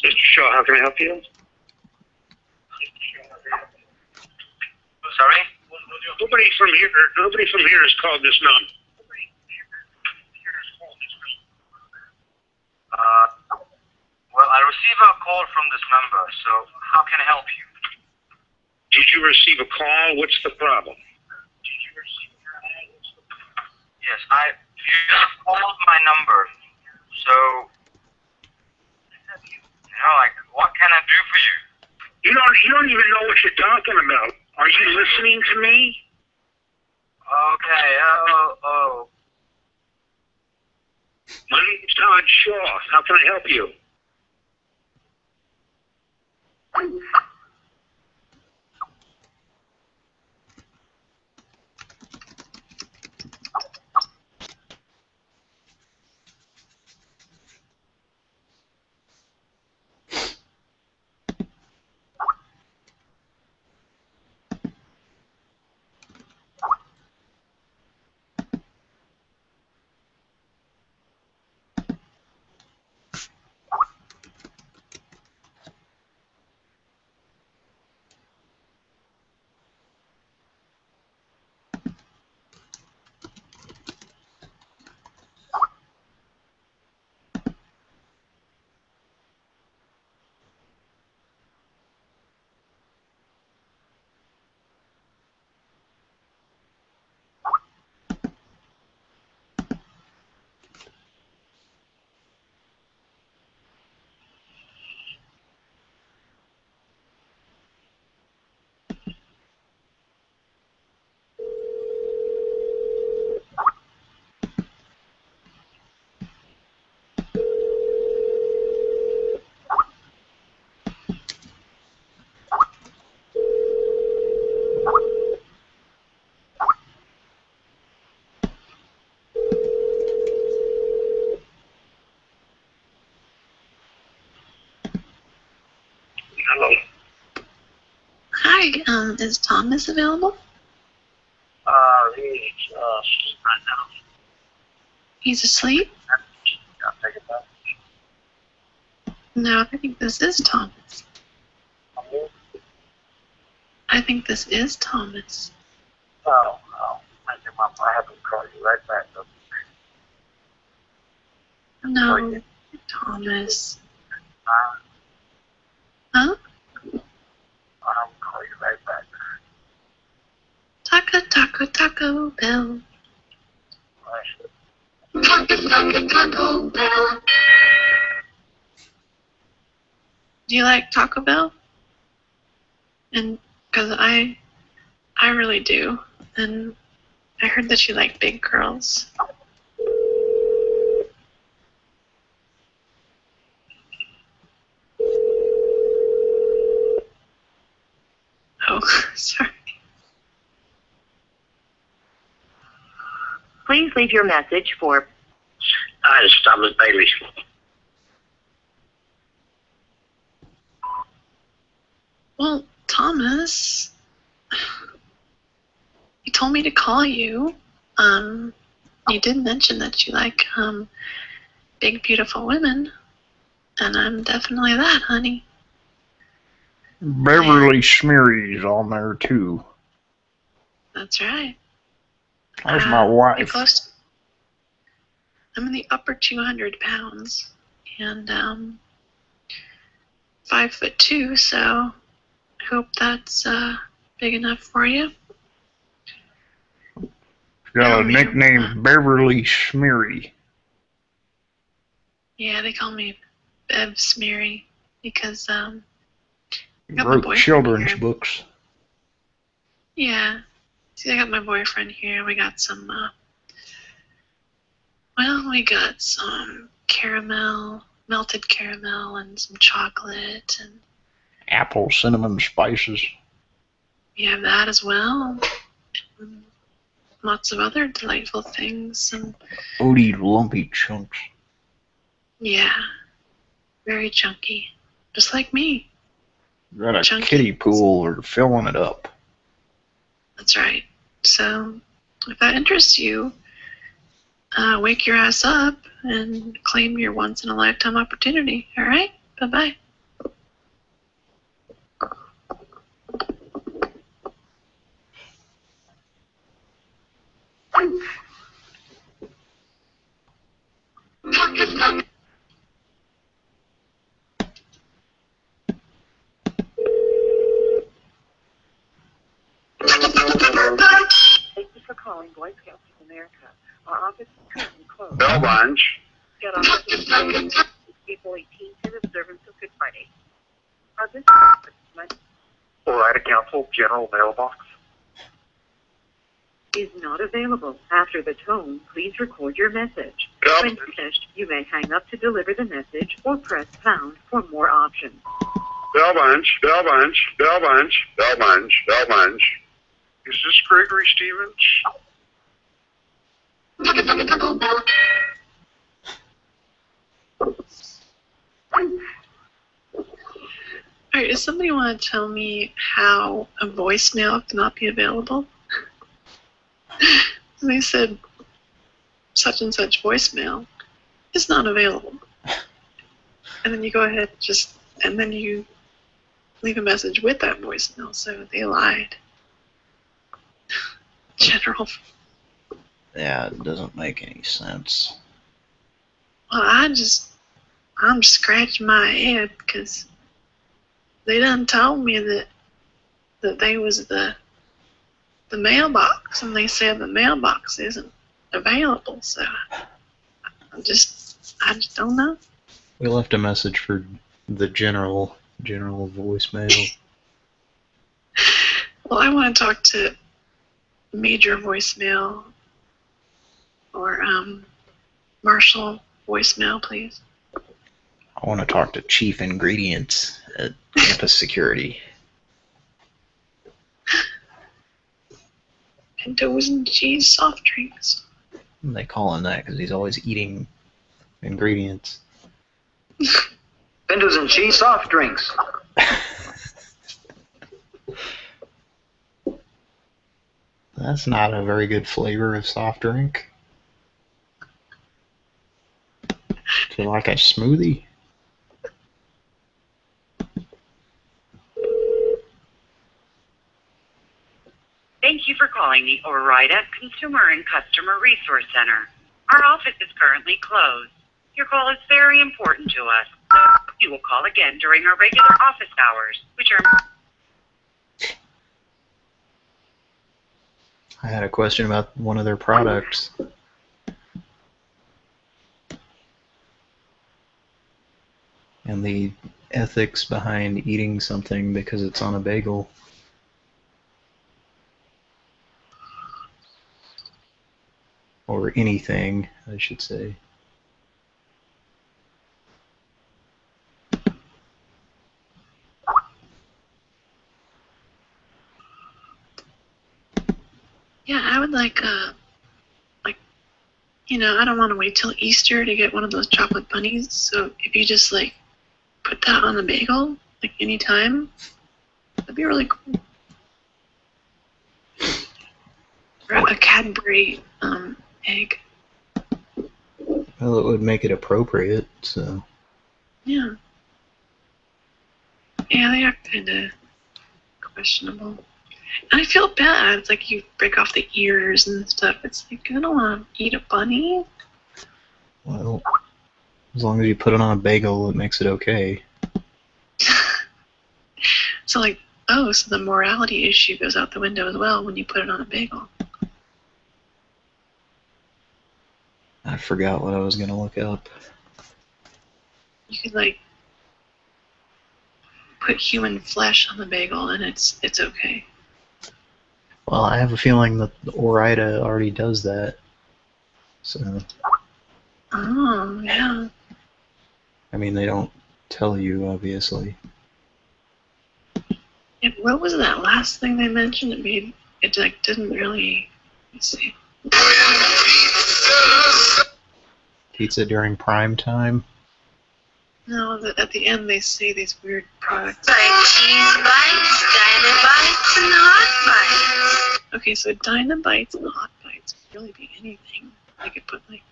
Mr. Shaw, how can I help you? Sorry? Nobody from here. Nobody from here has called this number. Uh, well, I received a call from this number, so how can I help you? Did you receive a call? What's the problem? Yes, I. You just called my number, so. You know, like, what can I do for you? You don't. You don't even know what you're talking about. Are you listening to me? Okay, oh, oh. My name's Todd Shaw. How can I help you? Hi, um, is Thomas available? Uh, he's uh, right now. He's asleep? I'll take it back. No, I think this is Thomas. I think this is Thomas. Oh, oh. I think Mom, I have to call you right back. No, Thomas. Uh, Huh? I'll call you right back. Taco, taco, Taco Bell. Taco, Bell. Do you like Taco Bell? And because I, I really do, and I heard that you like big girls. Oh, sorry. Please leave your message for Hi, this is Thomas Bailey. Well, Thomas, you told me to call you. Um, you did mention that you like um, big, beautiful women, and I'm definitely that, honey. Beverly Smeary's on there too. That's right. There's Uh, my you're wife. I'm in the upper 200 pounds, and um, five foot two, so I hope that's uh, big enough for you. Got a nickname Beverly Smeary. Yeah, they call me Bev Smeary because um, I Wrote children's here. books. Yeah. See, I got my boyfriend here. We got some, uh, well, we got some caramel, melted caramel, and some chocolate, and Apple cinnamon spices. we have that as well. And lots of other delightful things. Some, Odie lumpy chunks. yeah, very chunky, just like me. Got a Chunky. kiddie pool or filling it up. That's right. So, if that interests you, uh, wake your ass up and claim your once in a lifetime opportunity. All right? Bye bye. Calling Boy Scouts of America. Our office is currently closed. Bell Bunch. Get on April 18th in observance of Good Friday. Our business appointment Ora Council General Mailbox. is not available. After the tone, please record your message. When finished, you may hang up to deliver the message or press pound for more options. Bell Bunch. Bell Bunch. Bell Bunch. Bell Bunch. Bell Bunch. Is this Gregory Stevens? All right, does somebody want to tell me how a voicemail cannot be available? they said such and such voicemail is not available. And then you go ahead just and then you leave a message with that voicemail, so they lied. General Yeah, it doesn't make any sense. Well, I just, I'm scratching my head because they done told me that that they was the the mailbox, and they said the mailbox isn't available. So I just, I just don't know. We left a message for the general general voicemail. Well, I want to talk to Major voicemail or um, Marshall voicemail, please. I want to talk to Chief Ingredients at Campus Security. Pintos and cheese soft drinks. They call him that because he's always eating ingredients. Pintos and cheese soft drinks. That's not a very good flavor of soft drink. Do you like a smoothie? Thank you for calling the Ore-Ida Consumer and Customer Resource Center. Our office is currently closed. Your call is very important to us. You will call again during our regular office hours, which are I had a question about one of their products. And the ethics behind eating something because it's on a bagel. Or anything, I should say. Would like uh like you know, I don't want to wait till Easter to get one of those chocolate bunnies. So if you just like put that on the bagel, like anytime, that'd be really cool. Or a Cadbury um, egg. Well, it would make it appropriate, so. Yeah. Yeah, they are kind of questionable. And I feel bad. It's like you break off the ears and stuff. It's like, I don't want to eat a bunny. Well, as long as you put it on a bagel, it makes it okay. So, like, oh, so the morality issue goes out the window as well when you put it on a bagel. I forgot what I was going to look up. You could, like, put human flesh on the bagel and it's it's okay. Well, I have a feeling that the Ore-Ida already does that. So, Oh, yeah. I mean, they don't tell you, obviously. And what was that last thing they mentioned? It made it like didn't really. Let's see. Pizza during prime time. No, the, at the end they say these weird products. Like cheese bites, dino bites, and hot bites. Okay, so Dynabites and Hot Bites could really be anything. They could put like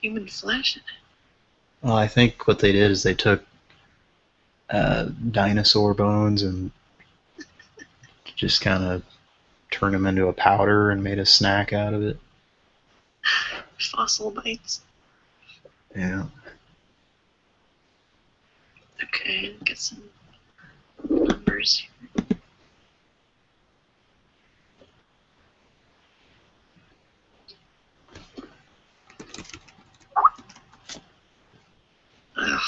human flesh in it. Well, I think what they did is they took uh, dinosaur bones and just kind of turned them into a powder and made a snack out of it. Fossil bites. Yeah. Okay, get some numbers. Ugh.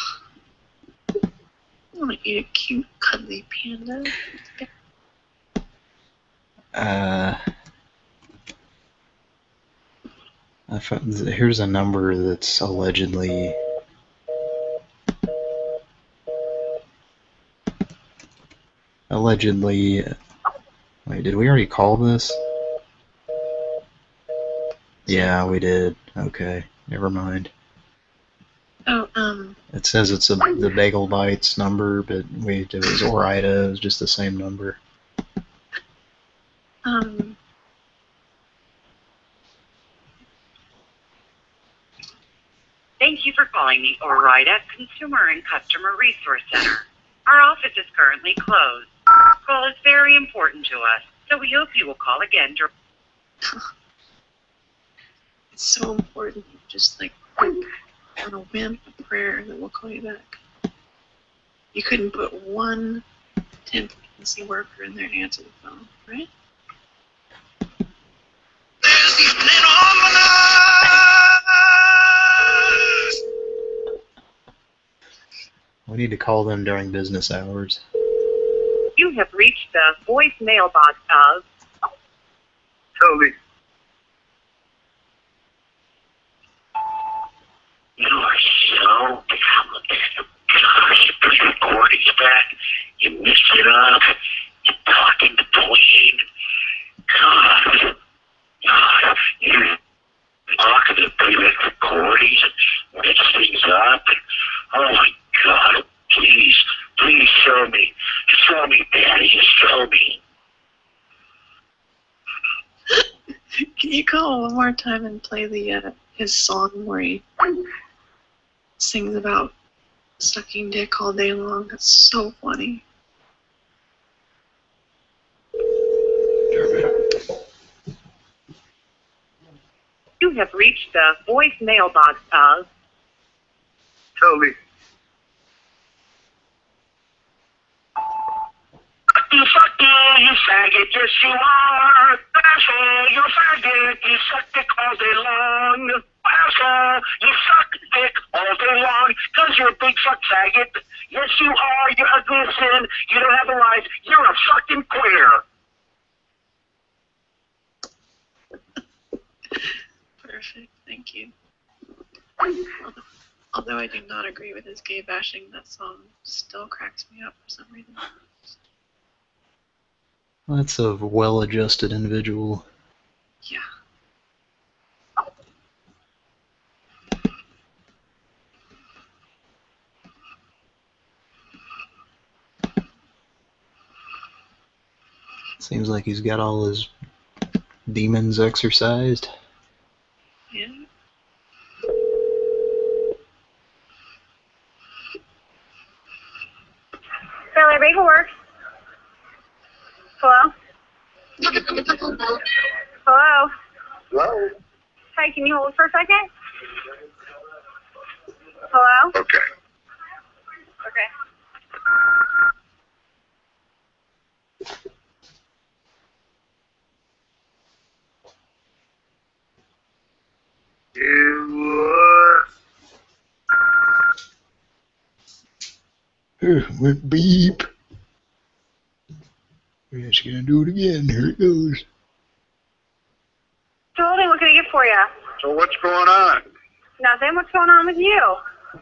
I want to eat a cute, cuddly panda. Uh, I found, here's a number that's allegedly allegedly. Wait, did we already call this? Yeah, we did. Okay, never mind. Oh, um, It says it's a the Bagel Bites number, but we it was Ore-Ida. It was just the same number. um, Thank you for calling the Ore-Ida Consumer and Customer Resource Center. Our office is currently closed. This call is very important to us, so we hope you will call again during. it's so important. Just like on a whim, a prayer that we'll call you back. You couldn't put one temp agency worker in there to answer the phone, right? We need to call them during business hours. Have reached the voicemail box of Toby. You are so talented. Gosh, you recordings back. You mixed it up. You talking the plane. God. God. You talking to previous recordings. Mix things up. Oh my God. Please. Please show me. Show me, Daddy. Just show me. Can you call one more time and play the uh, his song where he sings about sucking dick all day long? That's so funny. you have reached the voicemail box of Toby. You fuck you. faggot, yes you are. Asshole, you faggot, you suck dick all day long. Asshole, you suck dick all day long, cause you're a big fuck faggot. Yes you are, you're ugly as sin, you don't have a life, you're a fucking queer. Perfect. Thank you. Although I do not agree with his gay bashing, that song still cracks me up for some reason. That's a well-adjusted individual. Yeah. Seems like he's got all his demons exercised. Yeah. Fairly Bagel Works. Hello? Hello? Hello? Hi, can you hold for a second? Hello? Okay. Okay. Uh, went beep. We're gonna do it again. Here it goes. Jordan, what can I get for you? So what's going on? Nothing. What's going on with you? Is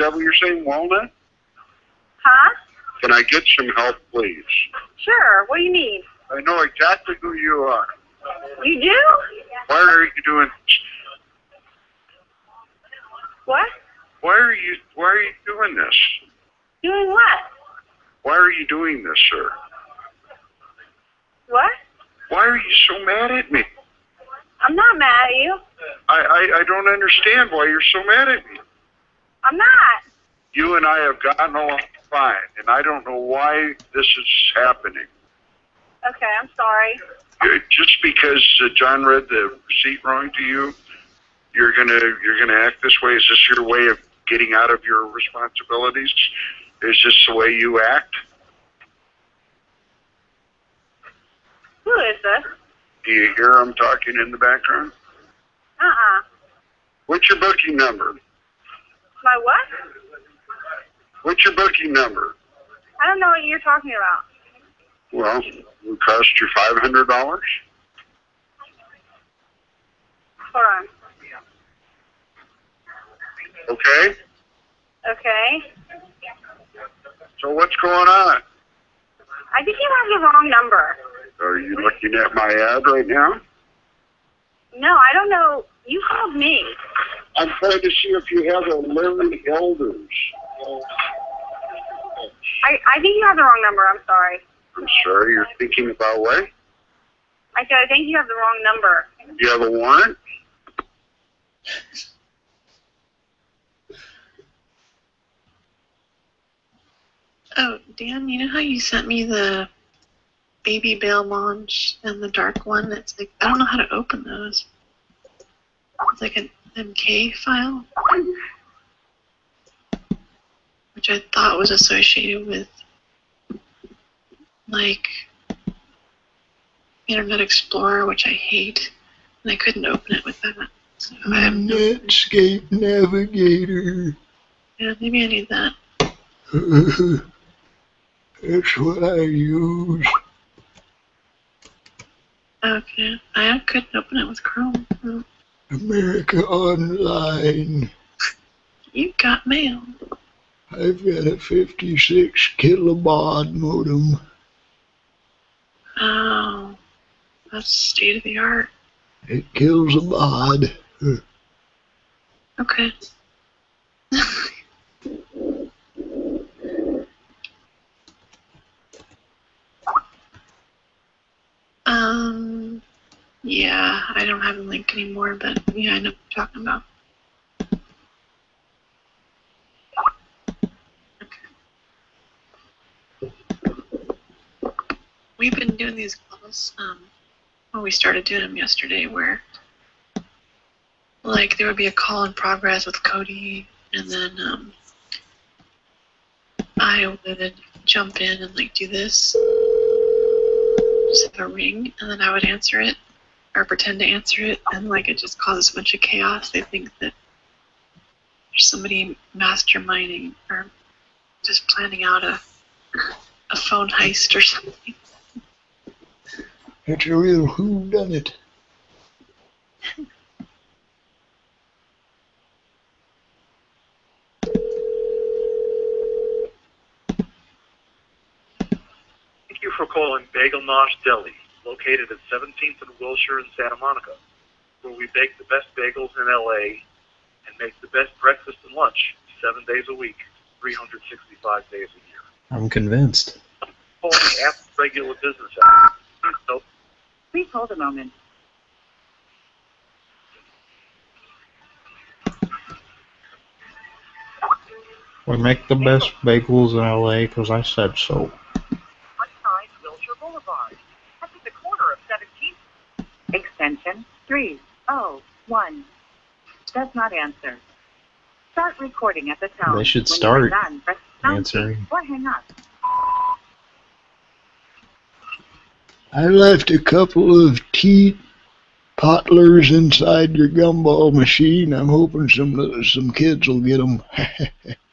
that what you're saying, Walnut? Huh? Can I get some help, please? Sure. What do you need? I know exactly who you are. You do? Why are you doing? What? Why are you? Why are you doing this? Doing what? Why are you doing this, sir? What? Why are you so mad at me? I'm not mad at you. I, I, I don't understand why you're so mad at me. I'm not. You and I have gotten along fine, and I don't know why this is happening. Okay, I'm sorry. Just because uh, John read the receipt wrong to you, you're gonna you're gonna act this way. Is this your way of getting out of your responsibilities? Is this the way you act? Who is this? Do you hear him talking in the background? Uh-uh. What's your booking number? My what? What's your booking number? I don't know what you're talking about. Well, it cost you five hundred dollars. Hold on. Okay. Okay. So what's going on? I think you have the wrong number. Are you looking at my ad right now? No, I don't know. You called me. I'm trying to see if you have a Larry Elders. I, I think you have the wrong number. I'm sorry. I'm sorry, you're thinking about what? I said I think you have the wrong number. Do you have a warrant? Oh, Dan, you know how you sent me the baby bail launch and the dark one? That's like I don't know how to open those. It's like an MK file, which I thought was associated with like Internet Explorer, which I hate, and I couldn't open it with that. So I have no. Netscape Navigator. Yeah, maybe I need that. That's what I use. Okay, I couldn't open it with Chrome. America Online. You got mail. I've got a 56 kilobaud modem. Oh, that's state of the art. It kills a mod. Okay. um, yeah, I don't have a link anymore, but yeah, I know what you're talking about. We've been doing these calls. Um, well, we started doing them yesterday, where like there would be a call in progress with Cody, and then um, I would jump in and like do this. Have a ring, and then I would answer it or pretend to answer it, and like it just causes a bunch of chaos. They think that there's somebody masterminding or just planning out a a phone heist or something. It's a real who done it. Thank you for calling Bagel Nosh Deli, located at 17th and Wilshire in Santa Monica, where we bake the best bagels in LA and make the best breakfast and lunch seven days a week, 365 days a year. I'm convinced. Calling after regular business hours. Please Please hold a moment. We make the best bagels in LA because I said so. Side Wilshire Boulevard. That's at the corner of 17th. Extension 301. Does not answer. Start recording at the tone. They should When start done, press pound answering. Or hang up. I left a couple of tea potlers inside your gumball machine. I'm hoping some some kids will get them.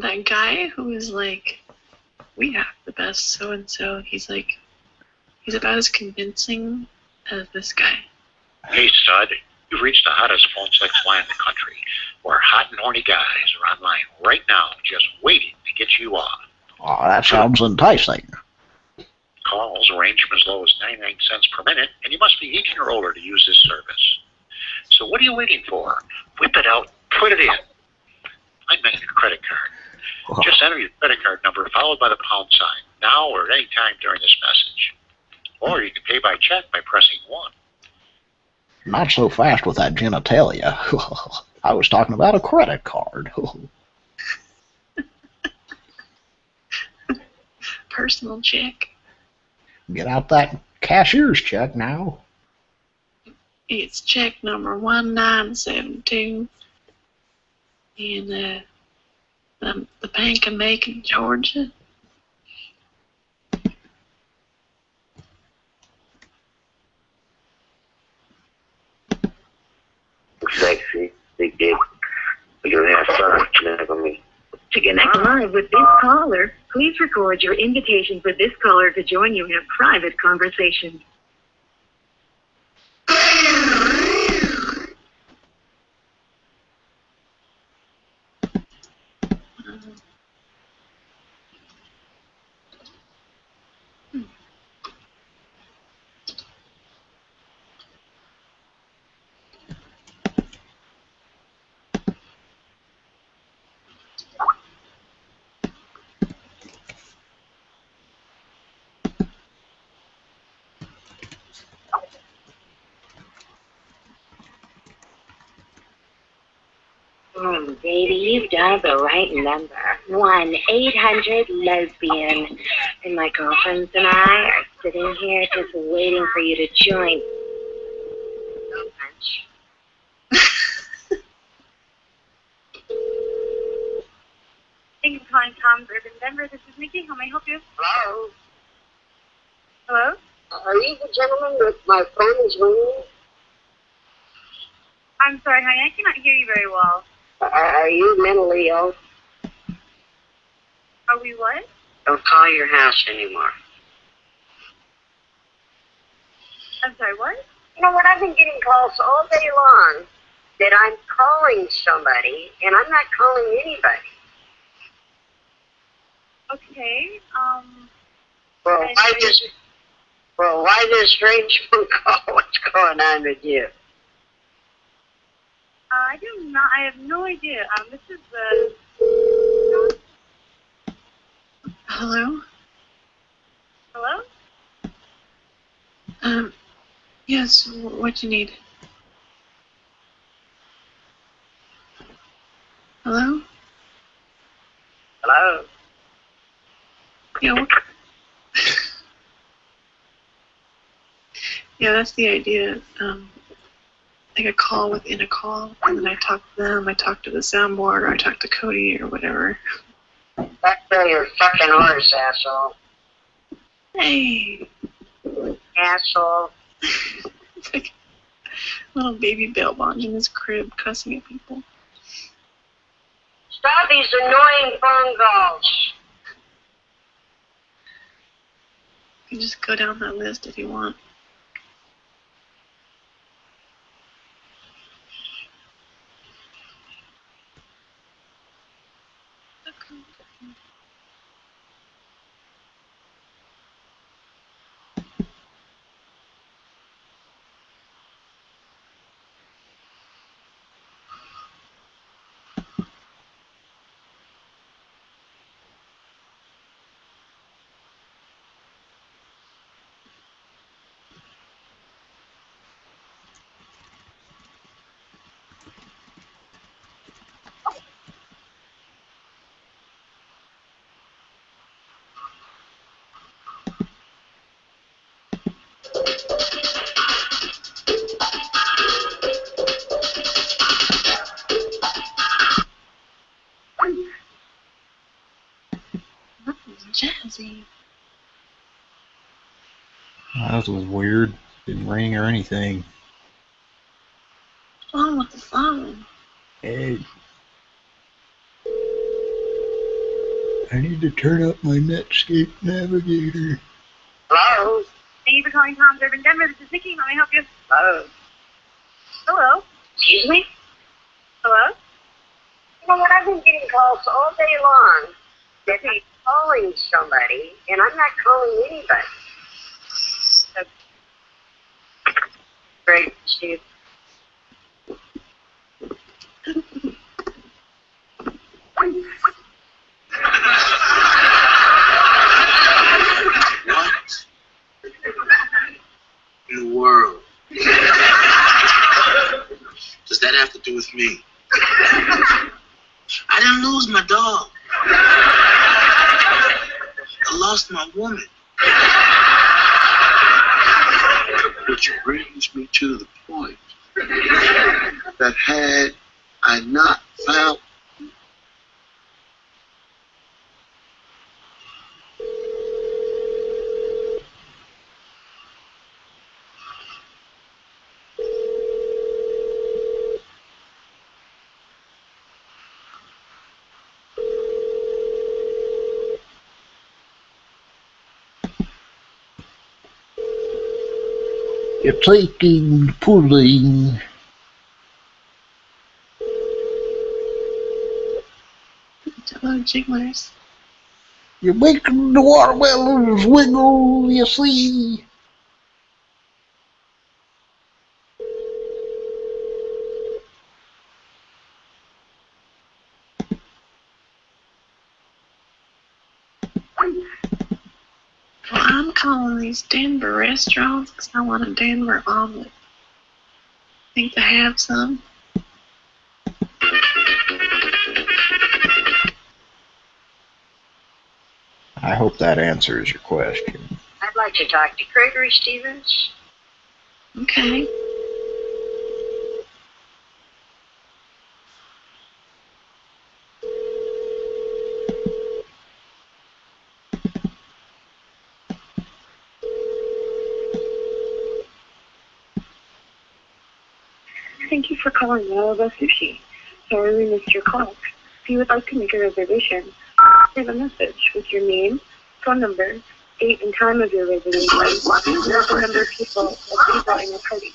That guy who was like, we have the best so and so, he's like, he's about as convincing as this guy. Hey, stud, you've reached the hottest phone sex line in the country, where hot and horny guys are online right now just waiting to get you off. Oh, that sounds enticing. Calls range from as low as 99 cents per minute, and you must be 18 or older to use this service. So what are you waiting for? Whip it out, put it in. I meant your credit card. Just enter your credit card number followed by the pound sign, now or at any time during this message. Or you can pay by check by pressing 1. Not so fast with that genitalia. I was talking about a credit card. Personal check. Get out that cashier's check now. It's check number 1972. And uh, the, the Bank of Macon, Georgia. Sexy, big dick. You're gonna have fun connect with me. To connect live with this caller, please record your invitation for this caller to join you in a private conversation. Hmm, baby, you've dialed the right number. One eight hundred lesbian. And my girlfriends and I are sitting here just waiting for you to join. Thank you for calling Tom's Urban Denver. This is Nikki. How may I help you? Hello? Hello? Are you the gentleman with my phone is ringing? I'm sorry, honey. I cannot hear you very well. Are, are you mentally ill? Are we what? Don't call your house anymore. I'm sorry, what? You know what? I've been getting calls all day long that I'm calling somebody, and I'm not calling anybody. Okay. Um. Well, why this? Well, why this strange phone call? What's going on with you? I do not. I have no idea. Um. This is the. Hello? Hello? Um, yes, what you need? Hello? Hello? Yeah, what... yeah, that's the idea. Um, like a call within a call, and then I talk to them, I talk to the soundboard, or I talk to Cody or whatever. Back to your fucking horse, asshole. Hey, Asshole. it's like little baby bail bonds in his crib cussing at people. Stop these annoying phone calls. You can just go down that list if you want. That was weird. Didn't ring or anything. What's wrong with the phone? Hey. I need to turn up my Netscape Navigator. Hello? Thank you for calling Tom's Urban Denver. This is Nikki. How may I help you? Hello? Hello? Excuse me? Hello? You know what? I've been getting calls all day long that I'm calling somebody, and I'm not calling anybody. Great. What in the world does that have to do with me? I didn't lose my dog. I lost my woman. Which brings me to the point that had I not found taking, pulling. Hello, Jigglers. You're making the watermelons wiggle, you see. Well, I'm calling these Denver restaurants because I want a Denver omelet. Think they have some? I hope that answers your question. I'd like to talk to Gregory Stevens. Okay. Thank you for calling Malaba Sushi. Sorry we missed your call. If you would like to make a reservation, leave a message with your name, phone number, date and time of your reservation, and the number of people of people in your party.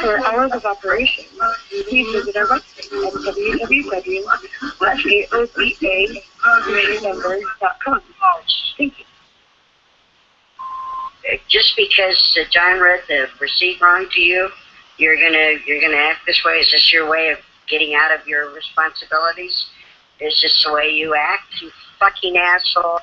For hours of operation, please visit our website at www.aoba.com. Thank you. Just because uh, John read the receipt wrong to you, you're gonna you're gonna act this way. Is this your way of getting out of your responsibilities? Is this the way you act, you fucking asshole?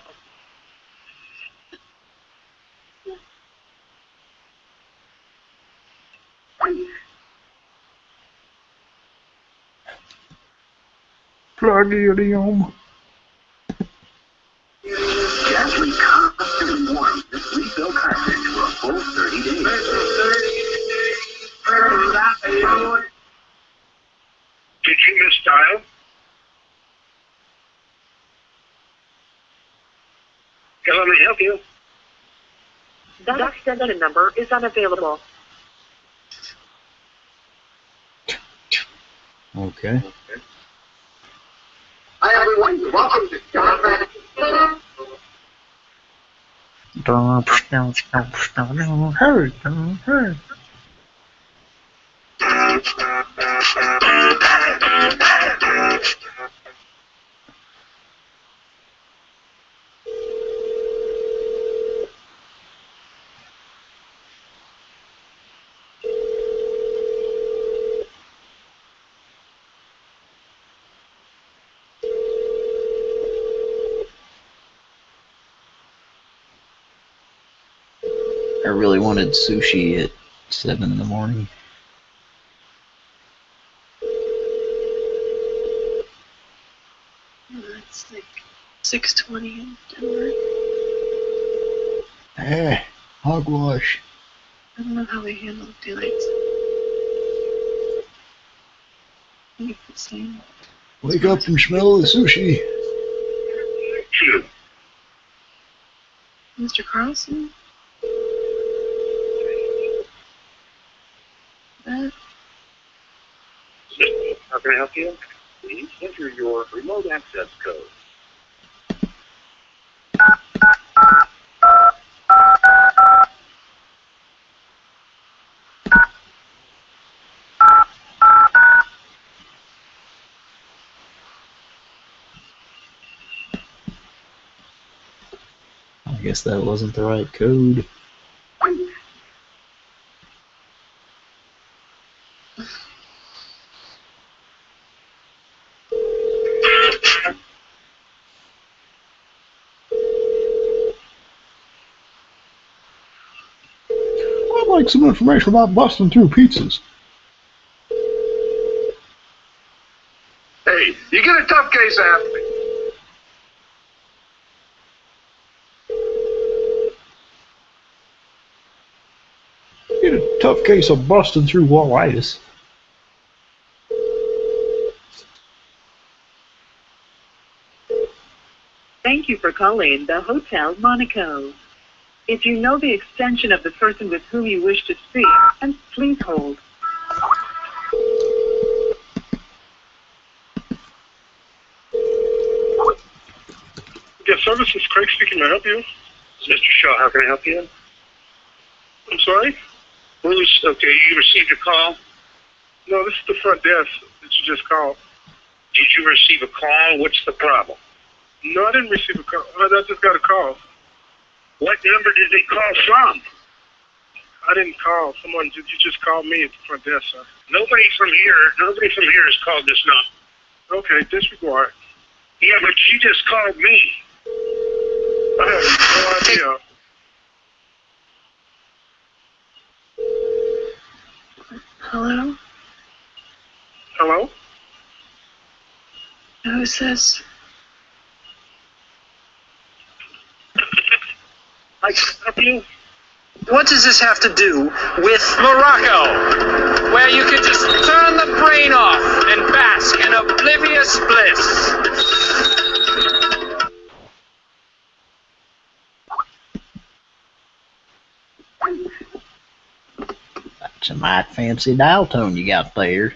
Plagirium. Gently constantly warm this refill cartridge for a full 30 days. Did you misdial? Can I help you? That extension number is unavailable. Okay. Hi everyone, welcome to Conrad. Hey, hey, hey. I really wanted sushi at seven in the morning. It's like 6:20 in Denver. Eh, hogwash. I don't know how they handle daylight. I think it's the same. Wake up and smell the sushi. Mr. Carlson? That How can I help you? Enter your remote access code. I guess that wasn't the right code. Like some information about busting through pizzas. Hey, you get a tough case after me. Get a tough case of busting through wallitis. Thank you for calling the Hotel Monaco. If you know the extension of the person with whom you wish to speak, and please hold. Guest services, Craig speaking. May I help you? Mr. Shaw, how can I help you? I'm sorry? Bruce, okay, you received a call? No, this is the front desk that you just called. Did you receive a call? What's the problem? No, I didn't receive a call. I just got a call. What number did they call from? I didn't call. Someone, did you just called me at the front desk, sir. Nobody from here, nobody from here has called this number. Okay, disregard. Yeah, but you just called me. I have no idea. hello? Hello? Who's this? I can help you? What does this have to do with Morocco, where you can just turn the brain off and bask in oblivious bliss. That's a mighty fancy dial tone you got there.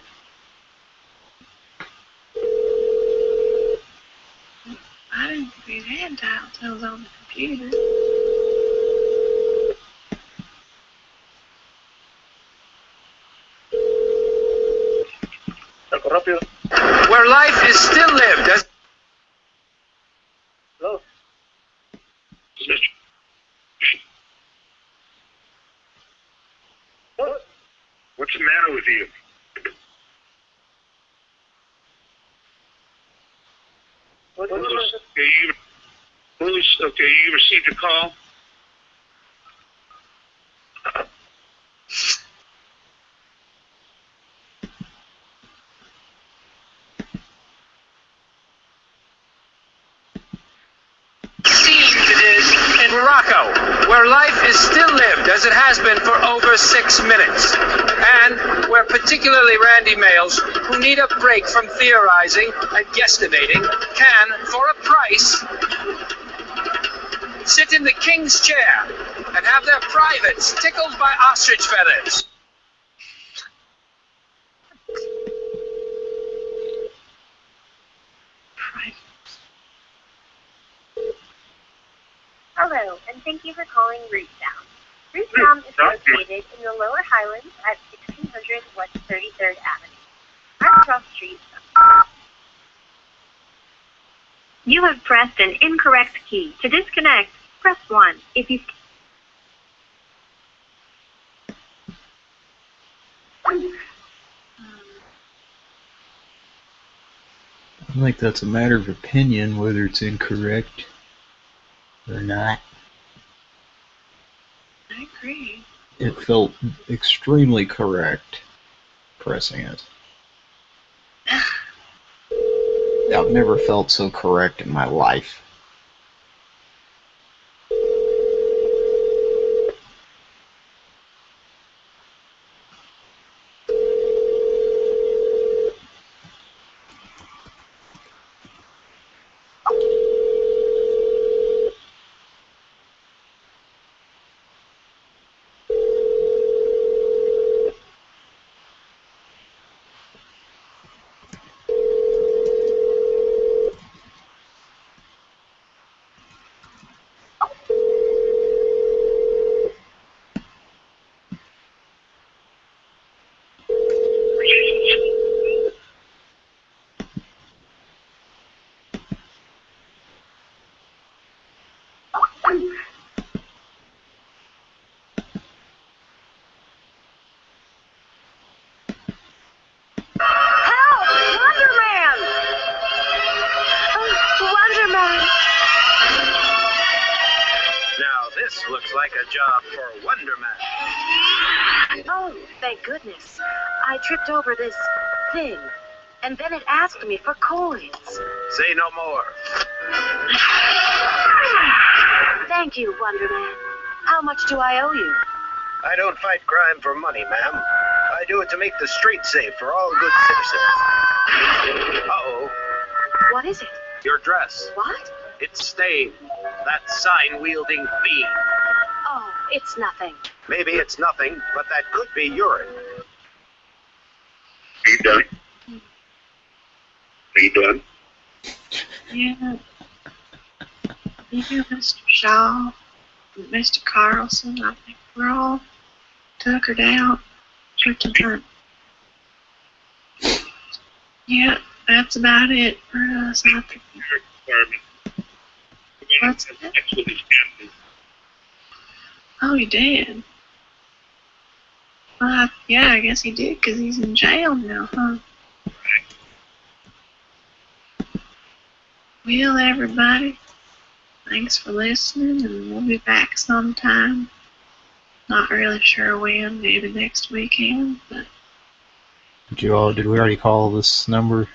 I didn't think we had dial tones on the computer. How can I help you? Where life is still lived as Hello? Mr. What? What's the matter with you? What is this? Okay, you, who's, okay, you received a call? seems it is in Morocco, where life is still lived as it has been for over six minutes, and where particularly randy males who need a break from theorizing and guesstimating can, for a price, sit in the king's chair and have their privates tickled by ostrich feathers. Hello, and thank you for calling Root Down. Root Down is located in the Lower Highlands at 1600 West 33rd Avenue. Right across the street. You have pressed an incorrect key. To disconnect, press 1. If you I think that's a matter of opinion whether it's incorrect or not. I agree. It felt extremely correct pressing it. I've never felt so correct in my life. Make the street safe for all good citizens. Uh-oh, What is it? your dress. What? It's stained. That sign-wielding fiend. Oh, it's nothing. Maybe it's nothing, but that could be urine. Are you done? Are you done? Yeah. You, Mr. Shaw, Mr. Carlson, I think we're all tuckered out. Drinking her. Yeah, that's about it for us. I think. What's that? Oh, he did. Uh, yeah, I guess he did because he's in jail now, huh? Well, everybody, thanks for listening, and we'll be back sometime. Not really sure when, maybe next weekend, but Did you all? Did we already call this number?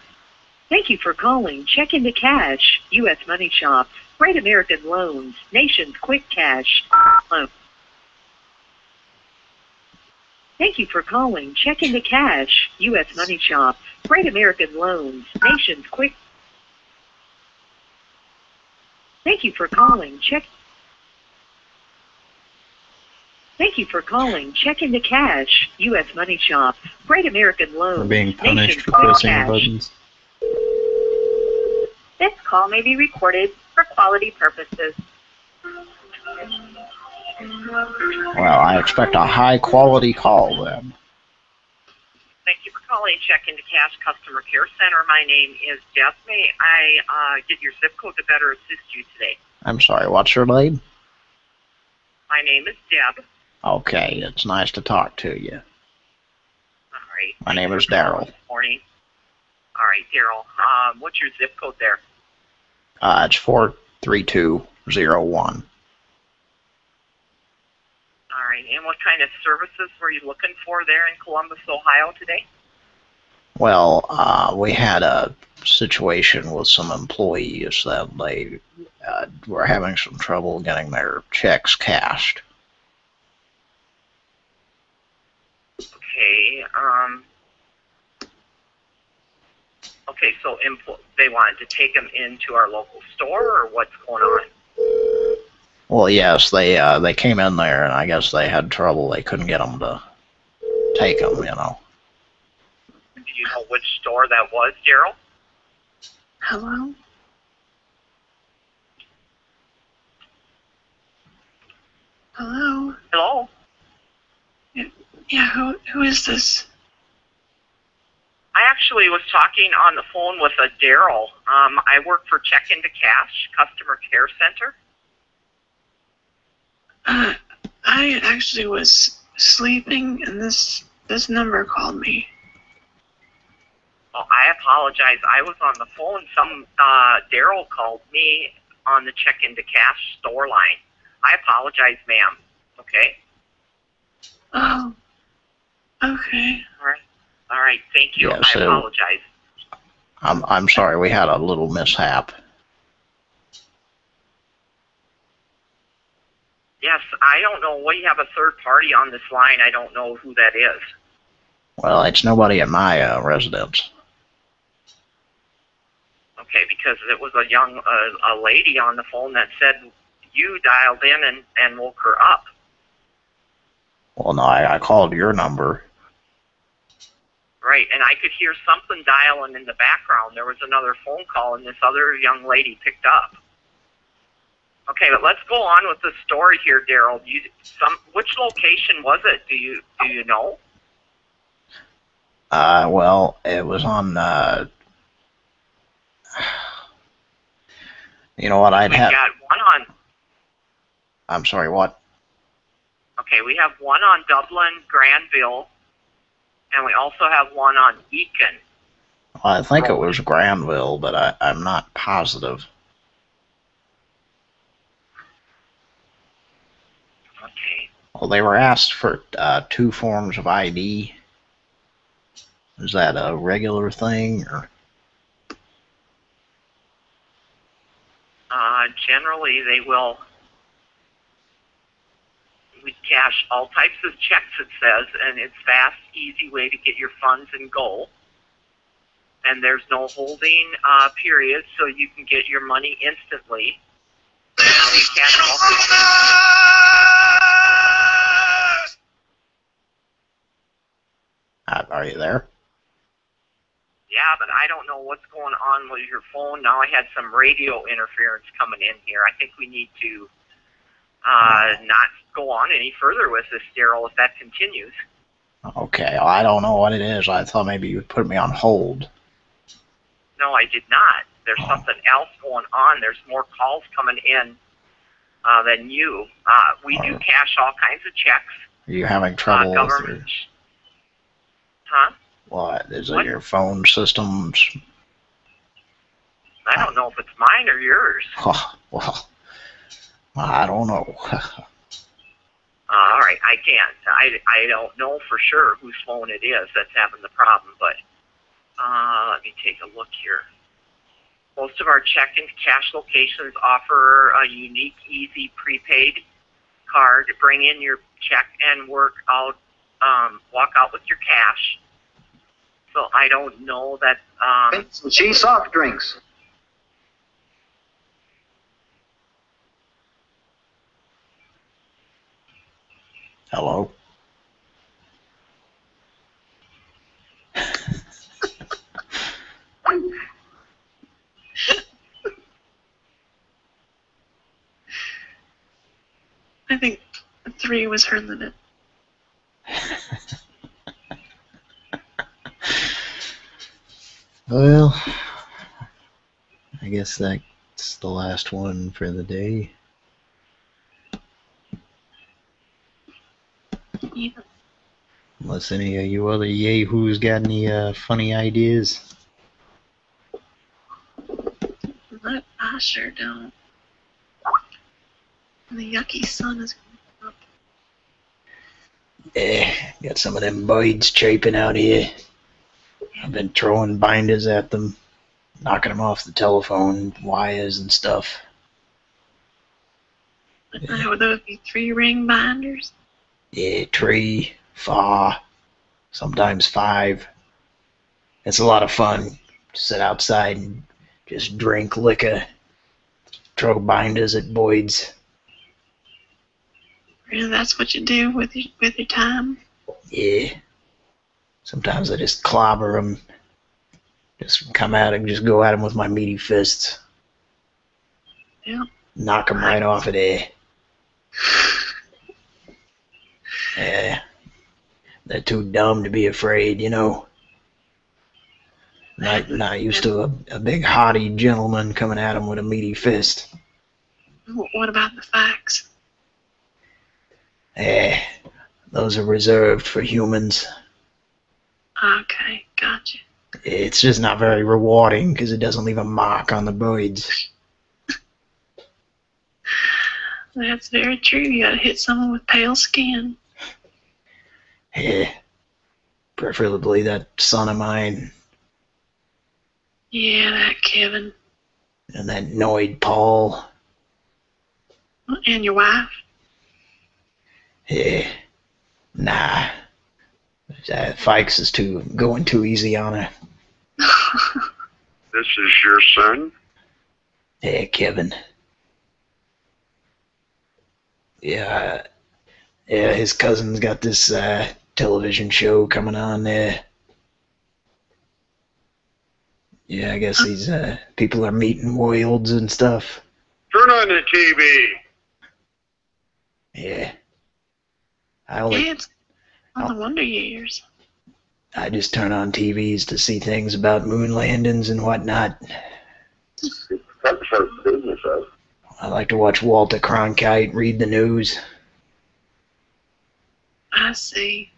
Thank you for calling Check into Cash, U.S. Money Shop, Great American Loans, Nation's Quick Cash. Loan. Thank you for calling Check into Cash, U.S. Money Shop, Great American Loans, Nation's Quick. Thank you for calling Check. Thank you for calling Check into Cash, U.S. Money Shop, Great American Loans. We're being punished for pressing the Cash. buttons. This call may be recorded for quality purposes. Well, I expect a high quality call then. Thank you for calling Check into Cash Customer Care Center. My name is Deb. May I uh, get your zip code to better assist you today? I'm sorry, what's your name? My name is Deb. Okay, it's nice to talk to you. All right. My name is Daryl. Morning. All right, Daryl. Um, what's your zip code there? Uh, it's 43201. All right. And what kind of services were you looking for there in Columbus, Ohio today? Well, uh, we had a situation with some employees that they uh, were having some trouble getting their checks cashed. Okay. Um. Okay, so impl- they wanted to take them into our local store, or what's going on? Well, yes, they uh, they came in there, and I guess they had trouble. They couldn't get them to take them, you know. Do you know which store that was, Daryl? Hello? Hello? Hello? Yeah, who who is this? I actually was talking on the phone with a Daryl. Um, I work for Check Into Cash Customer Care Center. Uh, I actually was sleeping and this this number called me. Well, I apologize. I was on the phone. Some uh, Daryl called me on the Check Into Cash store line. I apologize, ma'am. Okay. Oh. Okay. All right. All right. Thank you. Yeah, I apologize. I'm I'm sorry, we had a little mishap. Yes, I don't know. We have a third party on this line. I don't know who that is. Well, it's nobody at my uh, residence. Okay, because it was a young uh, a lady on the phone that said you dialed in and and woke her up. Well, no, I, I called your number. Right, and I could hear something dialing in the background. There was another phone call, and this other young lady picked up. Okay, but let's go on with the story here, Daryl. You some which location was it? Do you do you know? Uh, well, it was on. Uh, you know what? I'd we have. got one on. I'm sorry. What? Okay, we have one on Dublin, Granville, and we also have one on Beacon. I think it was Granville, but I, I'm not positive. Okay. Well, they were asked for uh, two forms of ID. Is that a regular thing, or Uh, generally, they will. We cash all types of checks, it says, and it's fast, easy way to get your funds and go. And there's no holding uh, period, so you can get your money instantly. We cash all uh, are you there? Yeah, but I don't know what's going on with your phone. Now I had some radio interference coming in here. I think we need to uh, not go on any further with this, Daryl, if that continues. Okay, I don't know what it is. I thought maybe you would put me on hold. No, I did not. There's something else going on. There's more calls coming in uh, than you. Uh, we do cash all kinds of checks. Are you having Uh, trouble with your. Huh? what? Is it your phone systems? I don't know if it's mine or yours. Oh, well, I don't know. Uh, all right, I can't. I, I don't know for sure whose phone it is that's having the problem, but uh, let me take a look here. Most of our check and cash locations offer a unique, easy prepaid card. To bring in your check and work out, um, walk out with your cash. So I don't know that. Um, Some cheese soft drinks. Hello? I think three was her limit. Well, I guess that's the last one for the day. Yeah. Unless any of you other yahoos got any uh, funny ideas. But I sure don't. And the yucky sun is coming up. Eh, got some of them birds chirping out here. I've been throwing binders at them, knocking them off the telephone wires and stuff. Uh, would those be three ring binders? Yeah, three, four, sometimes five. It's a lot of fun. To sit outside and just drink liquor, throw binders at Boyd's. Really, that's what you do with your with your time. Yeah. Sometimes I just clobber them. Just come at him, just go at him with my meaty fists. Yeah. Knock him right off of there. Yeah. They're too dumb to be afraid, you know. Not, not used to a, a big haughty gentleman coming at him with a meaty fist. What about the facts? Eh, those are reserved for humans. Okay, gotcha. It's just not very rewarding because it doesn't leave a mark on the birds. That's very true. You gotta hit someone with pale skin. Eh, preferably that son of mine Yeah, that Kevin. and that Noid Paul. And your wife. Eh, nah. Uh, Fikes is too going too easy on her. This is your son? Yeah, Kevin. Yeah, uh, yeah. His cousin's got this uh, television show coming on there. Yeah, I guess these uh, people are meeting worlds and stuff. Turn on the TV. Yeah. I only Yeah, it's on the Wonder Years. I just turn on TVs to see things about moon landings and whatnot. I like to watch Walter Cronkite, read the news. I see.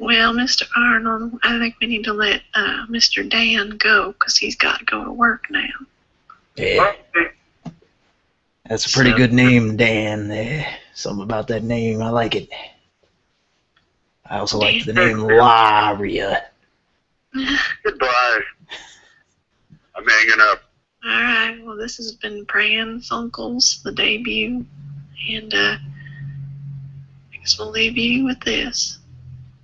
Well, Mr. Arnold, I think we need to let uh, Mr. Dan go because he's got to go to work now. Yeah. That's a pretty good name, Dan. There. Something about that name. I like it. I also like the name Laria. Goodbye. I'm hanging up. All right. Well, this has been Pran Funkels, the debut, and uh, I guess we'll leave you with this.